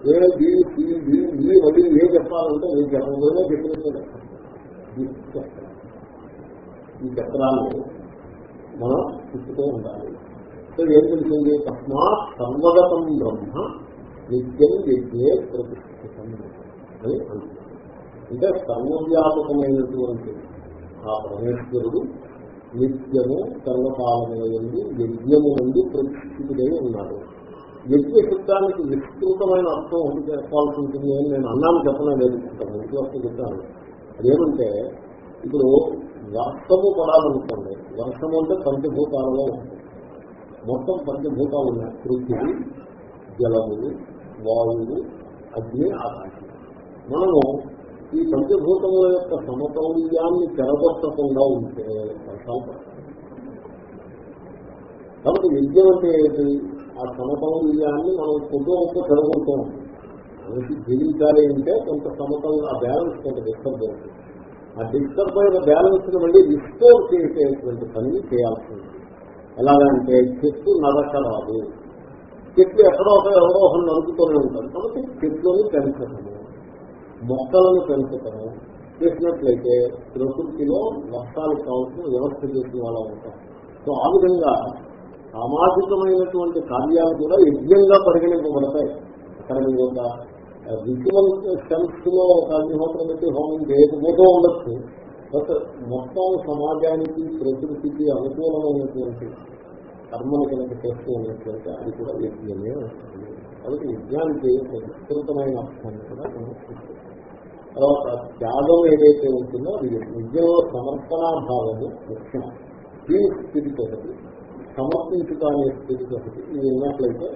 Speaker 1: ఏ బి సి డి మళ్ళీ ఏ చెప్పాలంటే నేను చెప్పకపోయినా చెప్పినట్టు ఈ చక్రాన్ని మనం చూస్తూ ఉండాలి. సో ఏం తెలిసింది తస్మాత్ సర్వగతం బ్రహ్మ నిత్యం యజ్ఞే ప్రతిష్ఠితం అని అంటున్నారు అంటే సర్వవ్యాపకమైనటువంటి ఆ పరమేశ్వరుడు నిత్యము సర్వకాలమైంది యజ్ఞము నుండి ప్రతిష్ఠితుడై ఉన్నాడు. యజ్ఞ శబ్దానికి విస్తృతమైన అర్థం ఒకటి చెప్పాల్సి ఉంటుంది అని నేను అన్నాను చెప్పలేదు. ఇంటి వరకు చెప్తాను అదేమంటే ఇప్పుడు వర్షము పడాలనుకోండి వర్షము అంటే పంచభూతాలలో ఉంటుంది. మొత్తం పంచభూతాలు ఉన్నాయి. పృథ్వీ జలములు వాయువు అగ్ని ఆకాశం. మనము ఈ పంచభూతముల యొక్క సమతౌల్యాన్ని తెరగొట్టకుండా ఉంటే కాబట్టి విద్య అంటే ఏంటి ఆ సమతౌల్యాన్ని మనం కొద్ది గొప్ప చెరగొడుతూ ఉంటాం. మనిషి జీవించాలి అంటే కొంత సమతం ఆ బ్యాలెన్స్ కొంత డిస్టర్బ్ అవుతుంది ఆ డిస్టర్బ్ అయిన బ్యాలెన్స్ని మళ్ళీ రిస్టోర్ చేసేటువంటి పనిని చేయాల్సి ఉంటుంది. ఎలాగంటే చెట్టు నరక రాదు. చెట్లు ఎక్కడో ఒక ఎవరో ఒకరు నరుకుతూనే ఉంటారు. కాబట్టి చెట్లను పెంచటము మొక్కలను పెంచటము చేసినట్లయితే ప్రకృతిలో వర్షాలకు కావాల్సిన వ్యవస్థ చేసిన వాళ్ళ ఉంటారు సో ఆ విధంగా సామాజికమైనటువంటి కార్యాలు కూడా యజ్ఞంగా పరిగణింపబడతాయి. అక్కడ రిచువల్ సెన్స్లో ఒక అగ్నిహోత్రం పెట్టి హోమం చేయకపోతూ ఉండొచ్చు. బట్ మొత్తం సమాజానికి ప్రకృతికి అనుకూలమైనటువంటి కర్మను కనుక చేస్తూ ఉన్నట్లయితే అది కూడా యజ్ఞమే వస్తుంది కాబట్టి యజ్ఞానికి విస్తృతమైన అర్థాన్ని కూడా మనం తర్వాత త్యాగం ఏదైతే ఉంటుందో అది యజ్ఞంలో సమర్పణాభావము ముఖ్యం. ఈ స్థితి ఒకటి. సమర్పించుట స్థితి ఒకటి. ఇది ఉన్నట్లయితే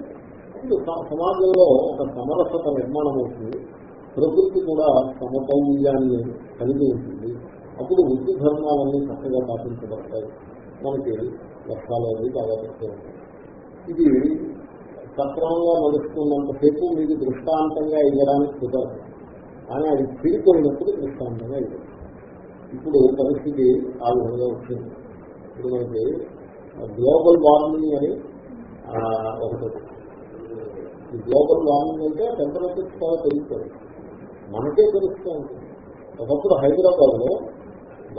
Speaker 1: సమాజంలో ఒక సమరసత నిర్మాణం అవుతుంది. ప్రకృతి కూడా సమతౌల్యాన్ని కలిగి ఉంటుంది. అప్పుడు వృత్తి ధర్మాలన్నీ చక్కగా పాటించబడతాయి. మనకి వర్షాలు అనేది బాగా వస్తూ ఇది సక్రమంగా నడుస్తున్నంతసేపు మీకు దృష్టాంతంగా ఇవ్వడానికి కుదరదు. కానీ అది తిరిగిపోయినప్పుడు దృష్టాంతంగా ఇవ్వదు. ఇప్పుడు పరిస్థితి ఆ విధంగా వచ్చింది. ఇప్పుడు మనకి గ్లోబల్ వార్మింగ్ అని ఒకటి ఈ గ్లోబల్ వార్మింగ్ అంటే టెంపరేచర్ చాలా పెరుగుతుంది మనకే తెలుస్తూ ఉంటుంది. ఒకప్పుడు హైదరాబాద్లో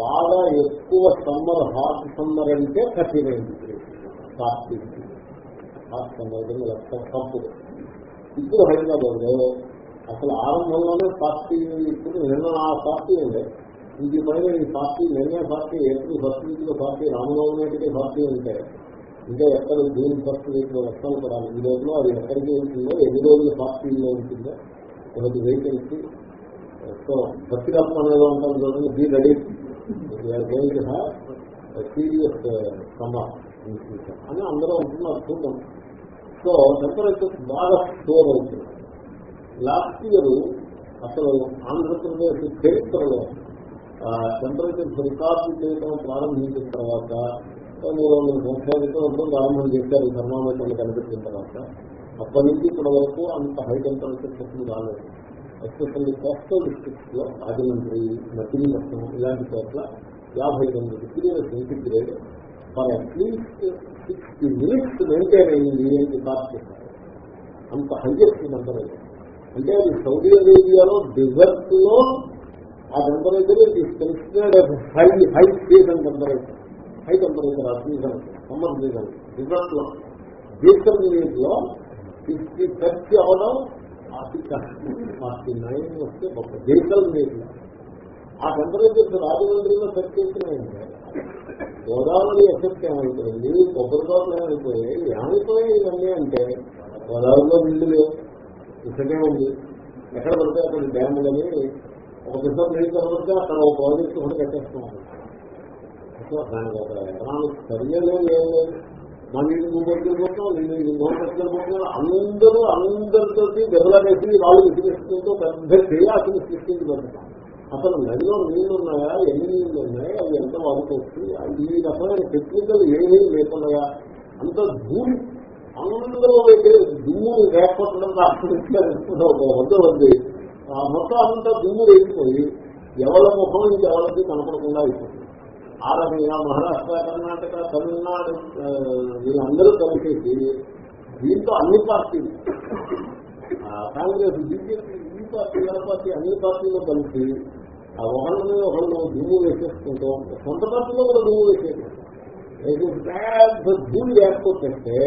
Speaker 1: బాగా ఎక్కువ సమ్మర్ హాట్ సమ్మర్ అంటే thirty nine degree forty hot summer తప్పుడు ఇప్పుడు హైదరాబాద్లో అసలు ఆరంభంలోనే పార్టీ ఇప్పుడు నిన్న ఆ పార్టీ ఉండే ఇది పైన ఈ పార్టీ నిన్నే పార్టీ ఎప్పుడు first week party Ramanavami party ఉంటాయి. ఇంకా ఎక్కడ జూన్ ఫస్ట్ వీక్లో వర్షాలు పడాలి? ఈ రోజులో అది ఎక్కడికి ఉంటుందో ఎన్ని రోజులు పార్టీలో ఉంటుందో ఒకటి వేకెన్సీ సో భక్తిరత్నం అనేది ఉంటాం చూడండి బీ రెడీ సీరియస్ సమ్మర్ అని అందరూ అంటున్నారు చూద్దాం. సో టెంపరేచర్ బాగా స్టోర్ అవుతుంది. లాస్ట్ ఇయర్ అసలు ఆంధ్రప్రదేశ్ చరిత్రలో టెంపరేచర్ రికార్డు చేయడం ప్రారంభించిన తర్వాత మూడు వందల సంవత్సరాల క్రితం ప్రారంభం చేశారు థర్మామీటర్లు కనిపెట్టిన తర్వాత. అప్పటి నుంచి ఇప్పటి వరకు అంత హై టెంపరేచర్ రాలేదు. ఎస్పెషల్లీ కోస్టల్ డిస్ట్రిక్ట్స్లో రాజమండ్రి నష్టం ఇలాంటి చోట్ల యాభై తొమ్మిది డిగ్రీల centigrade for at least sixty minutes maintain అయింది అని రికార్డ్ చేశారు. అంత హైయెస్ట్ టెంపరేచర్ అంటే అది సౌదీ అరేబియాలో డిజర్ట్లో ఆ temperature high high season temperature high temperature ఆ సీజన్ సమ్మర్ సీజన్ రిజర్ట్లో దేశం లో ఫిఫ్టీ థర్టీ అవడం ఫార్టీ నైన్ వస్తే గొప్ప దేశం లో ఆ టెంపరేచర్ రాజమండ్రిలో సెట్ చేసినాయంటే గోదావరి ఎఫెక్ట్ ఏమైపోయింది కొబ్బరి తోటలు ఏమైపోయాయి ఏమైపోయాయి ఇవన్నీ అంటే గోదావరిలో నీళ్ళు లేవు ఇసుకే ఉంది ఎక్కడ పడితే అక్కడ డ్యాములని ఒక పిల్లలు నీళ్ళు కనబడితే అక్కడ ఒక ప్రాజెక్ట్ కూడా కట్టేస్తున్నాం సో దానికి ఒక ఎకనామిక్ చర్యలు ఏం లేదు మా నీళ్ళు నువ్వు పట్టుకెళ్ళిపోతున్నావు ఇంకో పట్టుకెళ్ళిపోతున్నావు అందరూ అందరితో దెబ్బలాడేసి వాళ్ళు విసిరిస్తుంటూ పెద్ద చేయాల్సిన సృష్టించబడతాం అసలు నదిలో నీళ్ళు ఉన్నాయా? ఎన్ని నీళ్ళు ఉన్నాయా? అవి ఎంత వాడుకోవచ్చు? ఈ రకమైన టెక్నికల్ ఏమీ లేకుండా అంత ధూళి అందరూ అయితే దుమ్ము రేపట్టడం వద్ద ఉంది. మొత్తం అంతా దుమ్ము వేసిపోయి ఎవరి ముఖం ఇంకెవరికి కనపడకుండా అయిపోతుంది. ఆ రకంగా మహారాష్ట్ర కర్ణాటక తమిళనాడు వీళ్ళందరూ కలిసేసి దీంతో అన్ని పార్టీలు కాంగ్రెస్ బీజేపీ ఈ పార్టీ ఆ పార్టీ అన్ని పార్టీలు కలిసి ఆ ఒకళ్ళని ఒకళ్ళు దుమ్ము వేసేసుకుంటాం సొంత పార్టీలో కూడా దుమ్ము వేసేది. పెద్ద ధూళి ఏర్పడితే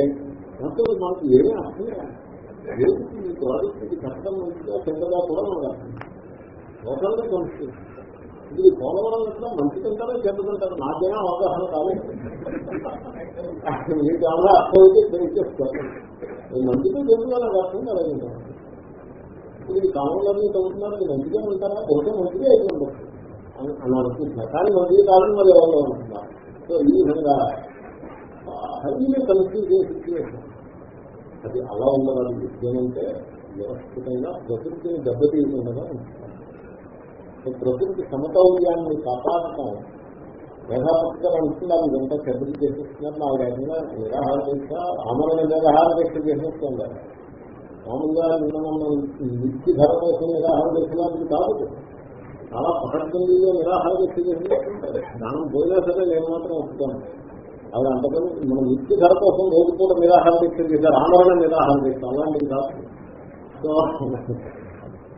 Speaker 1: మొత్తం మనకు ఏమీ అర్థం కాదు. ఏమిటి ప్రాజెక్ట్ కష్టం మంచిగా చెడ్డగా కూడా మనకు అర్థం ఒకళ్ళు కన్ఫ్యూజ్ ఇది పోలవరం ఎట్లా మంచిదంటారా చెడ్డదంటారా నాకేమో అవగాహన కాలేదు. మీకు ఏమన్నా అర్థమైతే తెలియచేస్తారు నేను మంచిగా చెడుగా నాకు అర్థం కలగింది ఇప్పుడు ఈ చదువుతున్నారు మీరు మంచిగా ఉంటారా? ఒకటే మంచిగా అయితే ఉండొచ్చు అని అని అనుకుంటున్నారు కానీ మంచిగా కాదని మరి ఎవరో అనుకుంటున్నారు? సో ఈ విధంగా హైలీ కన్ఫ్యూజ్ సిచ్యువేషన్ అది అలా ఉండదు విద్యనంటే వ్యవస్థితంగా ప్రకృతిని దెబ్బతీయకుండా ఉంటుంది ఉంటున్నారు ప్రకృతి సమతౌల్యాన్ని కాపాడటం మేధాపత్రికలు అంటున్నారు ఇదంతా చెడ్డలు చేసేస్తున్నారు నా ఏదైనా నిరాహార దీక్ష ఆమరణ నిరాహార దీక్ష చేసేస్తున్నారు మామూలుగా నిన్న మనం నిత్య ధర కోసం నిరాహార దీక్షలాంటిది కాదు. చాలా పకడ్బందీలో నిరాహార దీక్ష చేసినట్టుంటారు దానం పోయినా సరే నేను మాత్రం వస్తాను అది అంతకని మనం నిత్య ధర కోసం రోజు కూడా నిరాహార దీక్ష చేశారు ఆమరణ నిరాహార దీక్ష. అలాంటిది కాదు. సో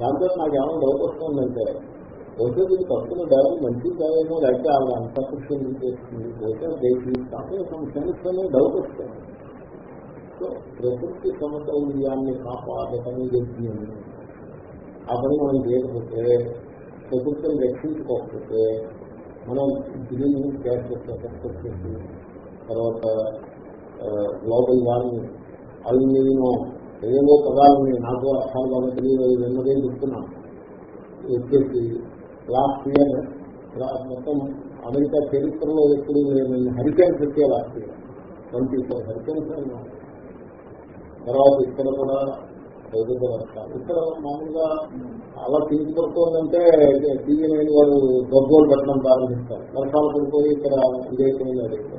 Speaker 1: దాంతో నాకు ఏమైనా డౌట్ వస్తుందంటే పోతే దీన్ని తప్పున దారి మంచి కాదేమో లేకపోతే ఆవిడ అంత కృషి చేస్తుంది పోతే దేశీ సమస్యనే డౌట్ వస్తుంది సో ప్రకృతి సమతౌల్యాన్ని కాపాడటమే యజ్ఞం ఆ పని మనం చేయకపోతే ప్రకృతిని రక్షించుకోకపోతే మనం గ్రీన్ గ్యాస్ చేసి తర్వాత గ్లోబల్ వార్మింగ్ అల్యూమినియం ఏవో పదాలని నాకు అర్థాలు బాగా తెలియదు నిన్నదే చెప్తున్నాను వచ్చేసి లాస్ట్ ఇయర్ మొత్తం అమెరికా చరిత్రలో ఎప్పుడు నేను హరికేన్స్ వచ్చే last year. Twenty four hurricanes తర్వాత ఇక్కడ కూడా రోజుల్లో వస్తారు ఇక్కడ మామూలుగా అలా తీసుకొస్తుందంటే టీవీ లేని వాడు గబ్బోలు పెట్టడం ప్రారంభిస్తారు. వర్షాలు పడిపోయి ఇక్కడ ఇదైపోయింది అదైతే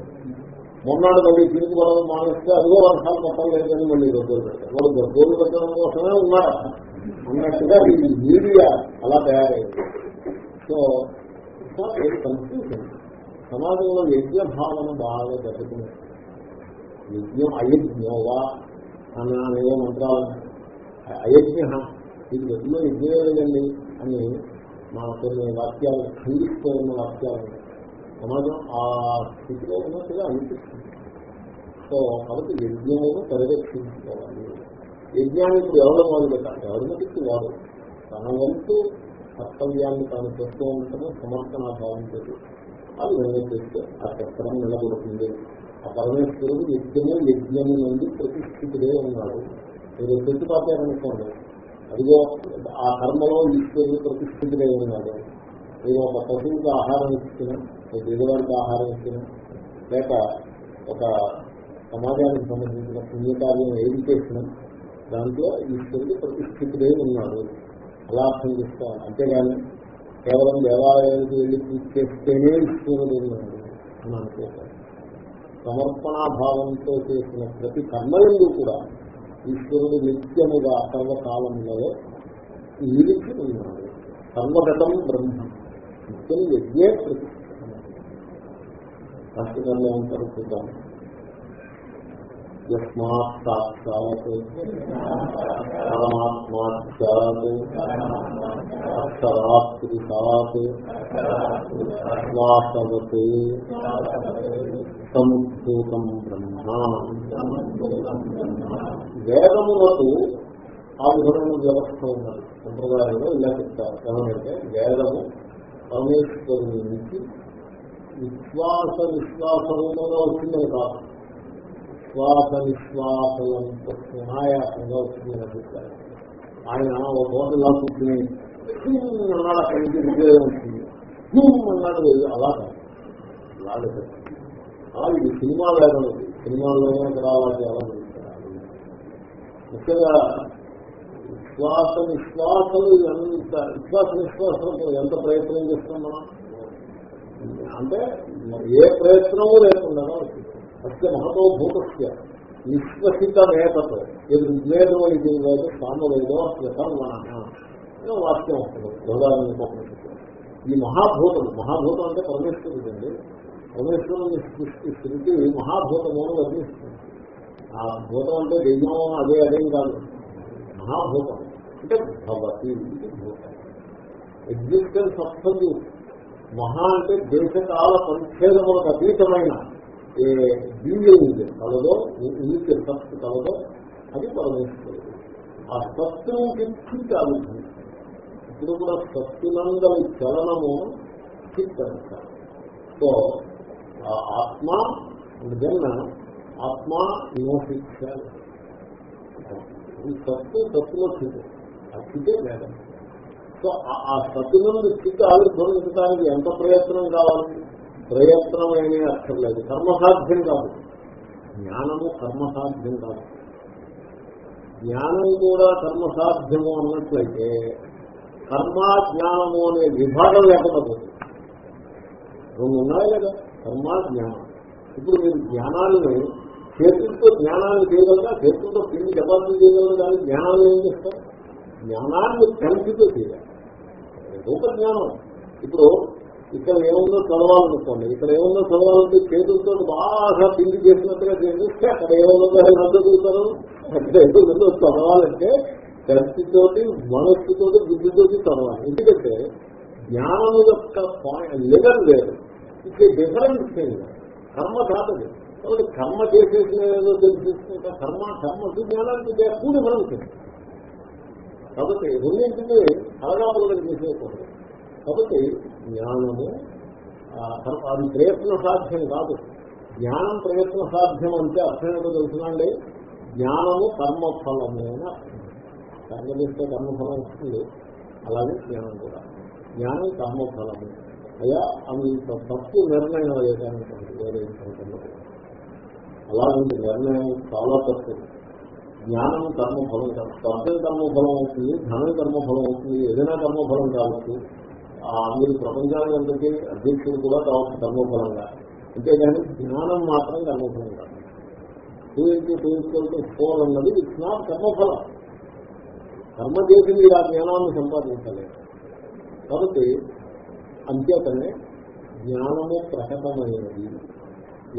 Speaker 1: మొన్నాడు మళ్ళీ తిరుగుబడడం మానేస్తే అదిగో వర్షాలు మొత్తం లేదని మళ్ళీ గబ్బోలు పెట్టారు. వాడు గబ్బోలు పెట్టడం కోసమే ఉన్నారు? అన్నట్టుగా ఈ మీడియా అలా తయారైంది. సో కన్ఫ్యూజన్ సమాజంలో యజ్ఞ భావన బాగా జరుగుతుంది. యజ్ఞం అయజ్ఞోవా అని అనేవో మంత్రాలు. అయజ్ఞ ఇది ఎన్నో యజ్ఞం లేదండి అని మా కొన్ని వాక్యాలు ఖండిస్తూ ఉన్న వాక్యాలు. సమాజం ఆ స్థితిలో ఉన్నట్టుగా అనిపిస్తుంది. సో కాబట్టి యజ్ఞమును పరిరక్షించుకోవాలి. యజ్ఞానికి ఇప్పుడు ఎవరు మొదలు పెట్టాలి ఎవరి మటుకు వాడు తన వంతు కర్తవ్యాన్ని తాను చేస్తూ ఉండటము సమర్థనా భావించదు అది నిర్ణయిస్తే ఆ చక్రం నిలబడుతుంది. ఆ పరమేశ్వరుడు యజ్ఞమే యజ్ఞము నుండి ప్రతిష్ఠితుడే ఉన్నాడు మీరు ప్రతిపాదారనుకోండి అదిగో ఆ కర్మలో ఈశ్వరుడు ప్రతిష్ఠితుడే ఉన్నాడు. మీరు ఒక పశువుకి ఆహారం ఇచ్చిన ఒక ఆహారం ఇచ్చిన లేక ఒక సమాజానికి సంబంధించిన పుణ్యకార్యం ఏది చేసినా దాంట్లో ఈశ్వరుడు ప్రతిష్ఠితుడే ఉన్నాడు. అలా అర్థం చేసుకోవాలి. అంతేగాని కేవలం దేవాలయానికి వెళ్ళి పూజ చేస్తేనే ఈశ్వరుడు ఉన్నాడు అని అనుకోవాలి సమర్పణాభావంతో చేసిన ప్రతి కర్మలందు కూడా ఈశ్వరుడు నిత్యముగా సర్వకాలంలో నిలిచి ఉన్నాడు. సర్వగతం బ్రహ్మ. నిత్యం యజ్ఞే ప్రతిష్ఠితం రాష్ట్రంలో ఉంటారు చూద్దాం. యస్మాత్ సాక్షాత్ అక్షరాత్రిసాత్ శ్వాసవత్ సముద్భూతం బ్రహ్మ. వేదములకు ఆ విధమైన వ్యవస్థ ఉన్నది. సంప్రదాయంలో ఇలా చెప్తారు. ఏమంటే వేదము పరమేశ్వరుని నుంచి విశ్వాస విశ్వాస రూపంలో వచ్చిందని కాదు. విశ్వాస విశ్వాసంతో సునాయాసంగా వచ్చిందని అభిప్రాయం ఆయన ఒక హోటల్లా కూర్చుని అన్నాడు అక్కడి నుంచి విజయం వచ్చింది అన్నాడు అలా కాదు అలా ఇది సినిమా వేదం సినిమాల్లోనే అక్కడ అలాగే అలా ముఖ్యంగా విశ్వాస నిశ్వాసలు ఎంత విశ్వాస విశ్వాసాలతో ఎంత ప్రయత్నం చేస్తున్నాం అంటే ఏ ప్రయత్నము లేకుండా వచ్చింది అత్య మహతో భూతస్య. నిశ్వసిత నేతతో ఏది ఋగ్వేదో ఇది వేదో సామవేదో అసలు వాక్యం వస్తుంది ఉదాహరణ ఈ మహాభూతం మహాభూతం అంటే పరమేశ్వరుడు అండి. పరమేశ్వరుని సృష్టి స్థితి మహాభూతము వర్ణిస్తుంది. ఆ భూతం అంటే దైవం అదే అదేం కాదు. మహాభూతం. అంటే భవతి భూతం. ఎగ్జిస్టెన్స్ వస్తుంది మహా అంటే దేశకాల పరిచ్ఛేదములకు అతీతమైన ఏ బీయింగ్ కలదో ఉనికి సత్తు కలదో అది పరమేశ్వరుడు. ఆ సత్తు నుంచి స్థితి ఆవిర్భం ఇప్పుడు కూడా సత్తునందలి చలనము స్థిత్ అంటారు సో ఆత్మ నిజంగా ఆత్మ నో ఈ సత్తు సత్తులో స్థితి. ఆ స్థితే వేదం సో ఆ సత్తు నుండి స్థితి ఆవిర్భవించడానికి ఎంత ప్రయత్నం కావాలి? ప్రయత్నం అర్థం లేదు. కర్మసాధ్యం కాదు. జ్ఞానము కర్మసాధ్యం కాదు. జ్ఞానం కూడా కర్మసాధ్యము అన్నట్లయితే కర్మ జ్ఞానము అనే విభాగం లేకపోతే రెండు ఉన్నాయి కదా కర్మ జ్ఞానం ఇప్పుడు మీరు జ్ఞానాన్ని చేతులతో జ్ఞానాన్ని చేయగలరా? చేతులతో పిండి చపాతీలు చేయగలరు? కానీ జ్ఞానాన్ని ఏం చేస్తారు? జ్ఞానాన్ని కలిసితో చేయాలి. రూప జ్ఞానం ఇప్పుడు ఇక్కడ ఏముందో చదవాలనుకోండి. ఇక్కడ ఏముందో చదవాలంటే చేతులతో బాగా పిండి చేసినట్టుగా చేస్తే అక్కడ ఏముందో చదువుతారు అక్కడ ఏముందో చదవాలంటే కలిసితోటి మనస్సుతోటి బుద్ధితోటి చదవాలి. ఎందుకంటే జ్ఞానం యొక్క లెవెల్ లేదు ఇది డిఫరెంట్ థింగ్ కర్మ కాదది కాబట్టి కర్మ చేసేసిన ఏదో తెలిసిస్తుంటే కర్మ కర్మకి జ్ఞానానికి కూడి మనం కాబట్టి రెండింటినీ అలగాపులుగా చేసేయకూడదు కాబట్టి జ్ఞానము అది ప్రయత్న సాధ్యం కాదు. జ్ఞానం ప్రయత్న సాధ్యం అంటే అర్థం ఏదో తెలుసునండి జ్ఞానము కర్మఫలము అని అర్థం. కర్మ చేస్తే కర్మఫలం వస్తుంది అలాగే జ్ఞానం కూడా. జ్ఞానం కర్మఫలము. అయ్యా అవి తప్పు నిర్ణయం వేయడానికి వేరే అలాంటి నిర్ణయం చాలా తప్పు. జ్ఞానం కర్మఫలం కాదు. స్వర్గం కర్మఫలం అవుతుంది ధనం కర్మఫలం అవుతుంది ఏదైనా కర్మఫలం కావచ్చు. మీరు ప్రపంచానికి అంతటి అధ్యక్షుడు కూడా కావచ్చు కర్మఫలంగా అంతేగాని జ్ఞానం మాత్రం కర్మఫలం కాదు two into two equal four అన్నది ఇట్స్ నాట్ కర్మఫలం కర్మ చేసి మీరు ఆ జ్ఞానాన్ని సంపాదించలేదు. కాబట్టి అంతేతనే జ్ఞానము ప్రకటమైనది.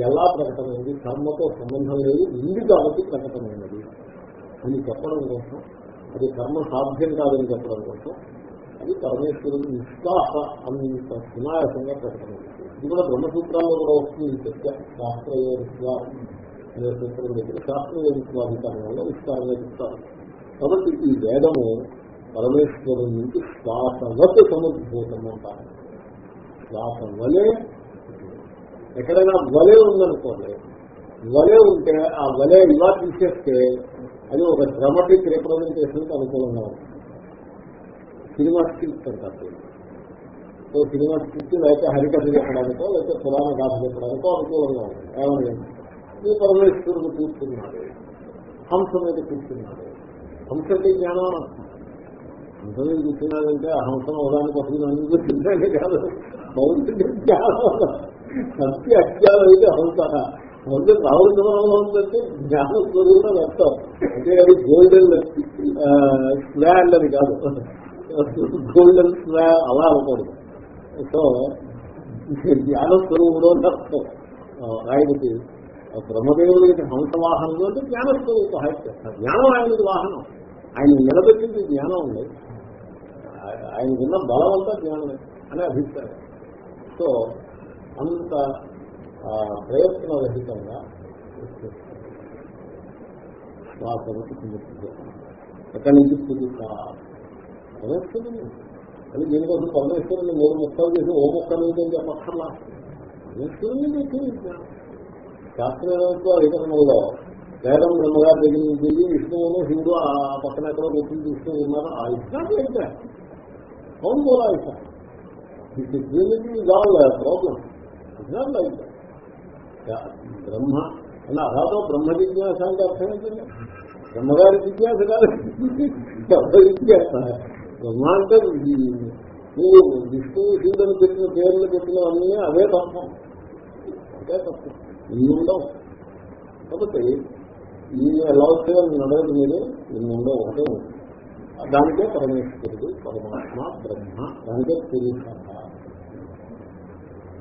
Speaker 1: ఎలా ప్రకటమైనది? కర్మతో సంబంధం లేదు ఉంది కాబట్టి ప్రకటమైనది. అని చెప్పడం కోసం అది కర్మ సాధ్యం కాదని చెప్పడం కోసం అది పరమేశ్వరుడు నిష్కాస అంత సునాయాసంగా ప్రకటన ఇది కూడా బ్రహ్మసూత్రాల్లో కూడా వస్తుంది చర్చ. శాస్త్రీయ విశ్వాస. అనే సూత్రం దగ్గర శాస్త్రీయ విశ్వాధికారంలో విస్తారంగా చెప్తారు. కాబట్టి ఈ వేదము పరమేశ్వరుడి నుంచి శ్వాసవత్ సముద్భూతం అంటారు. శ్వాస వలే ఎక్కడైనా వలే ఉందనుకోండి వలే ఉంటే ఆ వలే ఇలా తీసేస్తే అది ఒక డ్రమటిక్ రిప్రజెంటేషన్ అనుకూలంగా ఉంటుంది. సినిమా స్క్రిప్ట్ అంటారు సో సినిమా స్క్రిప్ట్ లేకపోతే హరికథ చెప్పడానికో లేకపోతే పురాణ గాథ చెప్పడానికో అనుకూలంగా ఉంటుంది. ఏమని ఈ పరమేశ్వరుడు కూర్చున్నాడు. హంస మీద కూర్చున్నాడు. హంస అంటే జ్ఞానం అని అర్థం హంస మీద కూర్చున్నాడంటే హంసం అవడానికి వస్తుంది అన్ని కూర్చుంటే కాదు. భౌతిక జ్ఞానం సత్య అజ్ఞానం అయితే హంస. హంస రావడంలో ఉందంటే జ్ఞాన స్వరూపం అర్థం. అంటే అది గోల్డెన్ స్లాండ్ అని కాదు. గోల్డెన్ అలా అనకూడదు సో జ్ఞాన స్వరూపుడు అని అర్థం ఆయనకి బ్రహ్మదేవుడికి హంస వాహనంలో అంటే జ్ఞానస్వరూప చేస్తారు. జ్ఞానం ఆయనకి వాహనం. ఆయన నిలబెట్టింది జ్ఞానం ఉంది. ఆయనకున్న బలం అంతా జ్ఞానమే అనే అభిప్రాయం. సో అంత ప్రయత్న ప్రయత్నరహితంగా శ్వాసవతి ఎక్కడి నుంచి పుదుతా పరమేశ్వరుని అని దీనికోసం పరమేశ్వరుని మూడు ముక్కలు చేసి ఓ ముక్క నుంచి చెప్పక్కర్లా పరమేశ్వరుని జ్ఞానం శాస్త్రీయ అధికరణంలో వేదం బ్రహ్మగారి దగ్గర నుంచి విష్ణువును హిందూ ఆ పక్కన ఎక్కడో గుర్తులు చూస్తూ ఉన్నారు. ఆ ఇష్టాన్ని ఏంటంటే అవును కూడా ఇష్టం ఇట్ ఆల్ ప్రాబ్లం బ్రహ్మ అంటే అదాతో బ్రహ్మ జిజ్ఞాస అంటే అర్థం ఏంటండి బ్రహ్మగారి జిజ్ఞాస కాదు. <laughs> బ్రహ్మ జిజ్ఞాస. బ్రహ్మ అంటే నువ్వు విష్ణువు శివుడని పెట్టిన పేర్లు పెట్టిన అన్నీ అవే తత్వం. అదే తత్వం. ఇన్నుండవు కాబట్టి ఈ ఎలా వచ్చేది నడవదు మీరు ఇన్నుండవు ఒకటే ఉంది దానికే పరమేశ్వరుడు పరమాత్మ బ్రహ్మ దానికే పురుష.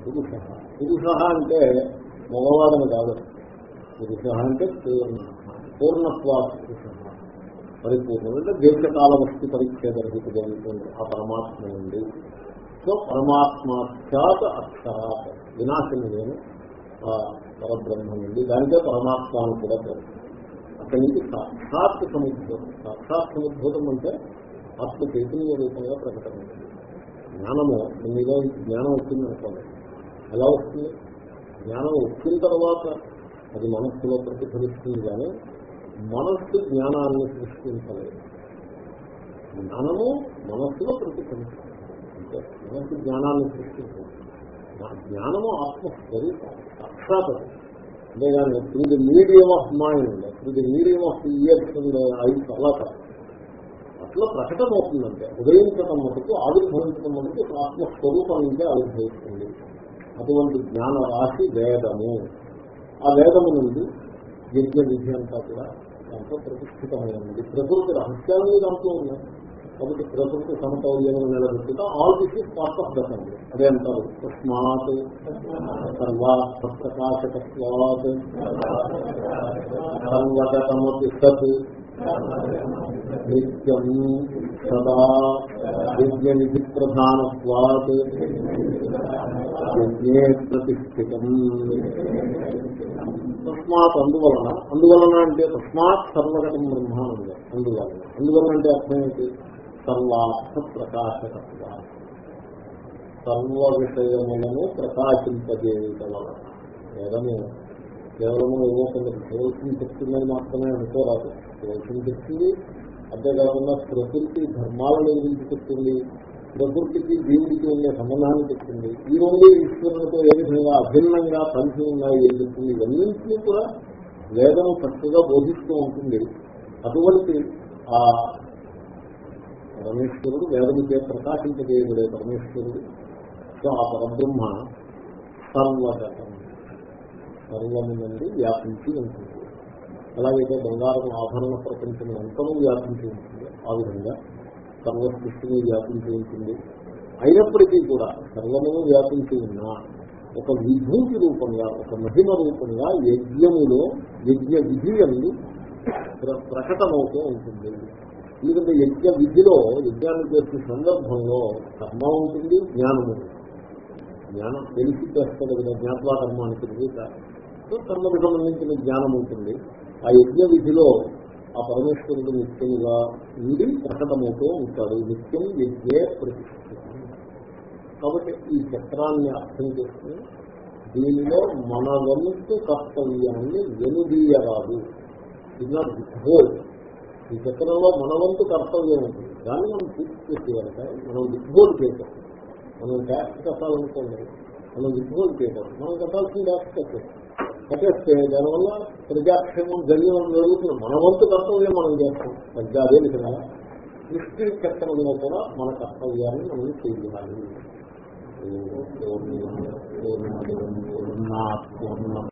Speaker 1: పురుష. పురుష అంటే మగవాడని కాదు. పురుష అంటే పూర్ణ. పూర్ణత్వా పురుష. పరిపూర్ణం. అంటే దీర్ఘకాల వస్తు పరిచ్ఛేదరహిత జరుగుతుంది ఆ పరమాత్మ నుండి సో పరమాత్మ చాత అక్షరాత్. లేని నేను పరబ్రహ్మ నుండి దానికే పరమాత్మను కూడా పేరు. అక్కడి నుంచి సాక్షాత్ సముద్భూతం. సాక్షాత్ సముద్భూతం అంటే ఆత్మ చైతన్య రూపంగా ప్రకటన జ్ఞానము మీలో జ్ఞానం వచ్చింది అనుకోండి. ఎలా వస్తుంది? జ్ఞానం వచ్చిన తర్వాత అది మనస్సులో ప్రతిఫలిస్తుంది కానీ మనస్సు జ్ఞానాన్ని సృష్టించలేదు. జ్ఞానము మనస్సులో ప్రతిఫలించాలి అంటే మనస్సు జ్ఞానాన్ని సృష్టించాలి జ్ఞానము ఆత్మస్వరూపం సాక్షాత్ అంతేగాని through the medium of mind through the medium of ears ఐదు తర్వాత అట్లా ప్రకటన అవుతుందంటే ఉదయించడం మటుకు ఆవిర్భవించడం మటుకు ఆత్మస్వరూపం నుంచే ఆవిర్భవిస్తుంది. అటువంటి జ్ఞాన రాశి వేదము. ఆ వేదము నుండి యజ్ఞ విధి అంతా కూడా దాంట్లో ప్రతిష్ఠితమైనది. ప్రకృతి రహస్యాలు దాంట్లో ఉన్నాయి కాబట్టి ప్రకృతి సమతౌల్యం నిలబెట్టుగా all this is part of దశం అదే అంటారు. తస్మాత్ సర్వాత్మప్రకాశకత్వాత్ సర్వగతమపి సత్. నిత్యం సదా యజ్ఞ విధి ప్రధానత్వాత్ యజ్ఞే ప్రతిష్ఠితం. తస్మాత్ అందువలన అందువలన అంటే తస్మాత్ సర్వగతం బ్రహ్మానంద అందువలన. అందువలన అంటే అర్థం ఏంటి? సర్వార్థ ప్రకాశకత్వ సర్వ విషయములను ప్రకాశింపజేయటం వలన వేదము కేవలము ఏవో కొన్ని ప్రవచన చెప్తుందని మాత్రమే అనుకోరాదు. ప్రవచన చెప్తుంది. అంతేకాకుండా ప్రకృతి ధర్మాలను గురించి చెప్తుంది. ప్రకృతికి దేవుడికి ఉండే సంబంధాన్ని చెప్తుంది. ఈ రెండు ఈశ్వరులతో ఏ విధంగా అభిన్నంగా కలిసి ఉన్నాయి ఏం చెప్తుంది ఇవన్నింటినీ కూడా వేదం చక్కగా బోధిస్తూ ఉంటుంది. అటువంటి ఆ పరమేశ్వరుడు వేదముచే ప్రకాశింపజేయబడే పరమేశ్వరుడు. సో ఆ పరబ్రహ్మ సర్వగతం సర్వము నుండి వ్యాపించి ఉంటుంది. ఎలాగైతే బంగారం ఆభరణ ప్రపంచం ఎంతనూ వ్యాపించి ఉంటుంది. ఆ విధంగా సర్వ సృష్టిని వ్యాపించి ఉంటుంది. అయినప్పటికీ కూడా సర్వమును వ్యాపించి ఉన్నా ఒక విభూతి రూపంగా ఒక మహిమ రూపంగా యజ్ఞములో యజ్ఞ విధి అందు ప్రకటమవుతూ ఉంటుంది. ఎందుకంటే యజ్ఞ విధిలో యజ్ఞాన్ని చేసే సందర్భంలో కర్మ ఉంటుంది జ్ఞానం ఉంటుంది. జ్ఞానం తెలిసి చేస్తారు కదా జ్ఞాపా కర్మ అని కర్మకు సంబంధించిన జ్ఞానం ఉంటుంది. ఆ యజ్ఞ విధిలో ఆ పరమేశ్వరుడు నిత్యముగా ఉండి ప్రకటమవుతూ ఉంటాడు. నిత్యం విద్యే ప్రతిష్ఠితం కాబట్టి ఈ చక్రాన్ని అర్థం చేసుకుని దీనిలో మన వంతు కర్తవ్యాన్ని వెనుదీయరాదు. ఇది ఈ చక్రంలో మన వంతు కర్తవ్యం ఉంటుంది. దాన్ని మనం పూర్తి చేసేయాలంటే మనం విత్హోల్డ్ చేసాం మనం ట్యాక్స్ కట్టాలనుకోండి మనం విత్హోల్డ్ చేయడం మనం కట్టాల్సిన ట్యాక్స్ కట్టేస్తాం కట్టేస్తే దానివల్ల ప్రజాక్షేమం జరిగిన జరుగుతుంది. మన వంతు కర్తవ్యం మనం చేస్తాం. ప్రజా అదే విధంగా సృష్టి చక్రంలో కూడా మన కర్తవ్యాన్ని మనం చేయాలి. పూర్ణ